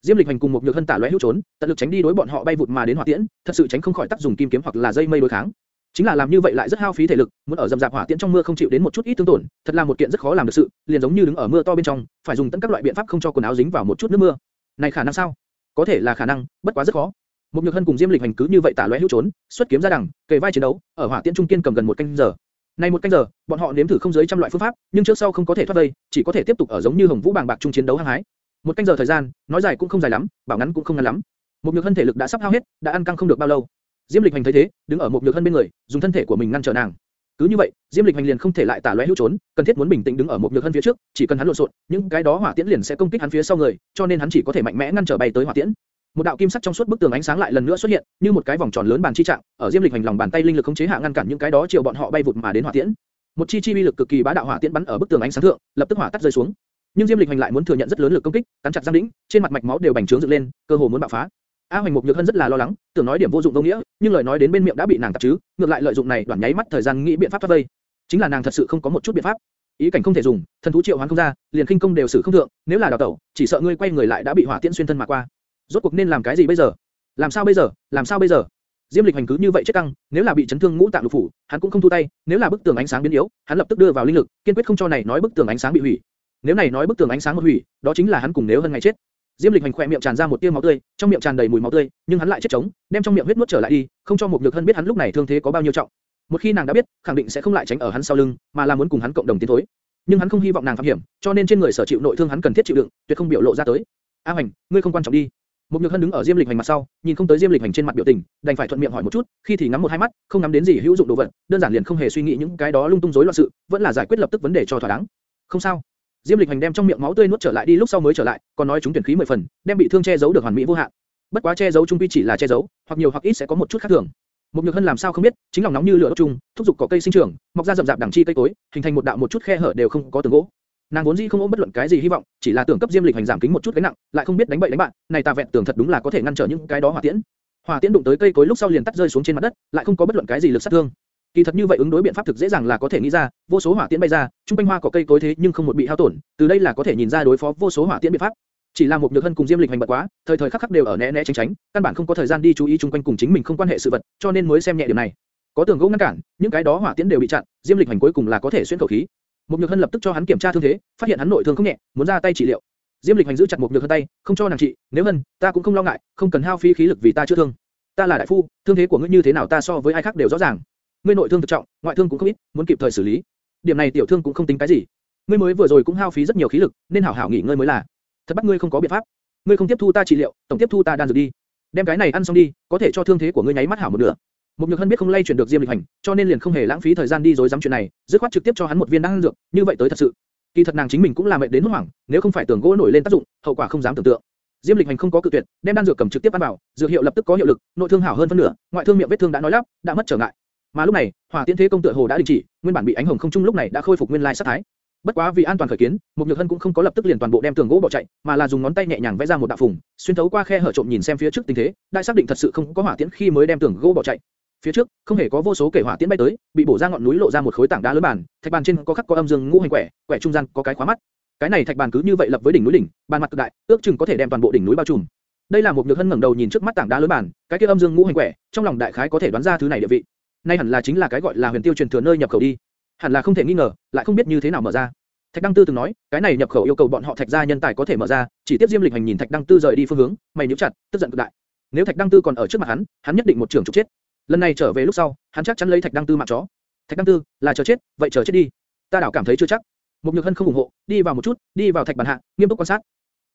S1: Diêm Lịch Hành cùng một nhược hân tả lóe hữu trốn, tận lực tránh đi đối bọn họ bay vụt mà đến hỏa tiễn, thật sự tránh không khỏi tác dùng kim kiếm hoặc là dây mây đối kháng. Chính là làm như vậy lại rất hao phí thể lực, muốn ở dầm dạp hỏa tiễn trong mưa không chịu đến một chút ít thương tổn, thật là một kiện rất khó làm được sự, liền giống như đứng ở mưa to bên trong, phải dùng tất các loại biện pháp không cho quần áo dính vào một chút nước mưa. Này khả năng sao? Có thể là khả năng, bất quá rất khó. Một nhược hân cùng Diêm Lịch Hành cứ như vậy tả lóe hữu trốn, xuất kiếm ra đằng, kề vai chiến đấu, ở hỏa tiễn trung kiên cầm gần một canh giờ. Này một canh giờ, bọn họ nếm thử không dưới trăm loại phương pháp, nhưng trước sau không có thể thoát vây, chỉ có thể tiếp tục ở giống như hồng vũ bàng bạc trung chiến đấu hăng hái. Một canh giờ thời gian, nói dài cũng không dài lắm, bảo ngắn cũng không ngắn lắm. Một nhược hân thể lực đã sắp hao hết, đã ăn căng không được bao lâu. Diêm Lịch Hành thấy thế, đứng ở một nhược hân bên người, dùng thân thể của mình ngăn trở nàng. Cứ như vậy, Diêm Lịch Hành liền không thể lại tả lóe hữu trốn, cần thiết muốn bình tĩnh đứng ở một nhược hân phía trước, chỉ cần hắn lộn xộn, những cái đó hỏa tiễn liền sẽ công kích hắn phía sau người, cho nên hắn chỉ có thể mạnh mẽ ngăn trở bay tới hỏa tiễn. Một đạo kim sắc trong suốt bức tường ánh sáng lại lần nữa xuất hiện, như một cái vòng tròn lớn bàn chi trạng, ở Diêm Lịch Hành lòng bàn tay linh lực khống chế hạ ngăn cản những cái đó chiều bọn họ bay vụt mà đến hỏa tiễn. Một chi chi uy lực cực kỳ bá đạo hỏa tiễn bắn ở bức tường ánh sáng thượng, lập tức hỏa tắt rơi xuống. Nhưng Diêm Lịch Hành lại muốn thừa nhận rất lớn lực công kích, cắn chặt răng đĩnh, trên mặt mạch máu đều bành trướng dựng lên, cơ hồ muốn bạo phá. A Hoành Mục Nhược Hân rất là lo lắng, tưởng nói điểm vô dụng vô nghĩa, nhưng lời nói đến bên miệng đã bị nàng tạp chứ, ngược lại lợi dụng này đoạn nháy mắt thời gian nghĩ biện pháp thoát vây. Chính là nàng thật sự không có một chút biện pháp. Ý cảnh không thể dùng, thần thú triệu hoán không ra, liền kinh công đều xử không thượng, nếu là đào tẩu, chỉ sợ ngươi quay người lại đã bị hỏa tiễn xuyên thân mà qua. Rốt cuộc nên làm cái gì bây giờ? Làm sao bây giờ? Làm sao bây giờ? Diêm Lịch hành cứ như vậy chết căng, nếu là bị chấn thương ngũ tạng lục phủ, hắn cũng không thu tay, nếu là bức tường ánh sáng biến yếu, hắn lập tức đưa vào linh lực, kiên quyết không cho này nói bức tường ánh sáng bị hủy. Nếu này nói bức tường ánh sáng một hủy, đó chính là hắn cùng nếu hơn ngày chết. Diêm Lịch hành khỏe miệng tràn ra một tia máu tươi, trong miệng tràn đầy mùi máu tươi, nhưng hắn lại chết chống, đem trong miệng huyết nuốt trở lại đi, không cho một nhược hân biết hắn lúc này thương thế có bao nhiêu trọng. Một khi nàng đã biết, khẳng định sẽ không lại tránh ở hắn sau lưng, mà là muốn cùng hắn cộng đồng tiến thối. Nhưng hắn không hy vọng nàng phạm hiểm, cho nên trên người sở chịu nội thương hắn cần thiết chịu đựng, tuyệt không biểu lộ ra tới. A Hành, ngươi không quan trọng đi. Một nhược hân đứng ở Diêm Lịch hành mặt sau, nhìn không tới Diêm Lịch hành trên mặt biểu tình, đành phải thuận miệng hỏi một chút, khi thì ngắm một hai mắt, không ngắm đến gì hữu dụng đồ vật, đơn giản liền không hề suy nghĩ những cái đó lung tung rối loạn sự, vẫn là giải quyết lập tức vấn đề cho thỏa đáng. Không sao. Diêm Lịch Hành đem trong miệng máu tươi nuốt trở lại đi lúc sau mới trở lại, còn nói chúng tuyển khí mười phần, đem bị thương che giấu được hoàn mỹ vô hạn. Bất quá che giấu trung quy chỉ là che giấu, hoặc nhiều hoặc ít sẽ có một chút khác thường. Một nhược hân làm sao không biết, chính lòng nóng như lửa đốt chung, thúc giục cỏ cây sinh trưởng, mọc ra rậm rạp đằng chi cây cối, hình thành một đạo một chút khe hở đều không có tường gỗ. Nàng vốn dĩ không ôm bất luận cái gì hy vọng, chỉ là tưởng cấp Diêm Lịch Hành giảm kính một chút cái nặng, lại không biết đánh bậy đánh bạn, này ta vẹn tưởng thật đúng là có thể ngăn trở những cái đó hỏa tiễn. Hỏa tiễn đụng tới cây cối lúc sau liền tắt rơi xuống trên mặt đất, lại không có bất luận cái gì lực sát thương. Kỳ thật như vậy ứng đối biện pháp thực dễ dàng là có thể nghĩ ra, vô số hỏa tiễn bay ra, trung quanh hoa có cây cối thế nhưng không một bị hao tổn, từ đây là có thể nhìn ra đối phó vô số hỏa tiễn biện pháp. Chỉ là một nhược hân cùng Diêm Lịch hành bật quá, thời thời khắc khắc đều ở né né tránh tránh, căn bản không có thời gian đi chú ý trung quanh cùng chính mình không quan hệ sự vật, cho nên mới xem nhẹ điểm này. Có tường gỗ ngăn cản, những cái đó hỏa tiễn đều bị chặn, Diêm Lịch hành cuối cùng là có thể xuyên khẩu khí. Một nhược hân lập tức cho hắn kiểm tra thương thế, phát hiện hắn nội thương không nhẹ, muốn ra tay trị liệu. Diêm Lịch hành giữ chặt một nhược hân tay, không cho nàng trị, nếu hân, ta cũng không lo ngại, không cần hao phí khí lực vì ta chữa thương. Ta là đại phu, thương thế của ngươi như thế nào ta so với ai khác đều rõ ràng. Ngươi nội thương thực trọng, ngoại thương cũng không ít, muốn kịp thời xử lý. Điểm này tiểu thương cũng không tính cái gì. Ngươi mới vừa rồi cũng hao phí rất nhiều khí lực, nên hảo hảo nghỉ ngơi mới là. Thật bắt ngươi không có biện pháp. Ngươi không tiếp thu ta trị liệu, tổng tiếp thu ta đan dược đi. Đem cái này ăn xong đi, có thể cho thương thế của ngươi nháy mắt hảo một nửa. Mục nhược hân biết không lay chuyển được Diêm Lịch Hành, cho nên liền không hề lãng phí thời gian đi rối rắm chuyện này, dứt khoát trực tiếp cho hắn một viên đan dược, như vậy tới thật sự. Kỳ thật nàng chính mình cũng là mệt đến hốt hoảng, nếu không phải tưởng gỗ nổi lên tác dụng, hậu quả không dám tưởng tượng. Diêm Lịch Hành không có cự tuyệt, đem đan dược cầm trực tiếp ăn vào, dược hiệu lập tức có hiệu lực, nội thương hảo hơn phân nửa, ngoại thương miệng vết thương đã nói lắp, đã mất trở ngại. Mà lúc này, hỏa tiễn thế công tựa hồ đã đình chỉ, nguyên bản bị ánh hồng không trung lúc này đã khôi phục nguyên lai sát thái. Bất quá vì an toàn khởi kiến, mục nhược hân cũng không có lập tức liền toàn bộ đem tường gỗ bỏ chạy, mà là dùng ngón tay nhẹ nhàng vẽ ra một đạo phùng, xuyên thấu qua khe hở trộm nhìn xem phía trước tình thế, đại xác định thật sự không có hỏa tiễn khi mới đem tường gỗ bỏ chạy. Phía trước, không hề có vô số kẻ hỏa tiễn bay tới, bị bổ ra ngọn núi lộ ra một khối tảng đá lớn bàn, thạch bàn trên có khắc có âm dương ngũ hành quẻ, quẻ trung gian có cái khóa mắt. Cái này thạch bàn cứ như vậy lập với đỉnh núi đỉnh, bàn mặt cực đại, ước chừng có thể đem toàn bộ đỉnh núi bao trùm. Đây là một nhược hân ngẩng đầu nhìn trước mắt tảng đá lớn bàn, cái kia âm dương ngũ hành quẻ, trong lòng đại khái có thể đoán ra thứ này địa vị. Nay hẳn là chính là cái gọi là huyền tiêu truyền thừa nơi nhập khẩu đi. Hẳn là không thể nghi ngờ, lại không biết như thế nào mở ra. Thạch Đăng Tư từng nói, cái này nhập khẩu yêu cầu bọn họ Thạch gia nhân tài có thể mở ra, chỉ tiếp Diêm Lịch Hành nhìn Thạch Đăng Tư rời đi phương hướng, mày nhíu chặt, tức giận cực đại. Nếu Thạch Đăng Tư còn ở trước mặt hắn, hắn nhất định một trường trục chết. Lần này trở về lúc sau, hắn chắc chắn lấy Thạch Đăng Tư mạng chó. Thạch Đăng Tư, là chờ chết, vậy chờ chết đi. Ta đảo cảm thấy chưa chắc. Một Nhược Hân không ủng hộ, đi vào một chút, đi vào thạch bàn hạ, nghiêm túc quan sát.